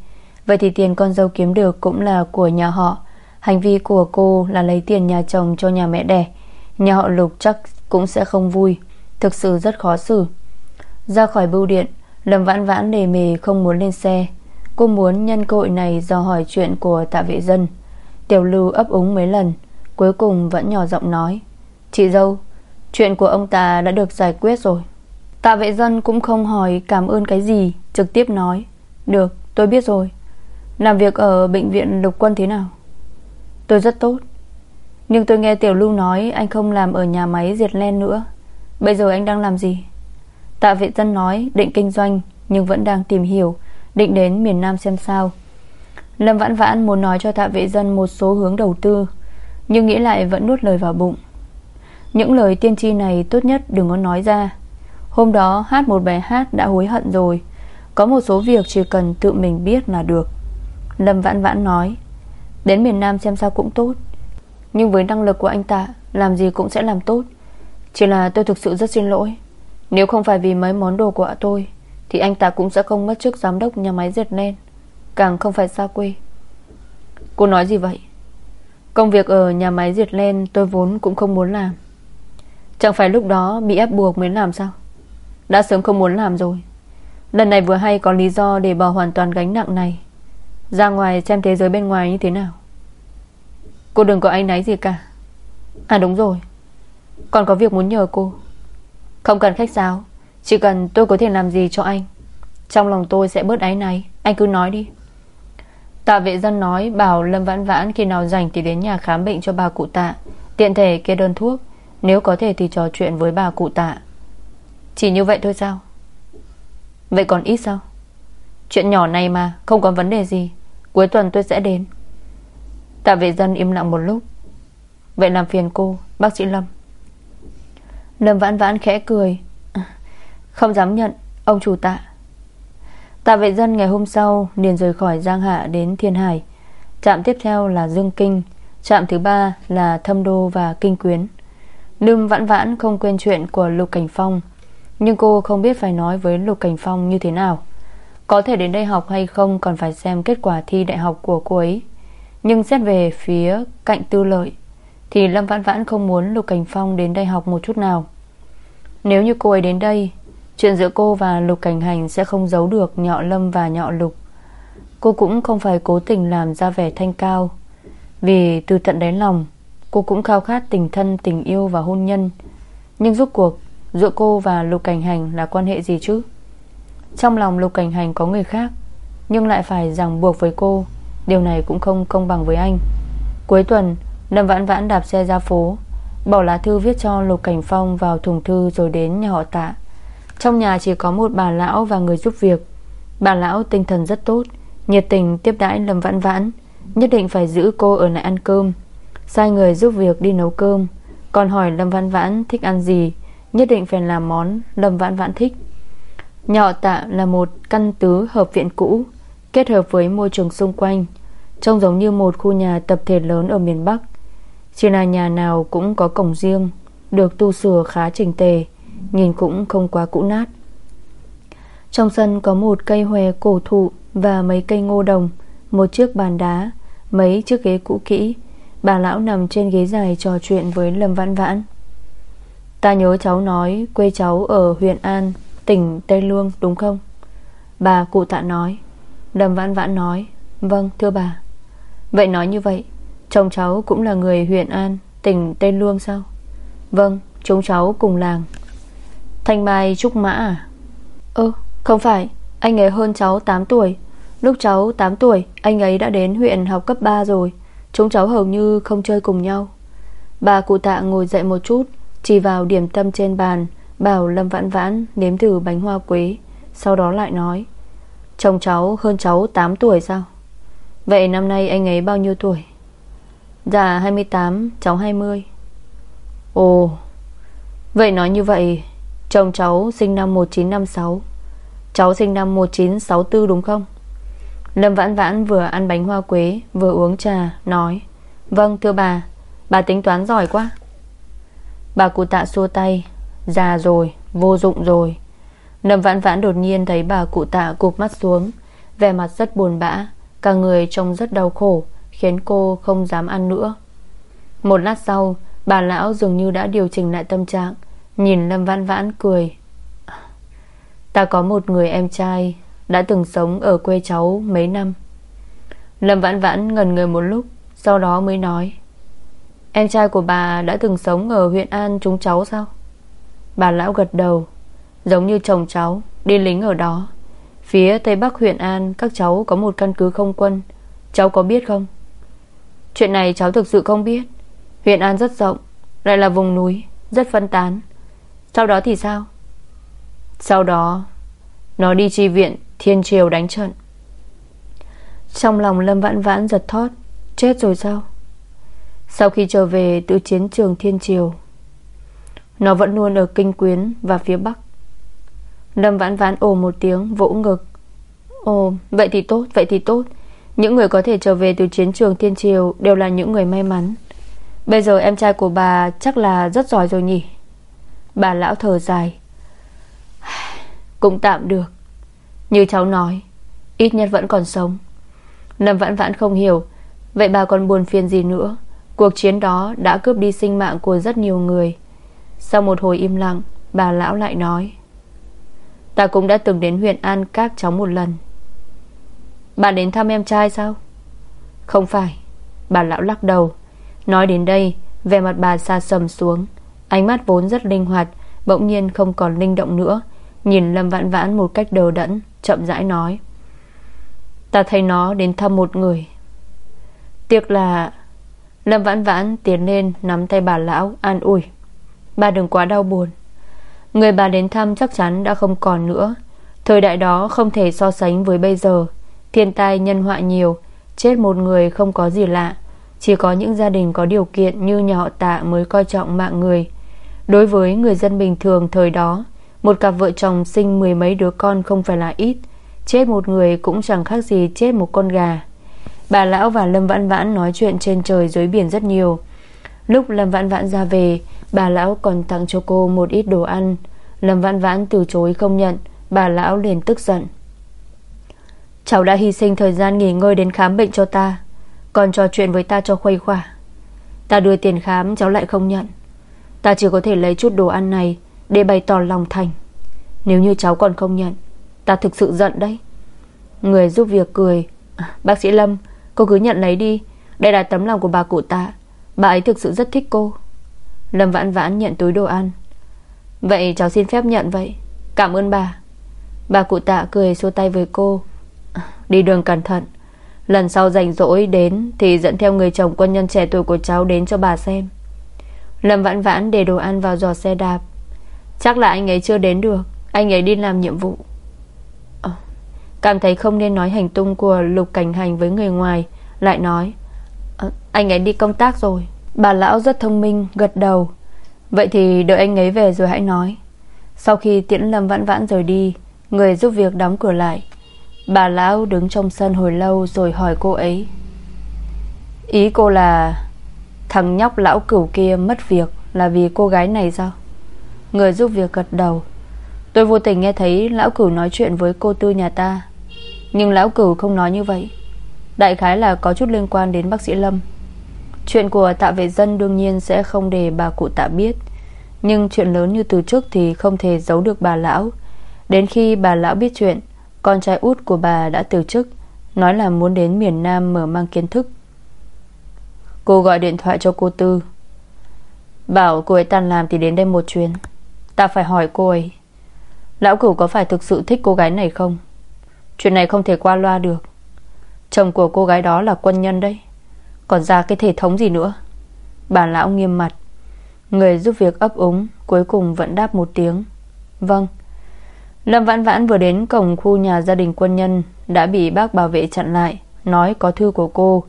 Vậy thì tiền con dâu kiếm được Cũng là của nhà họ. Hành vi của cô là lấy tiền nhà chồng cho nhà mẹ đẻ. Nhà họ Lục chắc cũng sẽ không vui. Thực sự rất khó xử. Ra khỏi bưu điện, Lâm vãn vãn đề mề không muốn lên xe. Cô muốn nhân cội này do hỏi chuyện của tạ vệ dân. Tiểu lưu ấp úng mấy lần, Cuối cùng vẫn nhỏ giọng nói. Chị dâu, Chuyện của ông ta đã được giải quyết rồi. Tạ vệ dân cũng không hỏi cảm ơn cái gì, Trực tiếp nói, Được, tôi biết rồi. Làm việc ở bệnh viện lục quân thế nào? Tôi rất tốt. Nhưng tôi nghe Tiểu Lưu nói Anh không làm ở nhà máy diệt len nữa. Bây giờ anh đang làm gì? Tạ vệ dân nói, định kinh doanh, Nhưng vẫn đang tìm hiểu, Định đến miền Nam xem sao. Lâm Vãn Vãn muốn nói cho tạ vệ dân Một số hướng đầu tư, Nhưng nghĩ lại vẫn nuốt lời vào bụng. Những lời tiên tri này tốt nhất đừng có nói ra. Hôm đó, hát một bài hát đã hối hận rồi. Có một số việc chỉ cần tự mình biết là được. Lâm Vãn Vãn nói, Đến miền Nam xem sao cũng tốt. Nhưng với năng lực của anh ta, Làm gì cũng sẽ làm tốt. Chỉ là tôi thực sự rất xin lỗi. Nếu không phải vì mấy món đồ của tôi, Thì anh ta cũng sẽ không mất chức giám đốc nhà máy dệt len, Càng không phải xa quê. Cô nói gì vậy? Công việc ở nhà máy diệt len Tôi vốn cũng không muốn làm. Chẳng phải lúc đó bị ép buộc mới làm sao? Đã sớm không muốn làm rồi. Lần này vừa hay có lý do để bỏ hoàn toàn gánh nặng này. Ra ngoài xem thế giới bên ngoài như thế nào. Cô đừng có anh náy gì cả. À đúng rồi. Còn có việc muốn nhờ cô. Không cần khách sáo. Chỉ cần tôi có thể làm gì cho anh. Trong lòng tôi sẽ bớt áy này Anh cứ nói đi. Tạ vệ dân nói, bảo Lâm Vãn Vãn Khi nào rảnh thì đến nhà khám bệnh cho bà cụ tạ. Tiện thể kê đơn thuốc. Nếu có thể thì trò chuyện với bà cụ tạ. Chỉ như vậy thôi sao? Vậy còn ít sao? Chuyện nhỏ này mà, không có vấn đề gì. Cuối tuần tôi sẽ đến. Tạ vệ dân im lặng một lúc. Vậy làm phiền cô, Bác sĩ Lâm. Lâm vãn vãn khẽ cười. Không dám nhận, Ông chủ tạ. Tạ vệ dân ngày hôm sau liền rời khỏi Giang Hạ đến Thiên Hải. Trạm tiếp theo là Dương Kinh, Trạm thứ ba là Thâm Đô và Kinh Quyến. Lâm vãn vãn không quên chuyện của Lục Cảnh Phong nhưng cô không biết phải nói với Lục Cảnh Phong như thế nào. Có thể đến đây học hay không Còn phải xem kết quả thi đại học của cô ấy. Nhưng xét về phía cạnh tư lợi Thì Lâm Vãn Vãn không muốn Lục Cảnh Phong đến đây học một chút nào. Nếu như cô ấy đến đây Chuyện giữa cô và Lục Cảnh Hành Sẽ không giấu được nhọ Lâm và nhọ Lục. Cô cũng không phải cố tình làm ra vẻ thanh cao. Vì từ tận đáy lòng Cô cũng khao khát tình thân, tình yêu và hôn nhân. Nhưng rốt cuộc Giữa cô và Lục Cảnh Hành là quan hệ gì chứ? Trong lòng Lục Cảnh Hành có người khác, Nhưng lại phải ràng buộc với cô. Điều này cũng không công bằng với anh. Cuối tuần, Lâm Vãn Vãn đạp xe ra phố, Bỏ lá thư viết cho Lục Cảnh Phong vào thùng thư Rồi đến nhà họ tạ. Trong nhà chỉ có một bà lão và người giúp việc. Bà lão tinh thần rất tốt, Nhiệt tình tiếp đãi Lâm Vãn Vãn, Nhất định phải giữ cô ở lại ăn cơm. Sai người giúp việc đi nấu cơm, Còn hỏi Lâm Vãn Vãn thích ăn gì Nhất định phải làm món Lâm Vãn Vãn thích. Nhọ tạ là một căn tứ hợp viện cũ, Kết hợp với môi trường xung quanh, Trông giống như một khu nhà tập thể lớn ở miền Bắc. Chỉ là nhà nào cũng có cổng riêng, Được tu sửa khá chỉnh tề, Nhìn cũng không quá cũ nát. Trong sân có một cây hòe cổ thụ Và mấy cây ngô đồng, Một chiếc bàn đá, Mấy chiếc ghế cũ kỹ. Bà lão nằm trên ghế dài trò chuyện với Lâm Vãn Vãn. Ta nhớ cháu nói Quê cháu ở huyện An, Tỉnh Tây luông, đúng không? Bà cụ tạ nói. Đầm Vãn Vãn nói. Vâng thưa bà. Vậy nói như vậy, Chồng cháu cũng là người huyện An, Tỉnh Tây luông sao? Vâng chúng cháu cùng làng. Thanh Mai Trúc Mã à? Ơ, không phải, Anh ấy hơn cháu 8 tuổi. Lúc cháu 8 tuổi, Anh ấy đã đến huyện học cấp 3 rồi. Chúng cháu hầu như không chơi cùng nhau. Bà cụ tạ ngồi dậy một chút chỉ vào điểm tâm trên bàn, Bảo Lâm Vãn Vãn nếm thử bánh hoa quế, Sau đó lại nói Chồng cháu hơn cháu 8 tuổi sao? Vậy năm nay anh ấy bao nhiêu tuổi? Dạ 28 Cháu 20 Ồ, Vậy nói như vậy Chồng cháu sinh năm 1956 Cháu sinh năm 1964 đúng không? Lâm Vãn Vãn vừa ăn bánh hoa quế, Vừa uống trà, Nói Vâng thưa bà Bà tính toán giỏi quá. Bà cụ tạ xua tay. Già rồi, Vô dụng rồi. Lâm Vãn Vãn đột nhiên thấy bà cụ tạ cụp mắt xuống. Vẻ mặt rất buồn bã, Cả người trông rất đau khổ, Khiến cô không dám ăn nữa. Một lát sau, Bà lão dường như đã điều chỉnh lại tâm trạng. Nhìn Lâm Vãn Vãn cười. Ta có một người em trai, Đã từng sống ở quê cháu mấy năm. Lâm Vãn Vãn ngần người một lúc, Sau đó mới nói. Em trai của bà đã từng sống ở huyện An chúng cháu sao? Bà lão gật đầu, Giống như chồng cháu, Đi lính ở đó. Phía tây bắc huyện An, Các cháu có một căn cứ không quân. Cháu có biết không? Chuyện này cháu thực sự không biết. Huyện An rất rộng, Lại là vùng núi, Rất phân tán. Sau đó thì sao? Sau đó, Nó đi chi viện Thiên Triều đánh trận. Trong lòng Lâm Vãn Vãn giật thót, Chết rồi sao? Sau khi trở về từ chiến trường Thiên Triều, Nó vẫn luôn ở Kinh Quyến Và phía Bắc. Lâm Vãn Vãn ồ một tiếng, vỗ ngực. Ồ, vậy thì tốt, Vậy thì tốt. Những người có thể trở về từ chiến trường Thiên Triều Đều là những người may mắn. Bây giờ em trai của bà chắc là rất giỏi rồi nhỉ? Bà lão thở dài. Cũng tạm được. Như cháu nói, Ít nhất vẫn còn sống. Lâm Vãn Vãn không hiểu, Vậy bà còn buồn phiền gì nữa? Cuộc chiến đó đã cướp đi sinh mạng của rất nhiều người. Sau một hồi im lặng, Bà lão lại nói, Ta cũng đã từng đến huyện An Các cháu một lần. Bà đến thăm em trai sao? Không phải. Bà lão lắc đầu, Nói đến đây, Vẻ mặt bà xa sầm xuống, Ánh mắt vốn rất linh hoạt, Bỗng nhiên không còn linh động nữa, Nhìn Lâm Vãn Vãn một cách đờ đẫn, Chậm rãi nói, Ta thấy nó đến thăm một người. Tiếc là Lâm Vãn Vãn tiến lên Nắm tay bà lão, an ủi. Bà đừng quá đau buồn. Người bà đến thăm chắc chắn đã không còn nữa. Thời đại đó không thể so sánh với bây giờ. Thiên tai, nhân họa nhiều, Chết một người không có gì lạ. Chỉ có những gia đình có điều kiện như nhà họ tạ mới coi trọng mạng người. Đối với người dân bình thường thời đó, Một cặp vợ chồng sinh mười mấy đứa con không phải là ít. Chết một người cũng chẳng khác gì chết một con gà. Bà lão và Lâm Vãn Vãn nói chuyện trên trời dưới biển rất nhiều. Lúc Lâm Vãn Vãn ra về Bà lão còn tặng cho cô một ít đồ ăn. Lâm Vãn Vãn từ chối không nhận Bà lão liền tức giận. Cháu đã hy sinh thời gian nghỉ ngơi đến khám bệnh cho ta Còn trò chuyện với ta cho khuây khỏa. Ta đưa tiền khám cháu lại không nhận. Ta chỉ có thể lấy chút đồ ăn này Để bày tỏ lòng thành. Nếu như cháu còn không nhận Ta thực sự giận đấy. Người giúp việc cười à, Bác sĩ Lâm Cô cứ nhận lấy đi. Đây là tấm lòng của bà cụ ta. Bà ấy thực sự rất thích cô. Lâm vãn vãn nhận túi đồ ăn. Vậy cháu xin phép nhận vậy. Cảm ơn bà. Bà cụ tạ cười xua tay với cô. Đi đường cẩn thận. Lần sau rảnh rỗi đến Thì dẫn theo người chồng quân nhân trẻ tuổi của cháu đến cho bà xem. Lâm vãn vãn để đồ ăn vào giò xe đạp. Chắc là anh ấy chưa đến được. Anh ấy đi làm nhiệm vụ. Cảm thấy không nên nói hành tung của Lục Cảnh Hành với người ngoài. Lại nói à, Anh ấy đi công tác rồi. Bà lão rất thông minh gật đầu. Vậy thì đợi anh ấy về rồi hãy nói. Sau khi tiễn Lâm Vãn Vãn rời đi Người giúp việc đóng cửa lại. Bà lão đứng trong sân hồi lâu Rồi hỏi cô ấy Ý cô là Thằng nhóc lão cửu kia mất việc Là vì cô gái này sao? Người giúp việc gật đầu Tôi vô tình nghe thấy lão cửu nói chuyện với cô tư nhà ta. Nhưng lão cửu không nói như vậy. Đại khái là có chút liên quan đến bác sĩ Lâm. Chuyện của tạ vệ dân đương nhiên sẽ không để bà cụ tạ biết. Nhưng chuyện lớn như từ trước thì không thể giấu được bà lão. Đến khi bà lão biết chuyện, Con trai út của bà đã từ chức, Nói là muốn đến miền Nam mở mang kiến thức. Cô gọi điện thoại cho cô Tư. Bảo cô ấy tan làm thì đến đây một chuyến. Ta phải hỏi cô ấy, Lão cửu có phải thực sự thích cô gái này không? Chuyện này không thể qua loa được. Chồng của cô gái đó là quân nhân đấy. Còn ra cái thể thống gì nữa? Bà lão nghiêm mặt. Người giúp việc ấp úng, Cuối cùng vẫn đáp một tiếng. Vâng. Lâm Vãn Vãn vừa đến cổng khu nhà gia đình quân nhân, Đã bị bác bảo vệ chặn lại, Nói có thư của cô.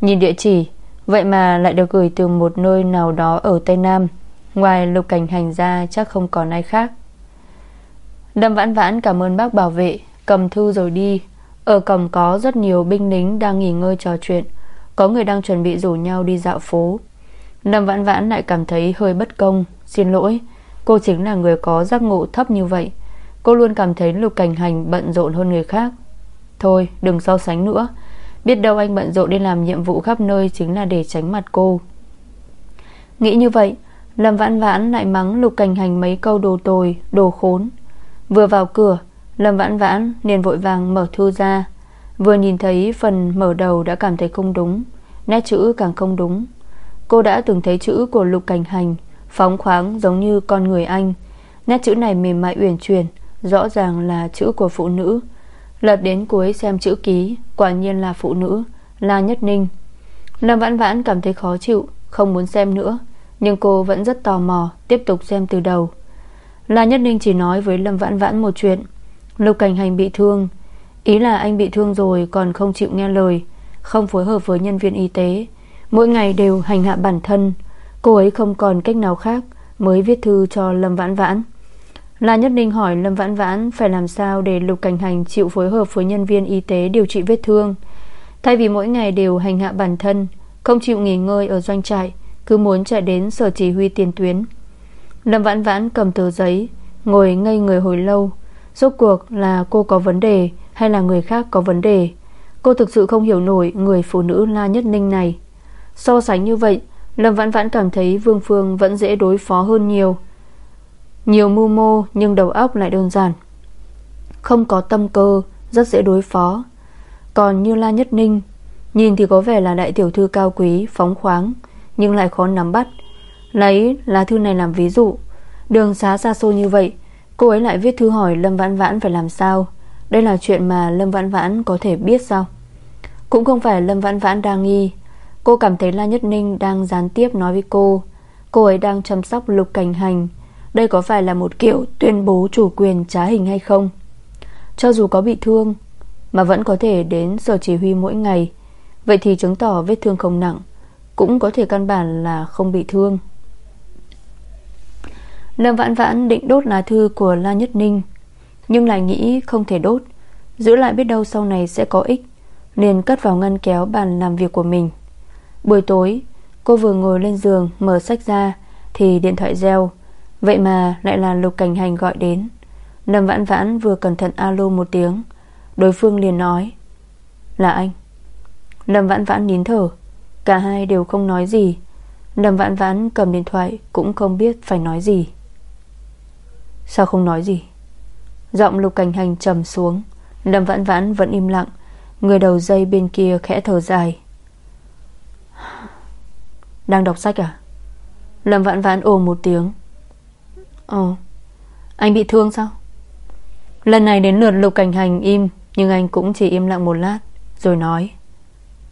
Nhìn địa chỉ, Vậy mà lại được gửi từ một nơi nào đó ở Tây Nam. Ngoài lục cảnh hành ra chắc không còn ai khác. Lâm Vãn Vãn cảm ơn bác bảo vệ Cầm thư rồi đi. Ở cổng có rất nhiều binh lính đang nghỉ ngơi trò chuyện. Có người đang chuẩn bị rủ nhau đi dạo phố. Lâm Vãn Vãn lại cảm thấy hơi bất công. Xin lỗi, Cô chính là người có giác ngộ thấp như vậy. Cô luôn cảm thấy lục cảnh hành bận rộn hơn người khác. Thôi, đừng so sánh nữa. Biết đâu anh bận rộn đi làm nhiệm vụ khắp nơi Chính là để tránh mặt cô. Nghĩ như vậy, Lâm vãn vãn lại mắng lục cảnh hành mấy câu đồ tồi, Đồ khốn. Vừa vào cửa Lâm vãn vãn, liền vội vàng mở thư ra. Vừa nhìn thấy phần mở đầu đã cảm thấy không đúng, Nét chữ càng không đúng. Cô đã từng thấy chữ của lục cảnh hành, Phóng khoáng giống như con người anh. Nét chữ này mềm mại uyển chuyển, Rõ ràng là chữ của phụ nữ. Lật đến cuối xem chữ ký, Quả nhiên là phụ nữ, La Nhất Ninh. Lâm Vãn Vãn cảm thấy khó chịu, Không muốn xem nữa, Nhưng cô vẫn rất tò mò, Tiếp tục xem từ đầu. La Nhất Ninh chỉ nói với Lâm Vãn Vãn một chuyện. Lục Cảnh Hành bị thương. Ý là anh bị thương rồi còn không chịu nghe lời, Không phối hợp với nhân viên y tế. Mỗi ngày đều hành hạ bản thân. Cô ấy không còn cách nào khác Mới viết thư cho Lâm Vãn Vãn. La Nhất Ninh hỏi Lâm Vãn Vãn Phải làm sao để Lục Cảnh Hành chịu phối hợp Với nhân viên y tế điều trị vết thương. Thay vì mỗi ngày đều hành hạ bản thân, Không chịu nghỉ ngơi ở doanh trại, Cứ muốn chạy đến sở chỉ huy tiền tuyến. Lâm Vãn Vãn cầm tờ giấy, Ngồi ngây người hồi lâu Rốt cuộc là cô có vấn đề Hay là người khác có vấn đề? Cô thực sự không hiểu nổi người phụ nữ La Nhất Ninh này. So sánh như vậy, Lâm Vãn Vãn cảm thấy Vương Phương vẫn dễ đối phó hơn nhiều. Nhiều mưu mô nhưng đầu óc lại đơn giản. Không có tâm cơ, Rất dễ đối phó. Còn như La Nhất Ninh, Nhìn thì có vẻ là đại tiểu thư cao quý, Phóng khoáng, Nhưng lại khó nắm bắt. Lấy lá thư này làm ví dụ. Đường xá xa xôi như vậy Cô ấy lại viết thư hỏi Lâm Vãn Vãn phải làm sao? Đây là chuyện mà Lâm Vãn Vãn có thể biết sao? Cũng không phải Lâm Vãn Vãn đang nghi. Cô cảm thấy La Nhất Ninh đang gián tiếp nói với cô. Cô ấy đang chăm sóc lục cảnh hành. Đây có phải là một kiểu tuyên bố chủ quyền trá hình hay không? Cho dù có bị thương, Mà vẫn có thể đến sở chỉ huy mỗi ngày. Vậy thì chứng tỏ vết thương không nặng, Cũng có thể căn bản là không bị thương. Lâm Vãn Vãn định đốt lá thư của La Nhất Ninh, Nhưng lại nghĩ không thể đốt, Giữ lại biết đâu sau này sẽ có ích liền cất vào ngăn kéo bàn làm việc của mình. Buổi tối, Cô vừa ngồi lên giường mở sách ra Thì điện thoại reo, Vậy mà lại là Lục Cảnh Hành gọi đến. Lâm Vãn Vãn vừa cẩn thận alo một tiếng, Đối phương liền nói, Là anh. Lâm Vãn Vãn nín thở, Cả hai đều không nói gì. Lâm Vãn Vãn cầm điện thoại Cũng không biết phải nói gì. Sao không nói gì? Giọng lục cảnh hành trầm xuống, Lâm vãn vãn vẫn im lặng, Người đầu dây bên kia khẽ thở dài. Đang đọc sách à? Lâm vãn vãn ồ một tiếng. Ồ Anh bị thương sao? Lần này đến lượt lục cảnh hành im, Nhưng anh cũng chỉ im lặng một lát, Rồi nói.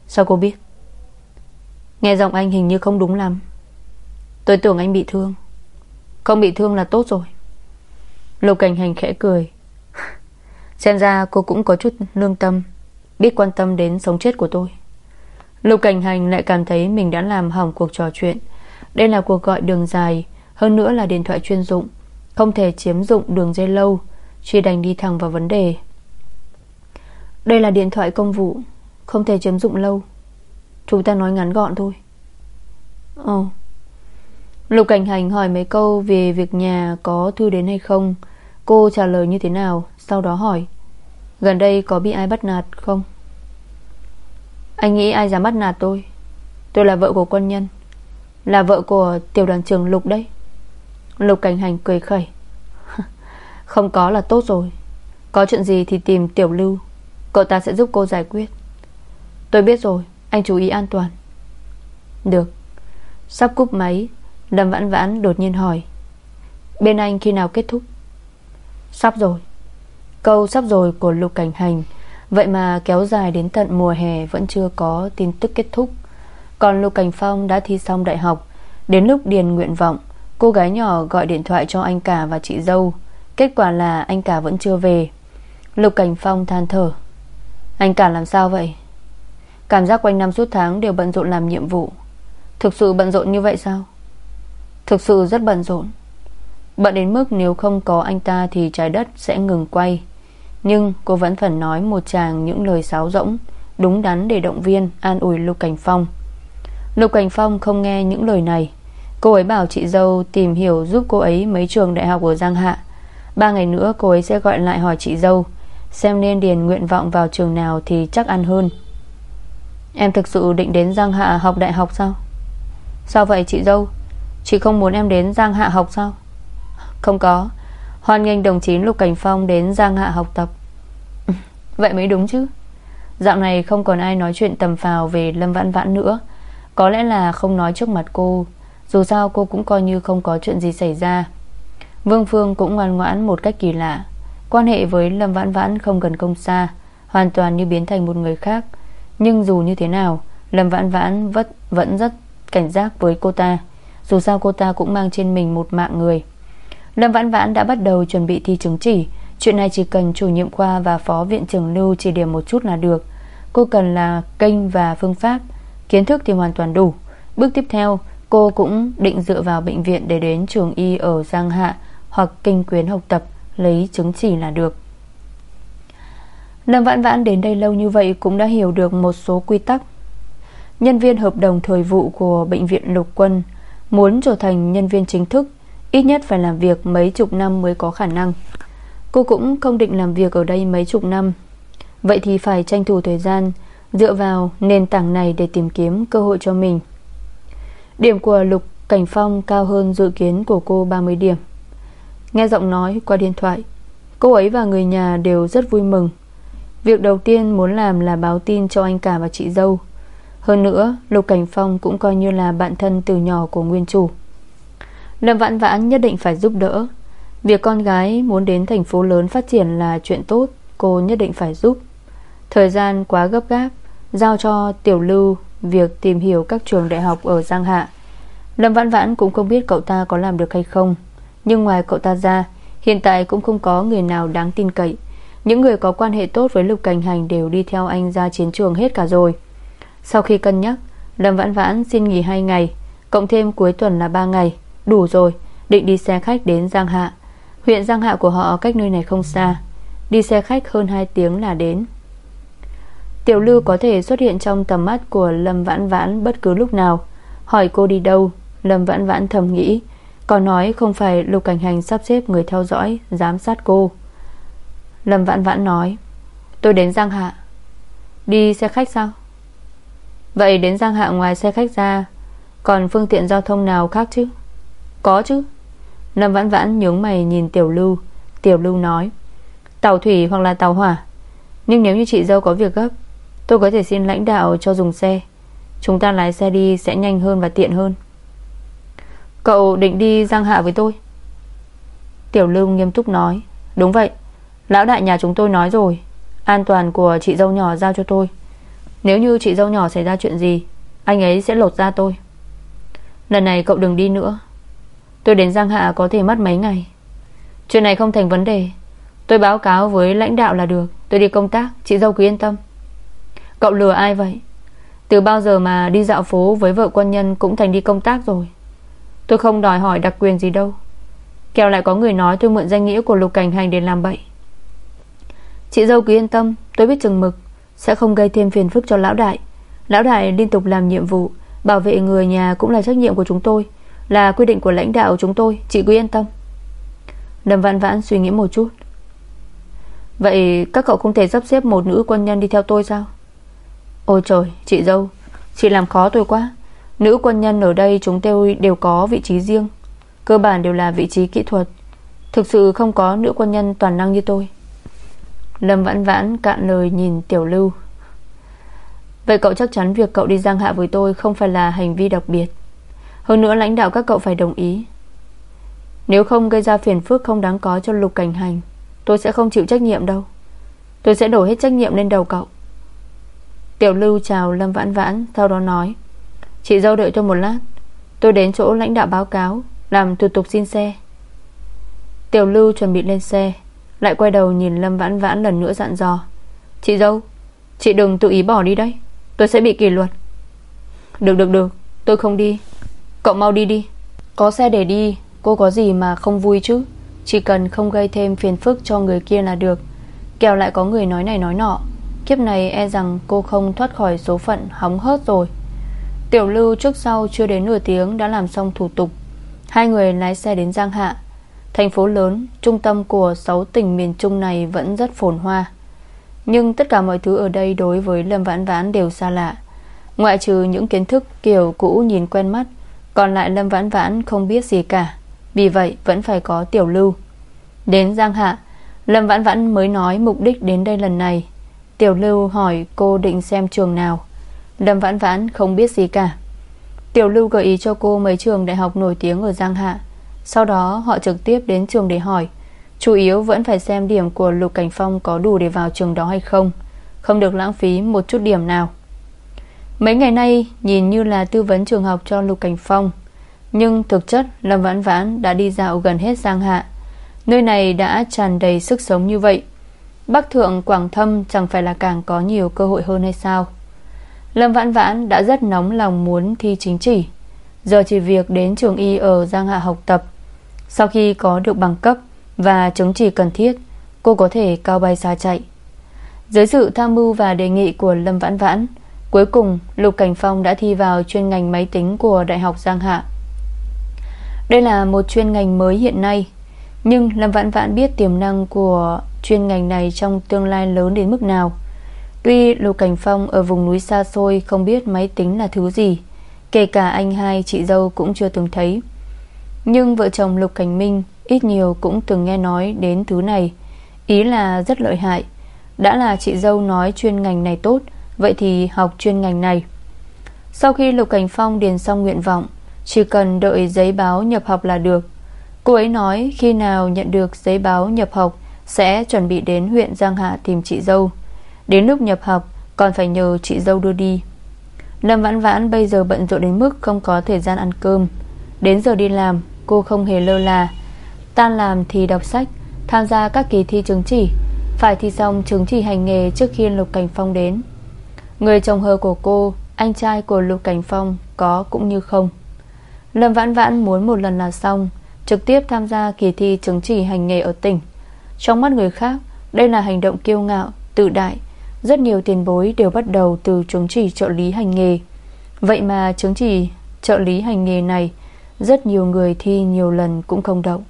Sao cô biết? Nghe giọng anh hình như không đúng lắm. Tôi tưởng anh bị thương. Không bị thương là tốt rồi. Lục cảnh hành khẽ cười. Xem ra cô cũng có chút lương tâm, Biết quan tâm đến sống chết của tôi. Lục cảnh hành lại cảm thấy Mình đã làm hỏng cuộc trò chuyện. Đây là cuộc gọi đường dài, Hơn nữa là điện thoại chuyên dụng, Không thể chiếm dụng đường dây lâu, Chỉ đành đi thẳng vào vấn đề. Đây là điện thoại công vụ, Không thể chiếm dụng lâu. Chúng ta nói ngắn gọn thôi. Ồ Lục cảnh hành hỏi mấy câu Về việc nhà có thư đến hay không. Cô trả lời như thế nào, Sau đó hỏi, Gần đây có bị ai bắt nạt không? Anh nghĩ ai dám bắt nạt tôi? Tôi là vợ của quân nhân, Là vợ của tiểu đoàn trưởng Lục đấy. Lục cảnh hành cười khẩy, Không có là tốt rồi. Có chuyện gì thì tìm tiểu lưu, Cậu ta sẽ giúp cô giải quyết. Tôi biết rồi, Anh chú ý an toàn. Được. Sắp cúp máy Lâm vãn vãn đột nhiên hỏi, Bên anh khi nào kết thúc? Sắp rồi. Câu sắp rồi của Lục Cảnh Hành. Vậy mà kéo dài đến tận mùa hè Vẫn chưa có tin tức kết thúc. Còn Lục Cảnh Phong đã thi xong đại học. Đến lúc điền nguyện vọng, Cô gái nhỏ gọi điện thoại cho anh cả và chị dâu. Kết quả là anh cả vẫn chưa về. Lục Cảnh Phong than thở, Anh cả làm sao vậy? Cảm giác quanh năm suốt tháng đều bận rộn làm nhiệm vụ. Thực sự bận rộn như vậy sao? Thực sự rất bận rộn. Bận đến mức nếu không có anh ta Thì trái đất sẽ ngừng quay. Nhưng cô vẫn phải nói một chàng Những lời sáo rỗng, Đúng đắn để động viên, an ủi Lục Cảnh Phong. Lục Cảnh Phong không nghe những lời này. Cô ấy bảo chị dâu tìm hiểu giúp cô ấy Mấy trường đại học ở Giang Hạ. Ba ngày nữa cô ấy sẽ gọi lại hỏi chị dâu, Xem nên điền nguyện vọng vào trường nào Thì chắc ăn hơn. Em thực sự định đến Giang Hạ học đại học sao? Sao vậy chị dâu? Chị không muốn em đến Giang Hạ học sao? Không có. Hoan nghênh đồng chí Lục Cảnh Phong đến Giang Hạ học tập. Vậy mới đúng chứ. Dạo này không còn ai nói chuyện tầm phào Về Lâm Vãn Vãn nữa. Có lẽ là không nói trước mặt cô. Dù sao cô cũng coi như không có chuyện gì xảy ra. Vương Phương cũng ngoan ngoãn một cách kỳ lạ. Quan hệ với Lâm Vãn Vãn không gần công xa Hoàn toàn như biến thành một người khác. Nhưng dù như thế nào Lâm Vãn Vãn vẫn, vẫn rất cảnh giác với cô ta. Dù sao cô ta cũng mang trên mình một mạng người. Lâm Vãn Vãn đã bắt đầu chuẩn bị thi chứng chỉ. Chuyện này chỉ cần chủ nhiệm khoa và phó viện trưởng lưu chỉ điểm một chút là được. Cô cần là kênh và phương pháp. Kiến thức thì hoàn toàn đủ. Bước tiếp theo, Cô cũng định dựa vào bệnh viện để đến trường y ở Giang Hạ Hoặc kinh quyến học tập, Lấy chứng chỉ là được. Lâm Vãn Vãn đến đây lâu như vậy Cũng đã hiểu được một số quy tắc. Nhân viên hợp đồng thời vụ của Bệnh viện Lục Quân Muốn trở thành nhân viên chính thức, Ít nhất phải làm việc mấy chục năm mới có khả năng. Cô cũng không định làm việc ở đây mấy chục năm. Vậy thì phải tranh thủ thời gian Dựa vào nền tảng này để tìm kiếm cơ hội cho mình. Điểm của Lục Cảnh Phong cao hơn dự kiến của cô 30 điểm. Nghe giọng nói qua điện thoại, Cô ấy và người nhà đều rất vui mừng. Việc đầu tiên muốn làm là báo tin cho anh cả và chị dâu hơn nữa, Lục Cảnh Phong cũng coi như là bạn thân từ nhỏ của nguyên chủ. Lâm Vãn Vãn nhất định phải giúp đỡ. Việc con gái muốn đến thành phố lớn phát triển là chuyện tốt, Cô nhất định phải giúp. Thời gian quá gấp gáp, Giao cho Tiểu Lưu Việc tìm hiểu các trường đại học ở Giang Hạ. Lâm Vãn Vãn cũng không biết cậu ta có làm được hay không. Nhưng ngoài cậu ta ra, Hiện tại cũng không có người nào đáng tin cậy. Những người có quan hệ tốt với Lục Cảnh Hành Đều đi theo anh ra chiến trường hết cả rồi sau khi cân nhắc, Lâm Vãn Vãn xin nghỉ 2 ngày, Cộng thêm cuối tuần là 3 ngày. Đủ rồi, Định đi xe khách đến Giang Hạ. Huyện Giang Hạ của họ cách nơi này không xa. Đi xe khách hơn 2 tiếng là đến. Tiểu Lưu có thể xuất hiện trong tầm mắt của Lâm Vãn Vãn bất cứ lúc nào. Hỏi cô đi đâu, Lâm Vãn Vãn thầm nghĩ. Còn nói không phải Lục Cảnh Hành sắp xếp người theo dõi, Giám sát cô. Lâm Vãn Vãn nói, Tôi đến Giang Hạ. Đi xe khách sao? Vậy đến Giang Hạ ngoài xe khách ra, Còn phương tiện giao thông nào khác chứ? Có chứ. Lâm Vãn Vãn nhướng mày nhìn Tiểu Lưu. Tiểu Lưu nói, Tàu thủy hoặc là tàu hỏa, Nhưng nếu như chị dâu có việc gấp, Tôi có thể xin lãnh đạo cho dùng xe. Chúng ta lái xe đi sẽ nhanh hơn và tiện hơn. Cậu định đi Giang Hạ với tôi? Tiểu Lưu nghiêm túc nói, Đúng vậy. Lão đại nhà chúng tôi nói rồi, An toàn của chị dâu nhỏ giao cho tôi nếu như chị dâu nhỏ xảy ra chuyện gì, Anh ấy sẽ lột ra tôi. Lần này cậu đừng đi nữa. Tôi đến Giang Hạ có thể mất mấy ngày. Chuyện này không thành vấn đề. Tôi báo cáo với lãnh đạo là được. Tôi đi công tác, Chị dâu cứ yên tâm. Cậu lừa ai vậy? Từ bao giờ mà đi dạo phố với vợ quân nhân Cũng thành đi công tác rồi. Tôi không đòi hỏi đặc quyền gì đâu. Kèo lại có người nói tôi mượn danh nghĩa của lục cảnh hành để làm bậy. Chị dâu cứ yên tâm, Tôi biết chừng mực. Sẽ không gây thêm phiền phức cho lão đại. Lão đại liên tục làm nhiệm vụ, Bảo vệ người nhà cũng là trách nhiệm của chúng tôi, Là quy định của lãnh đạo chúng tôi, Chị cứ yên tâm. Lâm Vãn Vãn suy nghĩ một chút. Vậy các cậu không thể sắp xếp một nữ quân nhân đi theo tôi sao? Ôi trời, chị dâu, Chị làm khó tôi quá. Nữ quân nhân ở đây chúng tôi đều có vị trí riêng, Cơ bản đều là vị trí kỹ thuật. Thực sự không có nữ quân nhân toàn năng như tôi. Lâm vãn vãn cạn lời nhìn Tiểu Lưu. Vậy cậu chắc chắn việc cậu đi giang hạ với tôi Không phải là hành vi đặc biệt. Hơn nữa lãnh đạo các cậu phải đồng ý. Nếu không gây ra phiền phức không đáng có cho lục cảnh hành, Tôi sẽ không chịu trách nhiệm đâu. Tôi sẽ đổ hết trách nhiệm lên đầu cậu. Tiểu Lưu chào Lâm Vãn Vãn, Sau đó nói, Chị dâu đợi tôi một lát. Tôi đến chỗ lãnh đạo báo cáo, Làm thủ tục xin xe. Tiểu Lưu chuẩn bị lên xe. Lại quay đầu nhìn Lâm Vãn Vãn lần nữa dặn dò. Chị dâu, Chị đừng tự ý bỏ đi đấy. Tôi sẽ bị kỷ luật. Được được được. Tôi không đi. Cậu mau đi đi. Có xe để đi. Cô có gì mà không vui chứ? Chỉ cần không gây thêm phiền phức cho người kia là được. Kèo lại có người nói này nói nọ. Kiếp này e rằng cô không thoát khỏi số phận hóng hớt rồi. Tiểu lưu trước sau chưa đến nửa tiếng đã làm xong thủ tục. Hai người lái xe đến Giang Hạ. Thành phố lớn, trung tâm của 6 tỉnh miền Trung này vẫn rất phồn hoa. Nhưng tất cả mọi thứ ở đây đối với Lâm Vãn Vãn đều xa lạ. Ngoại trừ những kiến thức kiểu cũ nhìn quen mắt Còn lại Lâm Vãn Vãn không biết gì cả. Vì vậy vẫn phải có tiểu lưu. Đến Giang Hạ Lâm Vãn Vãn mới nói mục đích đến đây lần này. Tiểu lưu hỏi cô định xem trường nào. Lâm Vãn Vãn không biết gì cả. Tiểu lưu gợi ý cho cô mấy trường đại học nổi tiếng ở Giang Hạ. Sau đó, họ trực tiếp đến trường để hỏi. Chủ yếu vẫn phải xem điểm của Lục Cảnh Phong có đủ để vào trường đó hay không. Không được lãng phí một chút điểm nào. Mấy ngày nay, nhìn như là tư vấn trường học cho Lục Cảnh Phong. Nhưng thực chất, Lâm Vãn Vãn đã đi dạo gần hết Giang Hạ. Nơi này đã tràn đầy sức sống như vậy. Bắc Thượng Quảng Thâm chẳng phải là càng có nhiều cơ hội hơn hay sao? Lâm Vãn Vãn đã rất nóng lòng muốn thi chính chỉ Giờ chỉ việc đến trường y ở Giang Hạ học tập. Sau khi có được bằng cấp Và chứng chỉ cần thiết, Cô có thể cao bay xa chạy. Dưới sự tham mưu và đề nghị của Lâm Vãn Vãn, Cuối cùng Lục Cảnh Phong đã thi vào chuyên ngành máy tính của Đại học Giang Hạ. Đây là một chuyên ngành mới hiện nay, Nhưng Lâm Vãn Vãn biết tiềm năng của chuyên ngành này trong tương lai lớn đến mức nào. Tuy Lục Cảnh Phong ở vùng núi xa xôi Không biết máy tính là thứ gì, Kể cả anh hai chị dâu cũng chưa từng thấy. Nhưng vợ chồng Lục Cảnh Minh Ít nhiều cũng từng nghe nói đến thứ này. Ý là rất lợi hại. Đã là chị dâu nói chuyên ngành này tốt, Vậy thì học chuyên ngành này. Sau khi Lục Cảnh Phong điền xong nguyện vọng, Chỉ cần đợi giấy báo nhập học là được. Cô ấy nói khi nào nhận được giấy báo nhập học Sẽ chuẩn bị đến huyện Giang Hạ tìm chị dâu. Đến lúc nhập học, Còn phải nhờ chị dâu đưa đi. Lâm Vãn Vãn bây giờ bận rộn đến mức Không có thời gian ăn cơm. Đến giờ đi làm cô không hề lơ là. Tan làm thì đọc sách Tham gia các kỳ thi chứng chỉ Phải thi xong chứng chỉ hành nghề trước khi Lục Cảnh Phong đến. Người chồng hờ của cô Anh trai của Lục Cảnh Phong Có cũng như không. Lâm Vãn Vãn muốn một lần là xong Trực tiếp tham gia kỳ thi chứng chỉ hành nghề ở tỉnh. Trong mắt người khác Đây là hành động kiêu ngạo, tự đại. Rất nhiều tiền bối đều bắt đầu từ chứng chỉ trợ lý hành nghề. Vậy mà chứng chỉ trợ lý hành nghề này rất nhiều người thi nhiều lần cũng không động.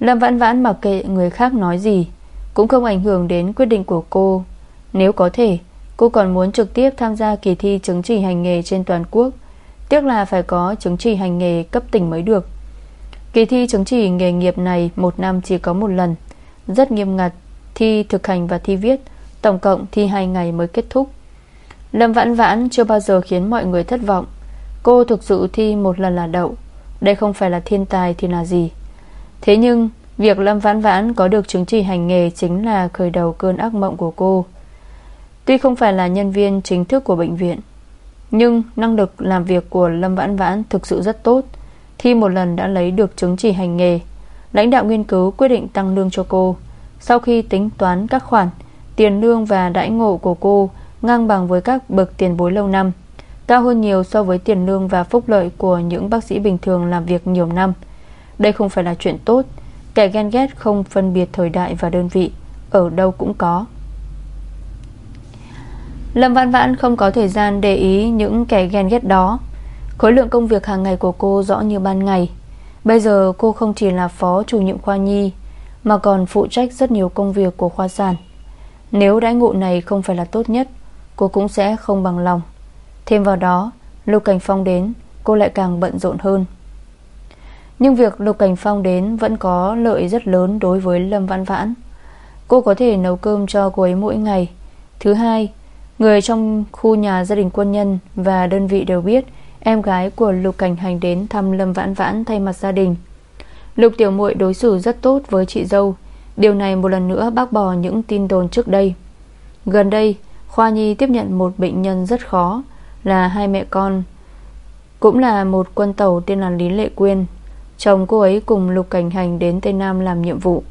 Lâm vãn vãn mặc kệ người khác nói gì, Cũng không ảnh hưởng đến quyết định của cô. Nếu có thể, Cô còn muốn trực tiếp tham gia kỳ thi chứng chỉ hành nghề trên toàn quốc, Tiếc là phải có chứng chỉ hành nghề cấp tỉnh mới được. Kỳ thi chứng chỉ nghề nghiệp này Một năm chỉ có một lần, Rất nghiêm ngặt, Thi thực hành và thi viết, Tổng cộng thi 2 ngày mới kết thúc. Lâm Vãn Vãn chưa bao giờ khiến mọi người thất vọng. Cô thực sự thi một lần là đậu. Đây không phải là thiên tài thì là gì? Thế nhưng, Việc Lâm Vãn Vãn có được chứng chỉ hành nghề Chính là khởi đầu cơn ác mộng của cô. Tuy không phải là nhân viên chính thức của bệnh viện, Nhưng năng lực làm việc của Lâm Vãn Vãn Thực sự rất tốt. Thi một lần đã lấy được chứng chỉ hành nghề, Lãnh đạo nghiên cứu quyết định tăng lương cho cô. Sau khi tính toán các khoản, Tiền lương và đãi ngộ của cô Ngang bằng với các bậc tiền bối lâu năm. Cao hơn nhiều so với tiền lương và phúc lợi Của những bác sĩ bình thường làm việc nhiều năm. Đây không phải là chuyện tốt. Kẻ ghen ghét không phân biệt thời đại và đơn vị, Ở đâu cũng có. Lâm Văn Vãn không có thời gian để ý những kẻ ghen ghét đó. Khối lượng công việc hàng ngày của cô rõ như ban ngày. Bây giờ cô không chỉ là phó chủ nhiệm khoa nhi, Mà còn phụ trách rất nhiều công việc của khoa sản. Nếu đãi ngộ này không phải là tốt nhất, Cô cũng sẽ không bằng lòng. Thêm vào đó, Lục Cảnh Phong đến, Cô lại càng bận rộn hơn. Nhưng việc Lục Cảnh Phong đến Vẫn có lợi rất lớn đối với Lâm Vãn Vãn. Cô có thể nấu cơm cho cô ấy mỗi ngày. Thứ hai, Người trong khu nhà gia đình quân nhân Và đơn vị đều biết Em gái của Lục Cảnh Hành đến thăm Lâm Vãn Vãn thay mặt gia đình. Lục Tiểu muội đối xử rất tốt với chị dâu. Điều này một lần nữa bác bỏ những tin đồn trước đây. Gần đây, Khoa Nhi tiếp nhận một bệnh nhân rất khó. Là hai mẹ con. Cũng là một quân tàu tên là Lý Lệ Quyên, Chồng cô ấy cùng Lục Cảnh Hành đến Tây Nam làm nhiệm vụ.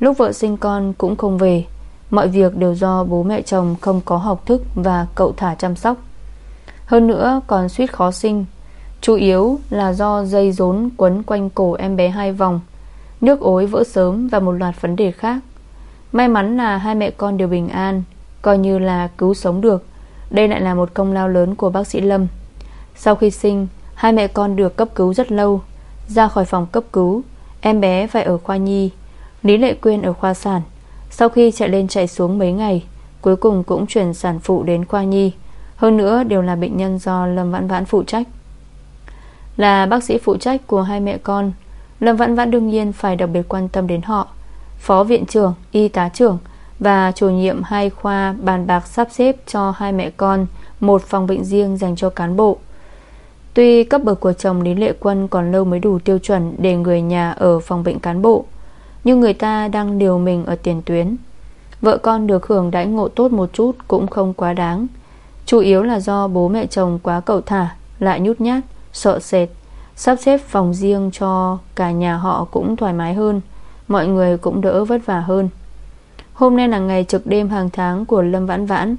Lúc vợ sinh con cũng không về, Mọi việc đều do bố mẹ chồng không có học thức Và cậu thả chăm sóc. Hơn nữa còn suýt khó sinh, Chủ yếu là do dây rốn quấn quanh cổ em bé hai vòng, Nước ối vỡ sớm và một loạt vấn đề khác. May mắn là hai mẹ con đều bình an, Coi như là cứu sống được. Đây lại là một công lao lớn của bác sĩ Lâm. Sau khi sinh Hai mẹ con được cấp cứu rất lâu. Ra khỏi phòng cấp cứu Em bé phải ở khoa nhi Lý Lệ Quyên ở khoa sản. Sau khi chạy lên chạy xuống mấy ngày Cuối cùng cũng chuyển sản phụ đến khoa nhi. Hơn nữa đều là bệnh nhân do Lâm Vãn Vãn phụ trách. Là bác sĩ phụ trách của hai mẹ con Lâm Vãn Vãn đương nhiên phải đặc biệt quan tâm đến họ. Phó viện trưởng, y tá trưởng và chủ nhiệm hai khoa bàn bạc sắp xếp cho hai mẹ con Một phòng bệnh riêng dành cho cán bộ. Tuy cấp bậc của chồng Lý Lệ Quân còn lâu mới đủ tiêu chuẩn Để người nhà ở phòng bệnh cán bộ Nhưng người ta đang điều mình ở tiền tuyến. Vợ con được hưởng đãi ngộ tốt một chút Cũng không quá đáng. Chủ yếu là do bố mẹ chồng quá cậu thả Lại nhút nhát, sợ sệt. Sắp xếp phòng riêng cho cả nhà họ cũng thoải mái hơn Mọi người cũng đỡ vất vả hơn. Hôm nay là ngày trực đêm hàng tháng của Lâm Vãn Vãn.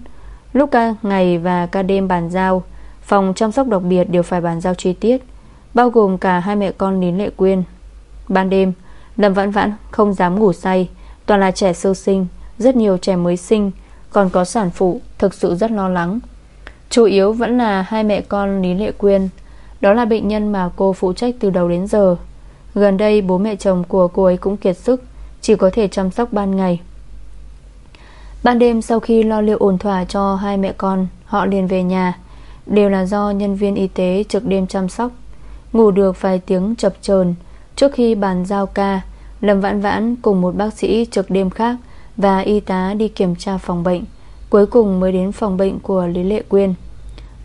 Lúc ca ngày và ca đêm bàn giao, Phòng chăm sóc đặc biệt đều phải bàn giao chi tiết, Bao gồm cả hai mẹ con Lý Lệ Quyên. Ban đêm, Lâm Vãn Vãn không dám ngủ say, Toàn là trẻ sơ sinh, Rất nhiều trẻ mới sinh, Còn có sản phụ Thực sự rất lo lắng. Chủ yếu vẫn là hai mẹ con Lý Lệ Quyên, Đó là bệnh nhân mà cô phụ trách từ đầu đến giờ. Gần đây bố mẹ chồng của cô ấy cũng kiệt sức, Chỉ có thể chăm sóc ban ngày. Ban đêm sau khi lo liệu ổn thỏa cho hai mẹ con, Họ liền về nhà. Đều là do nhân viên y tế trực đêm chăm sóc. Ngủ được vài tiếng chập chờn. Trước khi bàn giao ca, Lâm Vãn Vãn cùng một bác sĩ trực đêm khác Và y tá đi kiểm tra phòng bệnh, Cuối cùng mới đến phòng bệnh của Lý Lệ Quyên.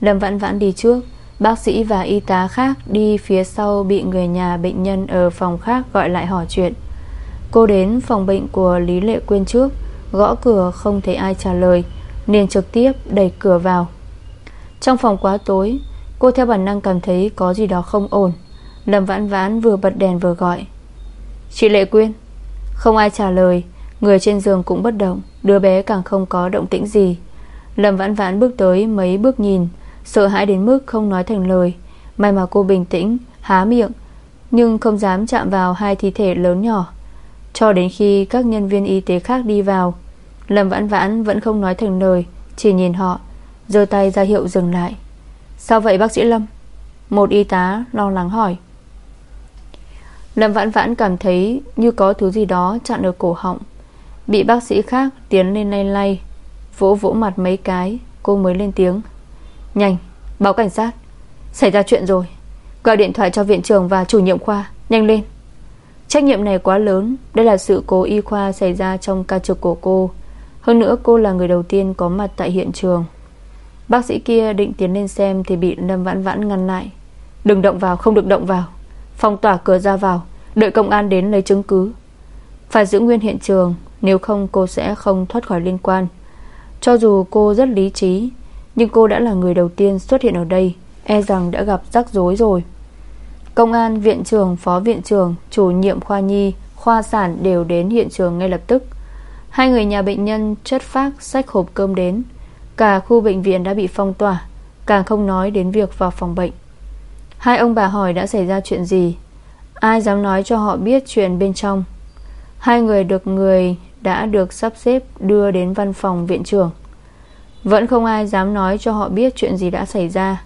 Lâm Vãn Vãn đi trước, Bác sĩ và y tá khác đi phía sau Bị người nhà bệnh nhân ở phòng khác Gọi lại hỏi chuyện. Cô đến phòng bệnh của Lý Lệ Quyên trước Gõ cửa, không thấy ai trả lời Nên trực tiếp đẩy cửa vào. Trong phòng quá tối, Cô theo bản năng cảm thấy có gì đó không ổn. Lâm Vãn Vãn vừa bật đèn vừa gọi. Chị Lệ Quyên. Không ai trả lời, Người trên giường cũng bất động, Đứa bé càng không có động tĩnh gì. Lâm vãn vãn bước tới mấy bước nhìn, Sợ hãi đến mức không nói thành lời. May mà cô bình tĩnh, Há miệng, Nhưng không dám chạm vào hai thi thể lớn nhỏ. Cho đến khi các nhân viên y tế khác đi vào. Lâm vãn vãn vẫn không nói thành lời, Chỉ nhìn họ, giơ tay ra hiệu dừng lại. Sao vậy, bác sĩ Lâm? Một y tá lo lắng hỏi. Lâm vãn vãn cảm thấy Như có thứ gì đó chặn ở cổ họng. Bị bác sĩ khác tiến lên lay lay, Vỗ vỗ mặt mấy cái, Cô mới lên tiếng. Nhanh, báo cảnh sát. Xảy ra chuyện rồi. Gọi điện thoại cho viện trưởng và chủ nhiệm khoa, Nhanh lên. Trách nhiệm này quá lớn, Đây là sự cố y khoa xảy ra trong ca trực của cô. Hơn nữa, cô là người đầu tiên có mặt tại hiện trường. Bác sĩ kia định tiến lên xem Thì bị Lâm Vãn Vãn ngăn lại. Đừng động vào, không được động vào. Phong tỏa cửa ra vào, Đợi công an đến lấy chứng cứ. Phải giữ nguyên hiện trường, nếu không cô sẽ không thoát khỏi liên quan. Cho dù cô rất lý trí, Nhưng cô đã là người đầu tiên xuất hiện ở đây E rằng đã gặp rắc rối rồi. Công an, viện trường phó viện trường Chủ nhiệm khoa nhi Khoa sản đều đến hiện trường ngay lập tức. Hai người nhà bệnh nhân chất phác Xách hộp cơm đến. Cả khu bệnh viện đã bị phong tỏa Càng không nói đến việc vào phòng bệnh. Hai ông bà hỏi đã xảy ra chuyện gì? Ai dám nói cho họ biết chuyện bên trong? Hai người được người đã được sắp xếp đưa đến văn phòng viện trưởng. Vẫn không ai dám nói cho họ biết chuyện gì đã xảy ra.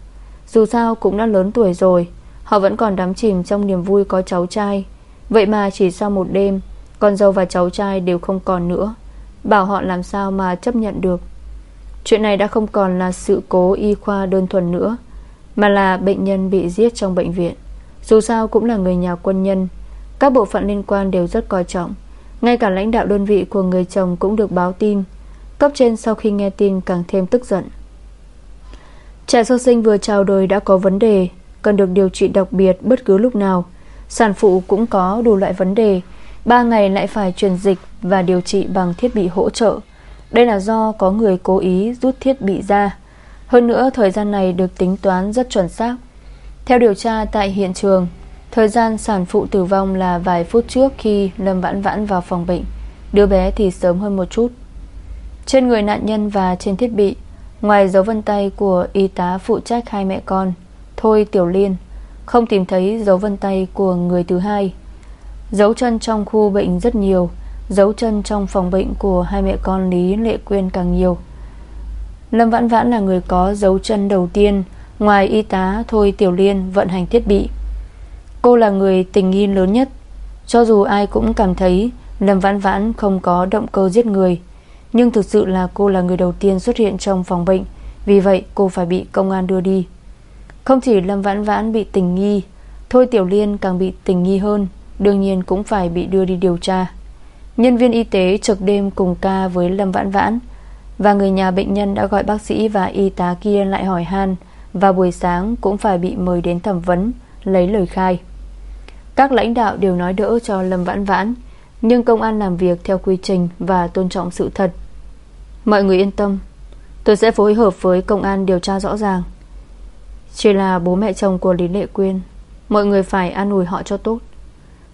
Dù sao cũng đã lớn tuổi rồi Họ vẫn còn đắm chìm trong niềm vui có cháu trai. Vậy mà chỉ sau một đêm, Con dâu và cháu trai đều không còn nữa. Bảo họ làm sao mà chấp nhận được. Chuyện này đã không còn là sự cố y khoa đơn thuần nữa, Mà là bệnh nhân bị giết trong bệnh viện. Dù sao cũng là người nhà quân nhân, Các bộ phận liên quan đều rất coi trọng. Ngay cả lãnh đạo đơn vị của người chồng cũng được báo tin. Cấp trên sau khi nghe tin càng thêm tức giận. Trẻ sơ sinh vừa chào đời đã có vấn đề. Cần được điều trị đặc biệt bất cứ lúc nào. Sản phụ cũng có đủ loại vấn đề. 3 ngày lại phải truyền dịch Và điều trị bằng thiết bị hỗ trợ. Đây là do có người cố ý rút thiết bị ra. Hơn nữa, thời gian này được tính toán rất chuẩn xác. Theo điều tra tại hiện trường, Thời gian sản phụ tử vong là vài phút trước khi Lâm Vãn Vãn vào phòng bệnh. Đứa bé thì sớm hơn một chút. Trên người nạn nhân và trên thiết bị, Ngoài dấu vân tay của y tá phụ trách hai mẹ con Thôi Tiểu Liên, Không tìm thấy dấu vân tay của người thứ hai. Dấu chân trong khu bệnh rất nhiều, Dấu chân trong phòng bệnh của hai mẹ con Lý Lệ Quyên càng nhiều. Lâm Vãn Vãn là người có dấu chân đầu tiên, Ngoài y tá Thôi Tiểu Liên vận hành thiết bị. Cô là người tình nghi lớn nhất. Cho dù ai cũng cảm thấy Lâm Vãn Vãn không có động cơ giết người, Nhưng thực sự là cô là người đầu tiên xuất hiện trong phòng bệnh. Vì vậy, cô phải bị công an đưa đi. Không chỉ Lâm Vãn Vãn bị tình nghi, Thôi Tiểu Liên càng bị tình nghi hơn, Đương nhiên cũng phải bị đưa đi điều tra. Nhân viên y tế trực đêm cùng ca với Lâm Vãn Vãn, Và người nhà bệnh nhân đã gọi bác sĩ và y tá kia lại hỏi han, Và buổi sáng cũng phải bị mời đến thẩm vấn, Lấy lời khai. Các lãnh đạo đều nói đỡ cho Lâm Vãn Vãn, Nhưng công an làm việc theo quy trình Và tôn trọng sự thật. Mọi người yên tâm, Tôi sẽ phối hợp với công an điều tra rõ ràng. Chỉ là bố mẹ chồng của Lý Lệ Quyên. Mọi người phải an ủi họ cho tốt.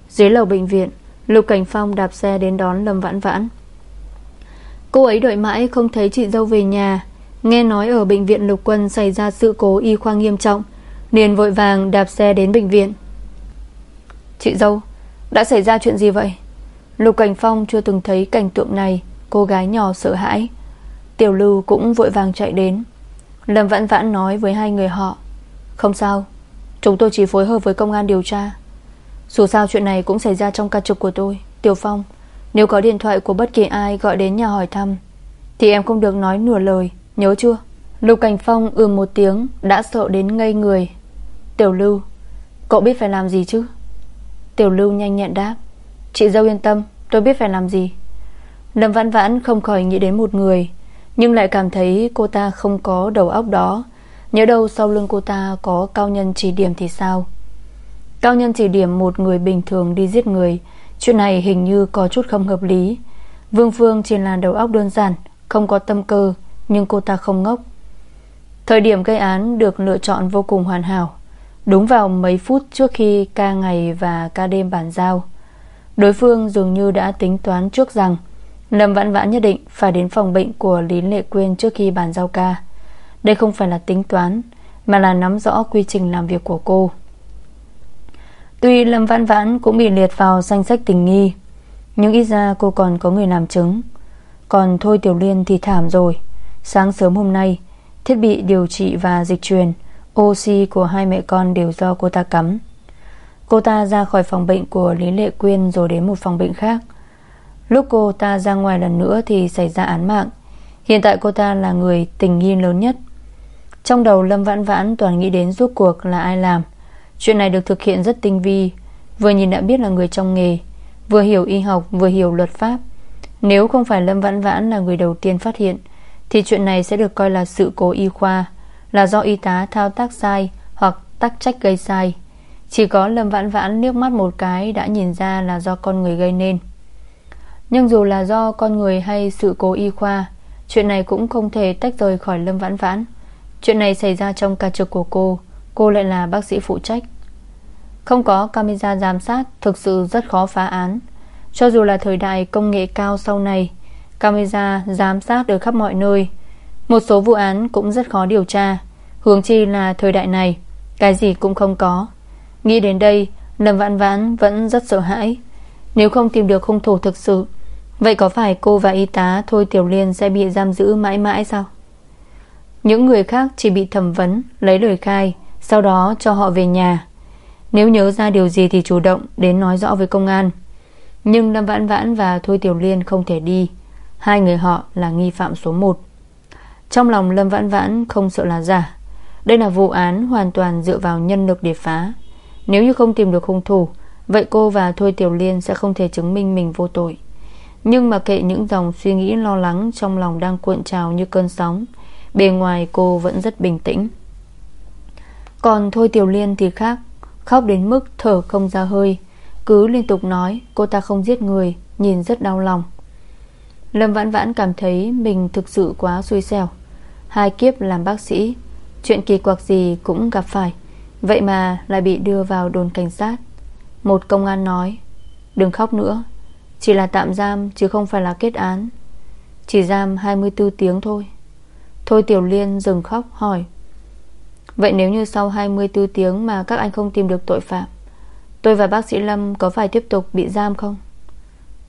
Dưới lầu bệnh viện, Lục Cảnh Phong đạp xe đến đón Lâm Vãn Vãn. Cô ấy đợi mãi không thấy chị dâu về nhà. Nghe nói ở bệnh viện Lục Quân Xảy ra sự cố y khoa nghiêm trọng, liền vội vàng đạp xe đến bệnh viện. Chị dâu, Đã xảy ra chuyện gì vậy? Lục Cảnh Phong chưa từng thấy cảnh tượng này, Cô gái nhỏ sợ hãi. Tiểu lưu cũng vội vàng chạy đến. Lâm Vãn Vãn nói với hai người họ. Không sao. Chúng tôi chỉ phối hợp với công an điều tra. Dù sao chuyện này cũng xảy ra trong ca trực của tôi, Tiểu Phong. Nếu có điện thoại của bất kỳ ai gọi đến nhà hỏi thăm, Thì em không được nói nửa lời, Nhớ chưa? Lục Cảnh Phong ưm một tiếng, Đã sợ đến ngây người. Tiểu Lưu, Cậu biết phải làm gì chứ? Tiểu Lưu nhanh nhẹn đáp. Chị dâu yên tâm, tôi biết phải làm gì. Lâm Vãn Vãn không khỏi nghĩ đến một người, Nhưng lại cảm thấy cô ta không có đầu óc đó. Nhớ đâu sau lưng cô ta có cao nhân chỉ điểm thì sao? Cao nhân chỉ điểm một người bình thường đi giết người. Chuyện này hình như có chút không hợp lý. Vương Phương chỉ là đầu óc đơn giản, Không có tâm cơ, Nhưng cô ta không ngốc. Thời điểm gây án được lựa chọn vô cùng hoàn hảo. Đúng vào mấy phút trước khi ca ngày và ca đêm bàn giao, Đối phương dường như đã tính toán trước rằng Lâm Vãn Vãn nhất định phải đến phòng bệnh của Lý Lệ Quyên trước khi bàn giao ca. Đây không phải là tính toán, Mà là nắm rõ quy trình làm việc của cô. Tuy Lâm Vãn Vãn cũng bị liệt vào danh sách tình nghi, Nhưng ít ra cô còn có người làm chứng. Còn Thôi Tiểu Liên thì thảm rồi. Sáng sớm hôm nay, Thiết bị điều trị và dịch truyền Oxy của hai mẹ con đều do cô ta cắm. Cô ta ra khỏi phòng bệnh của Lý Lệ Quyên Rồi đến một phòng bệnh khác. Lúc cô ta ra ngoài lần nữa Thì xảy ra án mạng. Hiện tại cô ta là người tình nghi lớn nhất. Trong đầu Lâm Vãn Vãn toàn nghĩ đến rốt cuộc là ai làm. Chuyện này được thực hiện rất tinh vi, Vừa nhìn đã biết là người trong nghề, Vừa hiểu y học, vừa hiểu luật pháp. Nếu không phải Lâm Vãn Vãn là người đầu tiên phát hiện, Thì chuyện này sẽ được coi là sự cố y khoa, Là do y tá thao tác sai Hoặc tắc trách gây sai. Chỉ có Lâm Vãn Vãn liếc mắt một cái Đã nhìn ra là do con người gây nên. Nhưng dù là do con người hay sự cố y khoa, Chuyện này cũng không thể tách rời khỏi Lâm Vãn Vãn. Chuyện này xảy ra trong ca trực của cô. Cô lại là bác sĩ phụ trách. Không có camera giám sát, Thực sự rất khó phá án. Cho dù là thời đại công nghệ cao sau này, Camera giám sát ở khắp mọi nơi, Một số vụ án cũng rất khó điều tra. Hướng chi là thời đại này, Cái gì cũng không có. Nghĩ đến đây, Lâm Vãn Vãn vẫn rất sợ hãi. Nếu không tìm được hung thủ thực sự, Vậy có phải cô và y tá Thôi Tiểu Liên sẽ bị giam giữ mãi mãi sao? Những người khác chỉ bị thẩm vấn, Lấy lời khai, Sau đó cho họ về nhà. Nếu nhớ ra điều gì thì chủ động Đến nói rõ với công an. Nhưng Lâm Vãn Vãn và Thôi Tiểu Liên không thể đi. Hai người họ là nghi phạm số 1 Trong lòng Lâm Vãn Vãn không sợ là giả. Đây là vụ án hoàn toàn dựa vào nhân lực để phá. Nếu như không tìm được hung thủ, Vậy cô và Thôi Tiểu Liên sẽ không thể chứng minh mình vô tội. Nhưng mà kệ những dòng suy nghĩ lo lắng Trong lòng đang cuộn trào như cơn sóng Bề ngoài cô vẫn rất bình tĩnh. Còn Thôi Tiểu Liên thì khác, Khóc đến mức thở không ra hơi. Cứ liên tục nói, Cô ta không giết người, Nhìn rất đau lòng. Lâm Vãn Vãn cảm thấy Mình thực sự quá xui xẻo. Hai kiếp làm bác sĩ, Chuyện kỳ quặc gì cũng gặp phải. Vậy mà lại bị đưa vào đồn cảnh sát. Một công an nói, Đừng khóc nữa, Chỉ là tạm giam chứ không phải là kết án. Chỉ giam 24 tiếng thôi. Thôi Tiểu Liên dừng khóc, hỏi. Vậy nếu như sau 24 tiếng Mà các anh không tìm được tội phạm, Tôi và bác sĩ Lâm có phải tiếp tục bị giam không?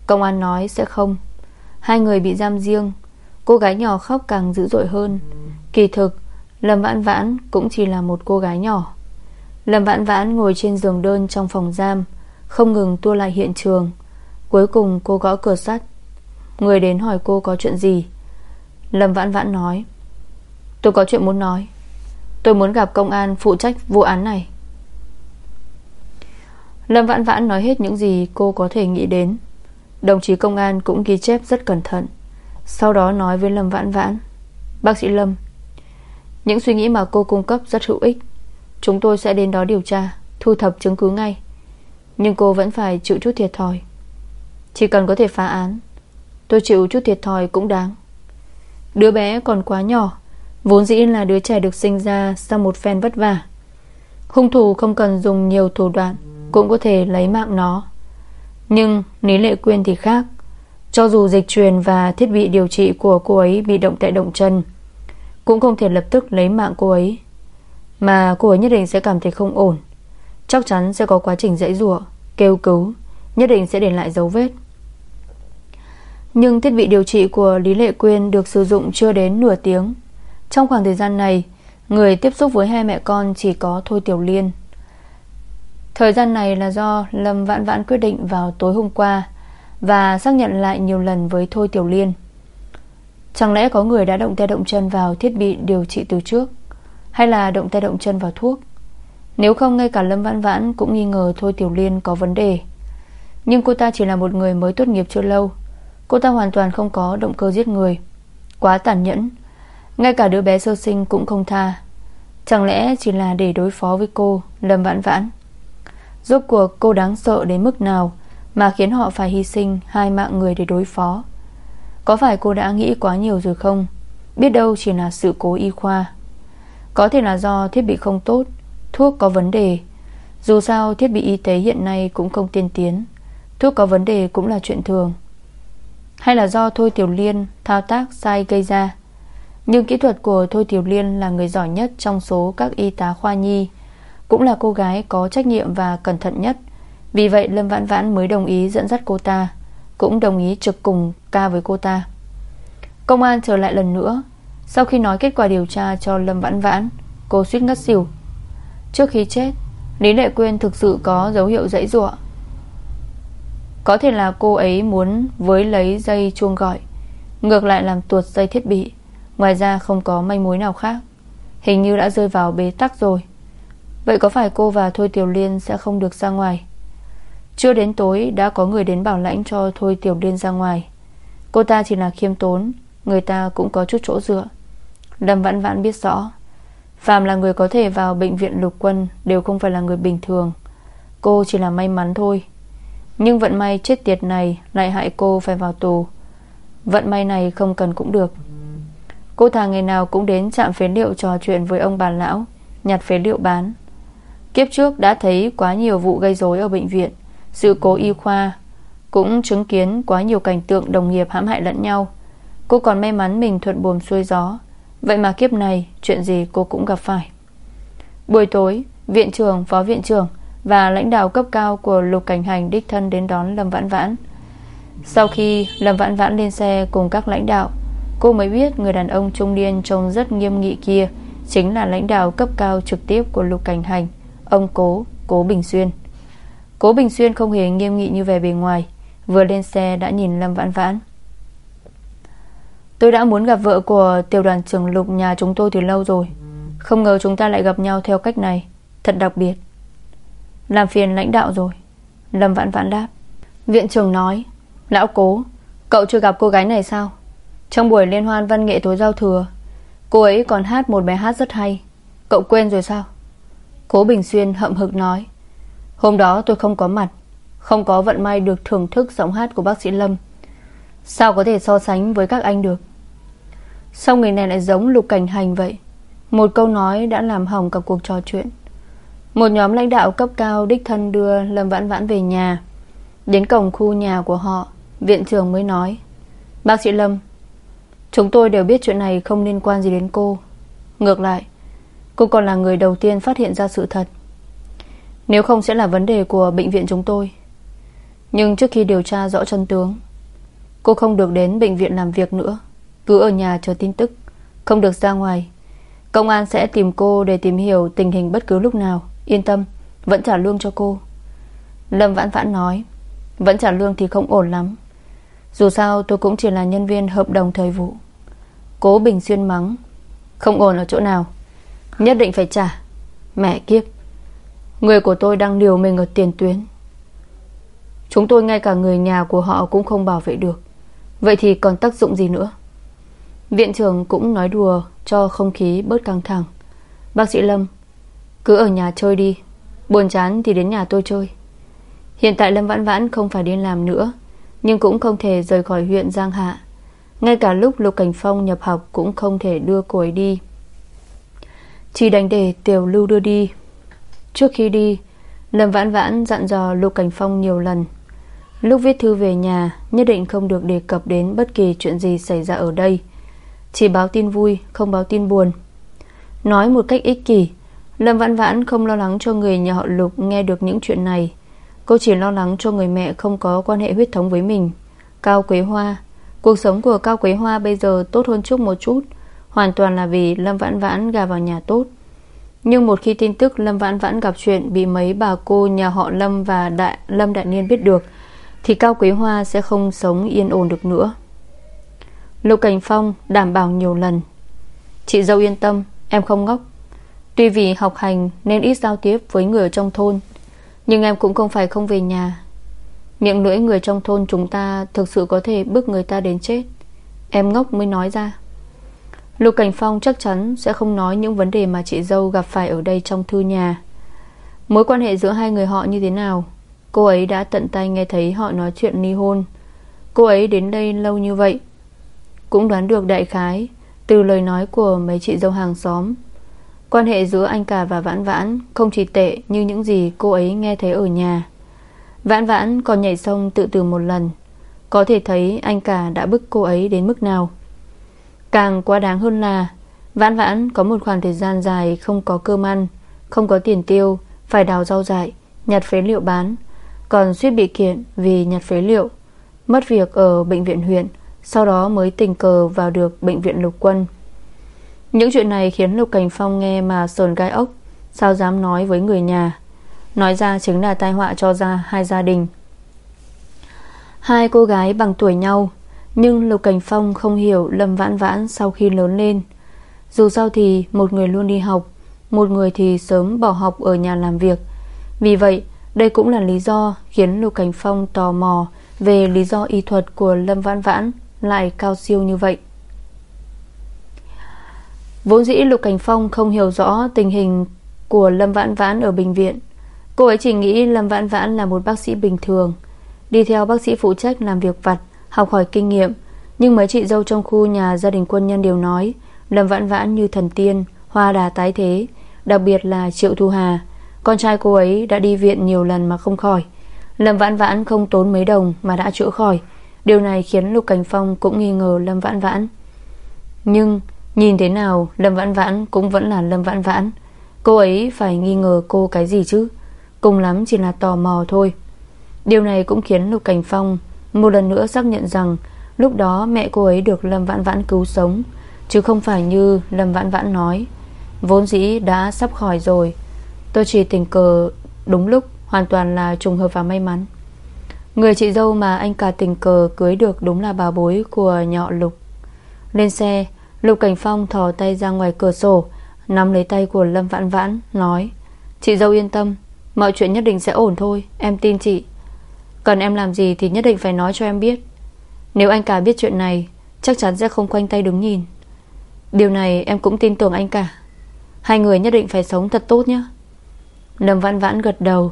Công an nói sẽ không. Hai người bị giam riêng. Cô gái nhỏ khóc càng dữ dội hơn. Kỳ thực, Lâm Vãn Vãn cũng chỉ là một cô gái nhỏ. Lâm Vãn Vãn ngồi trên giường đơn trong phòng giam, Không ngừng tua lại hiện trường. Cuối cùng cô gõ cửa sắt. Người đến hỏi cô có chuyện gì? Lâm Vãn Vãn nói. Tôi có chuyện muốn nói. Tôi muốn gặp công an phụ trách vụ án này. Lâm Vãn Vãn nói hết những gì cô có thể nghĩ đến. Đồng chí công an cũng ghi chép rất cẩn thận. Sau đó nói với Lâm Vãn Vãn, Bác sĩ Lâm, Những suy nghĩ mà cô cung cấp rất hữu ích. Chúng tôi sẽ đến đó điều tra, Thu thập chứng cứ ngay. Nhưng cô vẫn phải chịu chút thiệt thòi. Chỉ cần có thể phá án, Tôi chịu chút thiệt thòi cũng đáng. Đứa bé còn quá nhỏ Vốn dĩ là đứa trẻ được sinh ra Sau một phen vất vả. Hung thủ không cần dùng nhiều thủ đoạn, Cũng có thể lấy mạng nó. Nhưng Lý Lệ Quyên thì khác. Cho dù dịch truyền và thiết bị điều trị của cô ấy bị động tại động chân, Cũng không thể lập tức lấy mạng cô ấy. Mà cô ấy nhất định sẽ cảm thấy không ổn. Chắc chắn sẽ có quá trình dãy rủa, Kêu cứu, Nhất định sẽ để lại dấu vết. Nhưng thiết bị điều trị của Lý Lệ Quyên Được sử dụng chưa đến nửa tiếng. Trong khoảng thời gian này, Người tiếp xúc với hai mẹ con chỉ có Thôi Tiểu Liên. Thời gian này là do Lâm Vãn Vãn quyết định vào tối hôm qua Và xác nhận lại nhiều lần với Thôi Tiểu Liên. Chẳng lẽ có người đã động tay động chân vào thiết bị điều trị từ trước, Hay là động tay động chân vào thuốc? Nếu không, ngay cả Lâm Vãn Vãn cũng nghi ngờ Thôi Tiểu Liên có vấn đề. Nhưng cô ta chỉ là một người mới tốt nghiệp chưa lâu. Cô ta hoàn toàn không có động cơ giết người. Quá tàn nhẫn. Ngay cả đứa bé sơ sinh cũng không tha. Chẳng lẽ chỉ là để đối phó với cô, Lâm Vãn Vãn? Rốt cuộc cô đáng sợ đến mức nào Mà khiến họ phải hy sinh Hai mạng người để đối phó? Có phải cô đã nghĩ quá nhiều rồi không? Biết đâu chỉ là sự cố y khoa. Có thể là do thiết bị không tốt, Thuốc có vấn đề. Dù sao, thiết bị y tế hiện nay cũng không tiên tiến. Thuốc có vấn đề cũng là chuyện thường. Hay là do Thôi Tiểu Liên Thao tác sai gây ra? Nhưng kỹ thuật của Thôi Tiểu Liên Là người giỏi nhất trong số các y tá khoa nhi. Cũng là cô gái có trách nhiệm và cẩn thận nhất. Vì vậy, Lâm Vãn Vãn mới đồng ý dẫn dắt cô ta, Cũng đồng ý trực cùng ca với cô ta. Công an trở lại lần nữa. Sau khi nói kết quả điều tra cho Lâm Vãn Vãn, Cô suýt ngất xỉu. Trước khi chết, Lý Lệ Quyên thực sự có dấu hiệu dãy ruộng Có thể là cô ấy muốn với lấy dây chuông gọi, Ngược lại làm tuột dây thiết bị. Ngoài ra không có manh mối nào khác. Hình như đã rơi vào bế tắc rồi. Vậy có phải cô và Thôi Tiểu Liên Sẽ không được ra ngoài? Chưa đến tối, đã có người đến bảo lãnh cho Thôi Tiểu Liên ra ngoài. Cô ta chỉ là khiêm tốn, Người ta cũng có chút chỗ dựa. Lâm Vãn Vãn biết rõ Phạm là người có thể vào bệnh viện lục quân Đều không phải là người bình thường. Cô chỉ là may mắn thôi. Nhưng vận may chết tiệt này Lại hại cô phải vào tù. Vận may này không cần cũng được. Cô thà ngày nào cũng đến trạm phế liệu trò chuyện với ông bà lão Nhặt phế liệu bán. Kiếp trước đã thấy quá nhiều vụ gây rối ở bệnh viện. Sự cố y khoa Cũng chứng kiến quá nhiều cảnh tượng đồng nghiệp hãm hại lẫn nhau. Cô còn may mắn mình thuận buồm xuôi gió. Vậy mà kiếp này Chuyện gì cô cũng gặp phải. Buổi tối Viện trưởng, phó viện trưởng Và lãnh đạo cấp cao của lục cảnh hành Đích thân đến đón Lâm Vãn Vãn. Sau khi Lâm Vãn Vãn lên xe Cùng các lãnh đạo Cô mới biết người đàn ông trung niên trông rất nghiêm nghị kia Chính là lãnh đạo cấp cao trực tiếp của lục cảnh hành Ông Cố, Cố Bình Xuyên. Cố Bình Xuyên không hề nghiêm nghị như vẻ bề ngoài Vừa lên xe đã nhìn Lâm Vãn Vãn. Tôi đã muốn gặp vợ của tiểu đoàn trưởng lục nhà chúng tôi từ lâu rồi Không ngờ chúng ta lại gặp nhau theo cách này Thật đặc biệt. Làm phiền lãnh đạo rồi Lâm Vãn Vãn đáp. Viện trưởng nói Lão cố Cậu chưa gặp cô gái này sao trong buổi liên hoan văn nghệ tối giao thừa, Cô ấy còn hát một bài hát rất hay. Cậu quên rồi sao? Cố Bình Xuyên hậm hực nói, Hôm đó tôi không có mặt, Không có vận may được thưởng thức giọng hát của bác sĩ Lâm. Sao có thể so sánh với các anh được? Sao người này lại giống lục cảnh hành vậy? Một câu nói đã làm hỏng cả cuộc trò chuyện. Một nhóm lãnh đạo cấp cao Đích thân đưa Lâm Vãn Vãn về nhà. Đến cổng khu nhà của họ, Viện trưởng mới nói, Bác sĩ Lâm Chúng tôi đều biết chuyện này không liên quan gì đến cô. Ngược lại, Cô còn là người đầu tiên phát hiện ra sự thật. Nếu không sẽ là vấn đề của bệnh viện chúng tôi. Nhưng trước khi điều tra rõ chân tướng, Cô không được đến bệnh viện làm việc nữa. Cứ ở nhà chờ tin tức. Không được ra ngoài, Công an sẽ tìm cô để tìm hiểu tình hình bất cứ lúc nào. Yên tâm, Vẫn trả lương cho cô. Lâm Vãn Vãn nói, Vẫn trả lương thì không ổn lắm. Dù sao tôi cũng chỉ là nhân viên hợp đồng thời vụ. Cố Bình Xuyên mắng, Không ổn ở chỗ nào? Nhất định phải trả. Mẹ kiếp, Người của tôi đang liều mình ở tiền tuyến. Chúng tôi ngay cả người nhà của họ cũng không bảo vệ được. Vậy thì còn tác dụng gì nữa? Viện trưởng cũng nói đùa Cho không khí bớt căng thẳng. Bác sĩ Lâm, Cứ ở nhà chơi đi, Buồn chán thì đến nhà tôi chơi. Hiện tại Lâm Vãn Vãn không phải đi làm nữa nhưng cũng không thể rời khỏi huyện Giang Hạ. Ngay cả lúc Lục Cảnh Phong nhập học Cũng không thể đưa cô ấy đi. Chỉ đành để Tiểu Lưu đưa đi. Trước khi đi, Lâm Vãn Vãn dặn dò Lục Cảnh Phong nhiều lần. Lúc viết thư về nhà, Nhất định không được đề cập đến bất kỳ chuyện gì xảy ra ở đây. Chỉ báo tin vui, Không báo tin buồn. Nói một cách ích kỷ, Lâm Vãn Vãn không lo lắng cho người nhà họ Lục Nghe được những chuyện này. Cô chỉ lo lắng cho người mẹ không có quan hệ huyết thống với mình. Cao Quế Hoa. Cuộc sống của Cao Quế Hoa bây giờ tốt hơn chút một chút. Hoàn toàn là vì Lâm Vãn Vãn gà vào nhà tốt. Nhưng một khi tin tức Lâm Vãn Vãn gặp chuyện Bị mấy bà cô nhà họ Lâm và Đại, Lâm Đại Niên biết được, thì Cao Quý Hoa sẽ không sống yên ổn được nữa. Lục Cảnh Phong đảm bảo nhiều lần. Chị dâu yên tâm, Em không ngốc. Tuy vì học hành nên ít giao tiếp với người ở trong thôn nhưng em cũng không phải không về nhà. Miệng lưỡi người trong thôn chúng ta Thực sự có thể bức người ta đến chết. Em ngốc mới nói ra. Lục Cảnh Phong chắc chắn Sẽ không nói những vấn đề mà chị dâu gặp phải Ở đây trong thư nhà. Mối quan hệ giữa hai người họ như thế nào? Cô ấy đã tận tay nghe thấy họ nói chuyện ly hôn. Cô ấy đến đây lâu như vậy? Cũng đoán được đại khái Từ lời nói của mấy chị dâu hàng xóm. Quan hệ giữa anh cả và Vãn Vãn Không chỉ tệ như những gì cô ấy nghe thấy ở nhà. Vãn Vãn còn nhảy sông tự tử một lần. Có thể thấy anh cả đã bức cô ấy đến mức nào. Càng quá đáng hơn là, Vãn Vãn có một khoảng thời gian dài Không có cơm ăn, Không có tiền tiêu, Phải đào rau dại, Nhặt phế liệu bán. Còn suýt bị kiện vì nhặt phế liệu, Mất việc ở bệnh viện huyện, Sau đó mới tình cờ vào được bệnh viện lục quân. Những chuyện này khiến Lục Cảnh Phong nghe mà sờn gai ốc. Sao dám nói với người nhà? Nói ra chính là tai họa cho ra hai gia đình. Hai cô gái bằng tuổi nhau, Nhưng Lục Cảnh Phong không hiểu Lâm Vãn Vãn sau khi lớn lên. Dù sao thì một người luôn đi học, Một người thì sớm bỏ học ở nhà làm việc. Vì vậy, đây cũng là lý do khiến Lục Cảnh Phong tò mò về lý do y thuật của Lâm Vãn Vãn lại cao siêu như vậy. Vốn dĩ Lục Cảnh Phong không hiểu rõ tình hình của Lâm Vãn Vãn ở bệnh viện. Cô ấy chỉ nghĩ Lâm Vãn Vãn là một bác sĩ bình thường, đi theo bác sĩ phụ trách làm việc vặt, học hỏi kinh nghiệm. Nhưng mấy chị dâu trong khu nhà gia đình quân nhân đều nói Lâm Vãn Vãn như thần tiên, hoa đà tái thế, đặc biệt là Triệu Thu Hà con trai cô ấy đã đi viện nhiều lần mà không khỏi Lâm vãn vãn không tốn mấy đồng Mà đã chữa khỏi Điều này khiến Lục Cảnh Phong cũng nghi ngờ Lâm Vãn Vãn Nhưng Nhìn thế nào, Lâm Vãn Vãn cũng vẫn là Lâm Vãn Vãn. Cô ấy phải nghi ngờ cô cái gì chứ? Cùng lắm chỉ là tò mò thôi. Điều này cũng khiến Lục Cảnh Phong Một lần nữa xác nhận rằng Lúc đó mẹ cô ấy được Lâm Vãn Vãn cứu sống, Chứ không phải như Lâm Vãn Vãn nói. Vốn dĩ đã sắp khỏi rồi. Tôi chỉ tình cờ đúng lúc, Hoàn toàn là trùng hợp và may mắn. Người chị dâu mà anh cả tình cờ cưới được Đúng là bà bối của nhọ Lục. Lên xe Lục Cảnh Phong thò tay ra ngoài cửa sổ, Nắm lấy tay của Lâm Vãn Vãn, Nói, Chị dâu yên tâm, Mọi chuyện nhất định sẽ ổn thôi, Em tin chị. Cần em làm gì thì nhất định phải nói cho em biết. Nếu anh cả biết chuyện này, Chắc chắn sẽ không quanh tay đứng nhìn. Điều này em cũng tin tưởng anh cả. Hai người nhất định phải sống thật tốt nhé. Lâm Vãn Vãn gật đầu,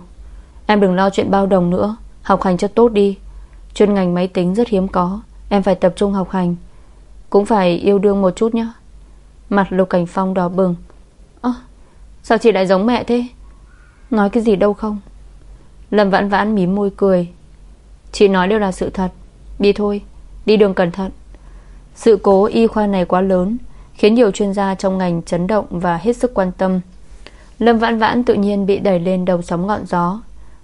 Em đừng lo chuyện bao đồng nữa, Học hành cho tốt đi. Chuyên ngành máy tính rất hiếm có, Em phải tập trung học hành. Cũng phải yêu đương một chút nhá. Mặt Lục Cảnh Phong đỏ bừng. Ơ, sao chị lại giống mẹ thế? Nói cái gì đâu không? Lâm Vãn Vãn mím môi cười. Chị nói đều là sự thật. Đi thôi, Đi đường cẩn thận. Sự cố y khoa này quá lớn, Khiến nhiều chuyên gia trong ngành chấn động Và hết sức quan tâm. Lâm Vãn Vãn tự nhiên bị đẩy lên đầu sóng ngọn gió.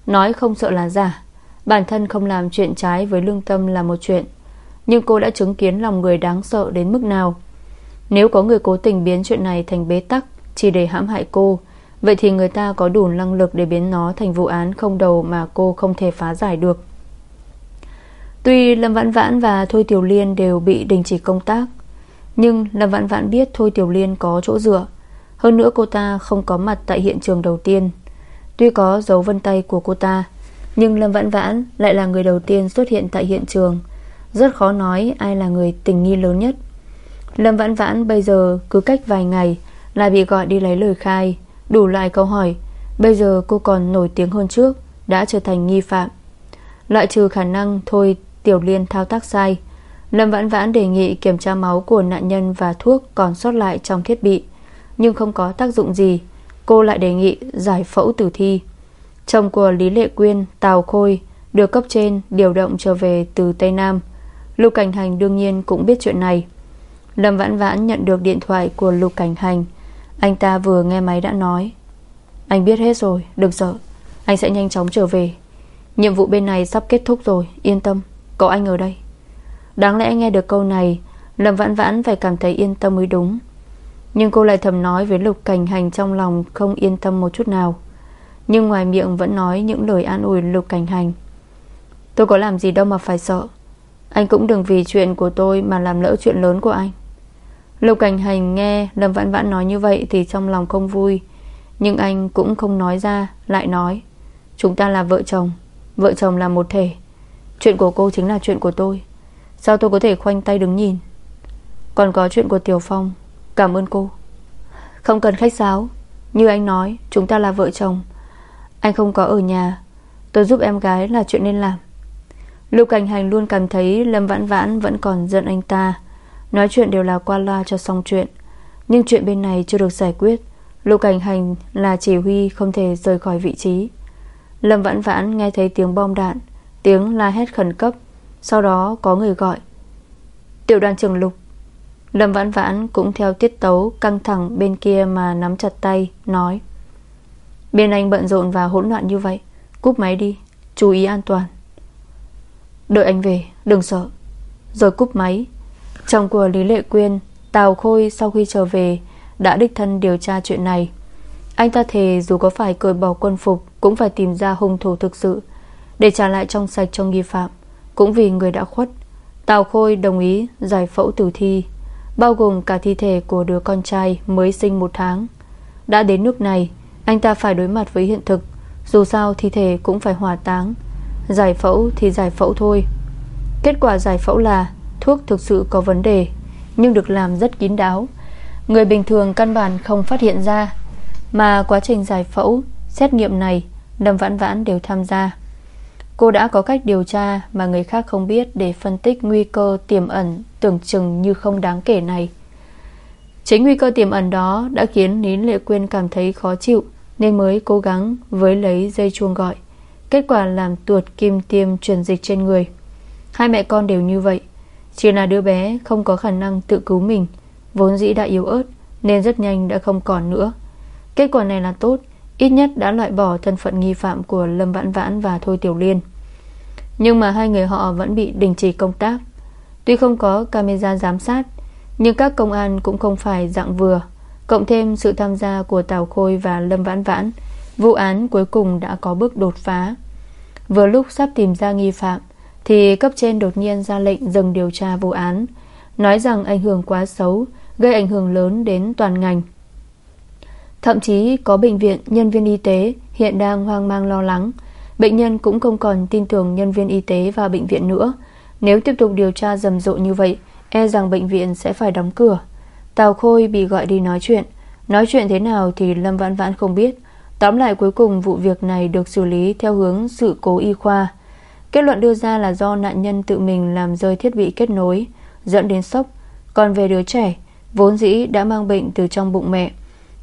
Nói không sợ là giả. Bản thân không làm chuyện trái với lương tâm là một chuyện. Nhưng cô đã chứng kiến lòng người đáng sợ đến mức nào. Nếu có người cố tình biến chuyện này thành bế tắc, Chỉ để hãm hại cô, Vậy thì người ta có đủ năng lực để biến nó thành vụ án không đầu mà cô không thể phá giải được. Tuy Lâm Vãn Vãn và Thôi Tiểu Liên đều bị đình chỉ công tác, Nhưng Lâm Vãn Vãn biết Thôi Tiểu Liên có chỗ dựa. Hơn nữa cô ta không có mặt tại hiện trường đầu tiên. Tuy có dấu vân tay của cô ta, Nhưng Lâm Vãn Vãn lại là người đầu tiên xuất hiện tại hiện trường. Rất khó nói ai là người tình nghi lớn nhất. Lâm Vãn Vãn bây giờ cứ cách vài ngày Lại bị gọi đi lấy lời khai, Đủ loại câu hỏi. Bây giờ cô còn nổi tiếng hơn trước, Đã trở thành nghi phạm. Loại trừ khả năng thôi, Tiểu Liên thao tác sai. Lâm Vãn Vãn đề nghị kiểm tra máu của nạn nhân Và thuốc còn sót lại trong thiết bị, Nhưng không có tác dụng gì. Cô lại đề nghị giải phẫu tử thi. Chồng của Lý Lệ Quyên, Tào Khôi, Được cấp trên điều động trở về từ Tây Nam. Lục Cảnh Hành đương nhiên cũng biết chuyện này. Lâm Vãn Vãn nhận được điện thoại của Lục Cảnh Hành. Anh ta vừa nghe máy đã nói, Anh biết hết rồi, Đừng sợ. Anh sẽ nhanh chóng trở về. Nhiệm vụ bên này sắp kết thúc rồi, Yên tâm, Có anh ở đây. Đáng lẽ nghe được câu này, Lâm Vãn Vãn phải cảm thấy yên tâm mới đúng. Nhưng cô lại thầm nói với Lục Cảnh Hành trong lòng không yên tâm một chút nào. Nhưng ngoài miệng vẫn nói những lời an ủi Lục Cảnh Hành. Tôi có làm gì đâu mà phải sợ. Anh cũng đừng vì chuyện của tôi Mà làm lỡ chuyện lớn của anh. Lục Cảnh Hành nghe Lâm Vãn Vãn nói như vậy Thì trong lòng không vui. Nhưng anh cũng không nói ra, Lại nói, Chúng ta là vợ chồng Vợ chồng là một thể. Chuyện của cô chính là chuyện của tôi. Sao tôi có thể khoanh tay đứng nhìn? Còn có chuyện của Tiểu Phong, Cảm ơn cô. Không cần khách sáo. Như anh nói, chúng ta là vợ chồng. Anh không có ở nhà. Tôi giúp em gái là chuyện nên làm. Lục Cảnh Hành luôn cảm thấy Lâm Vãn Vãn vẫn còn giận anh ta. Nói chuyện đều là qua loa cho xong chuyện. Nhưng chuyện bên này chưa được giải quyết. Lục Cảnh Hành là chỉ huy Không thể rời khỏi vị trí. Lâm Vãn Vãn nghe thấy tiếng bom đạn Tiếng la hét khẩn cấp. Sau đó có người gọi. Tiểu đoàn trưởng Lục. Lâm Vãn Vãn cũng theo tiết tấu Căng thẳng bên kia mà nắm chặt tay Nói. Bên anh bận rộn và hỗn loạn như vậy. Cúp máy đi, chú ý an toàn. Đợi anh về, đừng sợ. Rồi cúp máy. Chồng của Lý Lệ Quyên Tào Khôi sau khi trở về Đã đích thân điều tra chuyện này. Anh ta thề dù có phải cởi bỏ quân phục Cũng phải tìm ra hung thủ thực sự. Để trả lại trong sạch cho nghi phạm Cũng vì người đã khuất. Tào Khôi đồng ý giải phẫu tử thi Bao gồm cả thi thể của đứa con trai Mới sinh một tháng. Đã đến nước này Anh ta phải đối mặt với hiện thực. Dù sao thi thể cũng phải hỏa táng. Giải phẫu thì giải phẫu thôi. Kết quả giải phẫu là Thuốc thực sự có vấn đề, Nhưng được làm rất kín đáo. Người bình thường căn bản không phát hiện ra, Mà quá trình giải phẫu, Xét nghiệm này Lâm Vãn Vãn đều tham gia. Cô đã có cách điều tra Mà người khác không biết Để phân tích nguy cơ tiềm ẩn Tưởng chừng như không đáng kể này. Chính nguy cơ tiềm ẩn đó Đã khiến Nín Lệ Quyên cảm thấy khó chịu Nên mới cố gắng với lấy dây chuông gọi. Kết quả làm tuột kim tiêm truyền dịch trên người. Hai mẹ con đều như vậy. Chỉ là đứa bé không có khả năng tự cứu mình, Vốn dĩ đã yếu ớt Nên rất nhanh đã không còn nữa. Kết quả này là tốt, Ít nhất đã loại bỏ thân phận nghi phạm của Lâm Vãn Vãn và Thôi Tiểu Liên. Nhưng mà hai người họ vẫn bị đình chỉ công tác. Tuy không có camera giám sát, Nhưng các công an cũng không phải dạng vừa, Cộng thêm sự tham gia của Tào Khôi và Lâm Vãn Vãn, Vụ án cuối cùng đã có bước đột phá. Vừa lúc sắp tìm ra nghi phạm, Thì cấp trên đột nhiên ra lệnh dừng điều tra vụ án, Nói rằng ảnh hưởng quá xấu, Gây ảnh hưởng lớn đến toàn ngành. Thậm chí có bệnh viện, nhân viên y tế Hiện đang hoang mang lo lắng. Bệnh nhân cũng không còn tin tưởng nhân viên y tế và bệnh viện nữa. Nếu tiếp tục điều tra rầm rộ như vậy E rằng bệnh viện sẽ phải đóng cửa. Tào Khôi bị gọi đi nói chuyện. Nói chuyện thế nào thì Lâm Vãn Vãn không biết. Tóm lại cuối cùng vụ việc này được xử lý theo hướng sự cố y khoa. Kết luận đưa ra là do nạn nhân tự mình làm rơi thiết bị kết nối, Dẫn đến sốc. Còn về đứa trẻ, Vốn dĩ đã mang bệnh từ trong bụng mẹ.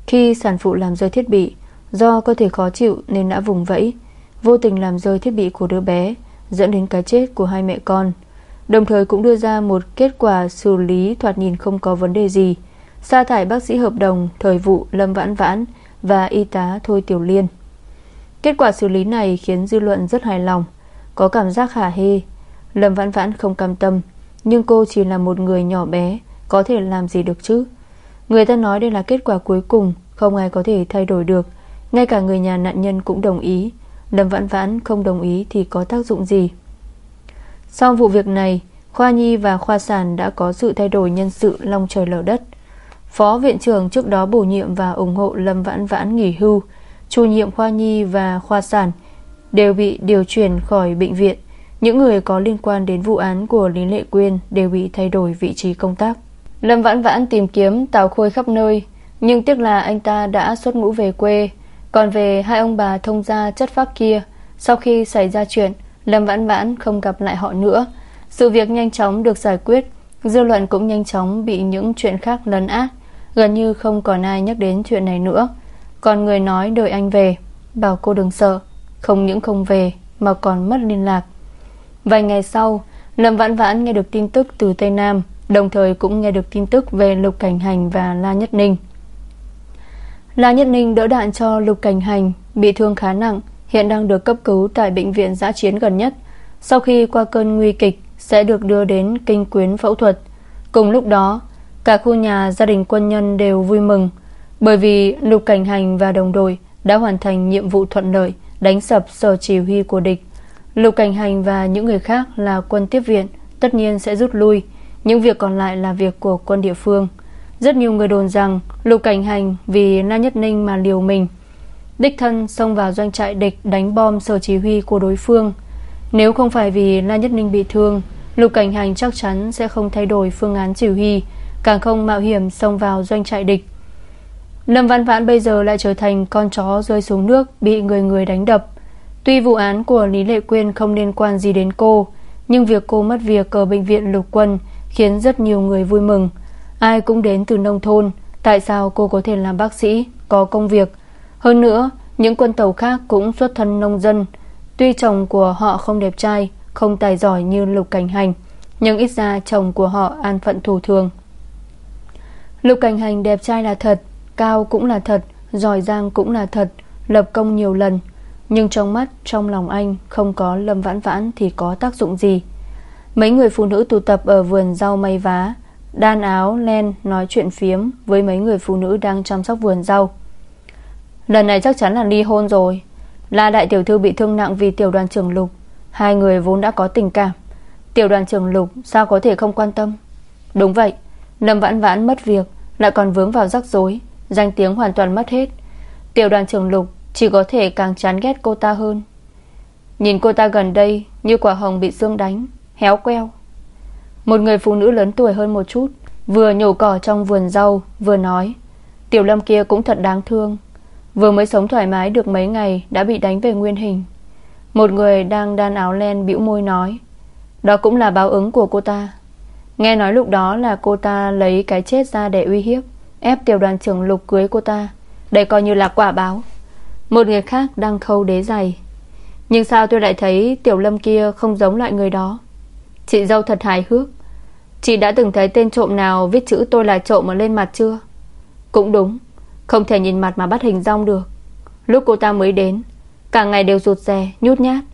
Khi sản phụ làm rơi thiết bị, Do cơ thể khó chịu nên đã vùng vẫy. Vô tình làm rơi thiết bị của đứa bé, Dẫn đến cái chết của hai mẹ con. Đồng thời cũng đưa ra một kết quả xử lý thoạt nhìn không có vấn đề gì. Sa thải bác sĩ hợp đồng, thời vụ Lâm Vãn Vãn và y tá Thôi Tiểu Liên. Kết quả xử lý này khiến dư luận rất hài lòng, có cảm giác hả hê. Lâm Vãn Vãn không cam tâm, nhưng cô chỉ là một người nhỏ bé, có thể làm gì được chứ? Người ta nói đây là kết quả cuối cùng, không ai có thể thay đổi được. Ngay cả người nhà nạn nhân cũng đồng ý. Lâm Vãn Vãn không đồng ý thì có tác dụng gì? Sau vụ việc này, Khoa Nhi và Khoa Sản đã có sự thay đổi nhân sự long trời lở đất. Phó viện trưởng trước đó bổ nhiệm và ủng hộ Lâm Vãn Vãn nghỉ hưu. Chủ nhiệm khoa nhi và khoa sản Đều bị điều chuyển khỏi bệnh viện. Những người có liên quan đến vụ án của Lý Lệ Quyên Đều bị thay đổi vị trí công tác. Lâm Vãn Vãn tìm kiếm, Tào Khôi khắp nơi. Nhưng tiếc là anh ta đã xuất ngũ về quê. Còn về hai ông bà thông gia chất phác kia, Sau khi xảy ra chuyện, Lâm Vãn Vãn không gặp lại họ nữa. Sự việc nhanh chóng được giải quyết, Dư luận cũng nhanh chóng bị những chuyện khác lấn át. Gần như không còn ai nhắc đến chuyện này nữa. Còn người nói đợi anh về, Bảo cô đừng sợ, Không những không về mà còn mất liên lạc. Vài ngày sau, Lâm Vãn Vãn nghe được tin tức từ Tây Nam, Đồng thời cũng nghe được tin tức về Lục Cảnh Hành và La Nhất Ninh. La Nhất Ninh đỡ đạn cho Lục Cảnh Hành, Bị thương khá nặng, Hiện đang được cấp cứu tại bệnh viện giã chiến gần nhất. Sau khi qua cơn nguy kịch, Sẽ được đưa đến kinh quyến phẫu thuật. Cùng lúc đó Cả khu nhà gia đình quân nhân đều vui mừng, Bởi vì Lục Cảnh Hành và đồng đội Đã hoàn thành nhiệm vụ thuận lợi, Đánh sập sở chỉ huy của địch. Lục Cảnh Hành và những người khác là quân tiếp viện, Tất nhiên sẽ rút lui. Những việc còn lại là việc của quân địa phương. Rất nhiều người đồn rằng Lục Cảnh Hành vì Na Nhất Ninh mà liều mình. Đích thân xông vào doanh trại địch Đánh bom sở chỉ huy của đối phương. Nếu không phải vì La Nhất Ninh bị thương, Lục Cảnh Hành chắc chắn sẽ không thay đổi phương án chỉ huy. Càng không mạo hiểm xông vào doanh trại địch. Lâm Văn Vãn bây giờ lại trở thành con chó rơi xuống nước, Bị người người đánh đập. Tuy vụ án của Lý Lệ Quyên không liên quan gì đến cô, Nhưng việc cô mất việc ở bệnh viện lục quân Khiến rất nhiều người vui mừng. Ai cũng đến từ nông thôn, Tại sao cô có thể làm bác sĩ, Có công việc? Hơn nữa, những quân tàu khác cũng xuất thân nông dân. Tuy chồng của họ không đẹp trai, Không tài giỏi như lục cảnh hành, Nhưng ít ra chồng của họ an phận thủ thường. Lục Cảnh Hành đẹp trai là thật Cao cũng là thật Giỏi giang cũng là thật Lập công nhiều lần. Nhưng trong mắt, trong lòng anh Không có Lâm Vãn Vãn thì có tác dụng gì. Mấy người phụ nữ tụ tập Ở vườn rau may vá Đan áo, len, nói chuyện phiếm Với mấy người phụ nữ đang chăm sóc vườn rau. Lần này chắc chắn là ly hôn rồi. La đại tiểu thư bị thương nặng vì tiểu đoàn trưởng Lục. Hai người vốn đã có tình cảm. Tiểu đoàn trưởng Lục sao có thể không quan tâm? Đúng vậy Lâm Vãn Vãn mất việc, Lại còn vướng vào rắc rối, Danh tiếng hoàn toàn mất hết. Tiểu đoàn trưởng Lục chỉ có thể càng chán ghét cô ta hơn. Nhìn cô ta gần đây Như quả hồng bị xương đánh, Héo queo. Một người phụ nữ lớn tuổi hơn một chút, Vừa nhổ cỏ trong vườn rau, Vừa nói, Tiểu lâm kia cũng thật đáng thương. Vừa mới sống thoải mái được mấy ngày Đã bị đánh về nguyên hình. Một người đang đan áo len bĩu môi nói, Đó cũng là báo ứng của cô ta. Nghe nói lúc đó là cô ta lấy cái chết ra để uy hiếp Ép tiểu đoàn trưởng lục cưới cô ta. Đây coi như là quả báo. Một người khác đang khâu đế giày. Nhưng sao tôi lại thấy tiểu lâm kia không giống loại người đó? Chị dâu thật hài hước. Chị đã từng thấy tên trộm nào viết chữ tôi là trộm ở lên mặt chưa? Cũng đúng Không thể nhìn mặt mà bắt hình rong được. Lúc cô ta mới đến Cả ngày đều rụt rè, nhút nhát.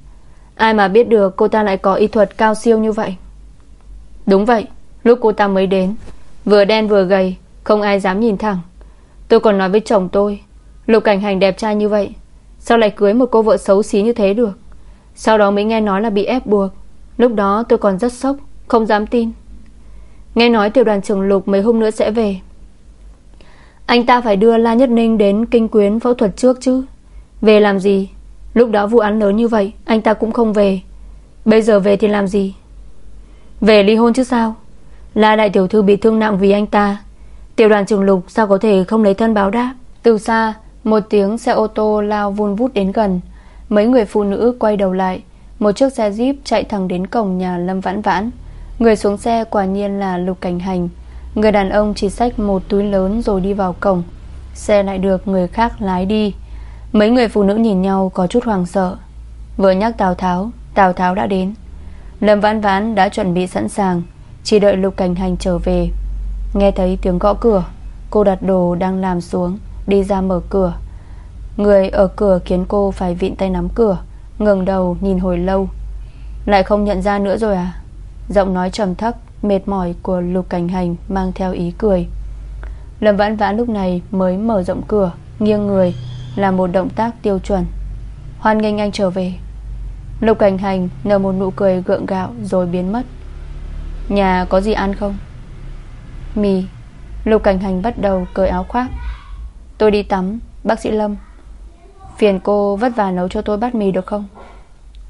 Ai mà biết được cô ta lại có y thuật cao siêu như vậy. Đúng vậy Lúc cô ta mới đến, Vừa đen vừa gầy, Không ai dám nhìn thẳng. Tôi còn nói với chồng tôi, Lục cảnh hành đẹp trai như vậy, Sao lại cưới một cô vợ xấu xí như thế được? Sau đó mới nghe nói là bị ép buộc. Lúc đó tôi còn rất sốc, Không dám tin. Nghe nói tiểu đoàn trưởng Lục mấy hôm nữa sẽ về. Anh ta phải đưa La Nhất Ninh đến kinh quyến phẫu thuật trước chứ. Về làm gì? Lúc đó vụ án lớn như vậy, Anh ta cũng không về. Bây giờ về thì làm gì? Về ly hôn chứ sao? La đại tiểu thư bị thương nặng vì anh ta. Tiểu đoàn trưởng Lục sao có thể không lấy thân báo đáp? Từ xa, Một tiếng xe ô tô lao vun vút đến gần. Mấy người phụ nữ quay đầu lại. Một chiếc xe jeep chạy thẳng đến cổng nhà Lâm Vãn Vãn. Người xuống xe quả nhiên là Lục Cảnh Hành. Người đàn ông chỉ xách một túi lớn rồi đi vào cổng. Xe lại được người khác lái đi. Mấy người phụ nữ nhìn nhau có chút hoàng sợ. Vừa nhắc Tào Tháo Tào Tháo đã đến. Lâm Vãn Vãn đã chuẩn bị sẵn sàng. Chỉ đợi Lục Cảnh Hành trở về. Nghe thấy tiếng gõ cửa, Cô đặt đồ đang làm xuống, Đi ra mở cửa. Người ở cửa khiến cô phải vịn tay nắm cửa, ngẩng đầu nhìn hồi lâu. Lại không nhận ra nữa rồi à? Giọng nói trầm thấp, Mệt mỏi của Lục Cảnh Hành Mang theo ý cười. Lâm Vãn Vãn lúc này mới mở rộng cửa, Nghiêng người là một động tác tiêu chuẩn. Hoan nghênh anh trở về. Lục Cảnh Hành nở một nụ cười gượng gạo Rồi biến mất. Nhà có gì ăn không? Mì. Lục Cảnh Hành bắt đầu cởi áo khoác. Tôi đi tắm, Bác sĩ Lâm. Phiền cô vất vả nấu cho tôi bát mì được không?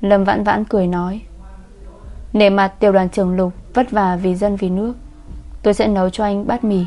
Lâm vãn vãn cười nói. Nể mặt tiểu đoàn trưởng Lục Vất vả vì dân vì nước. Tôi sẽ nấu cho anh bát mì.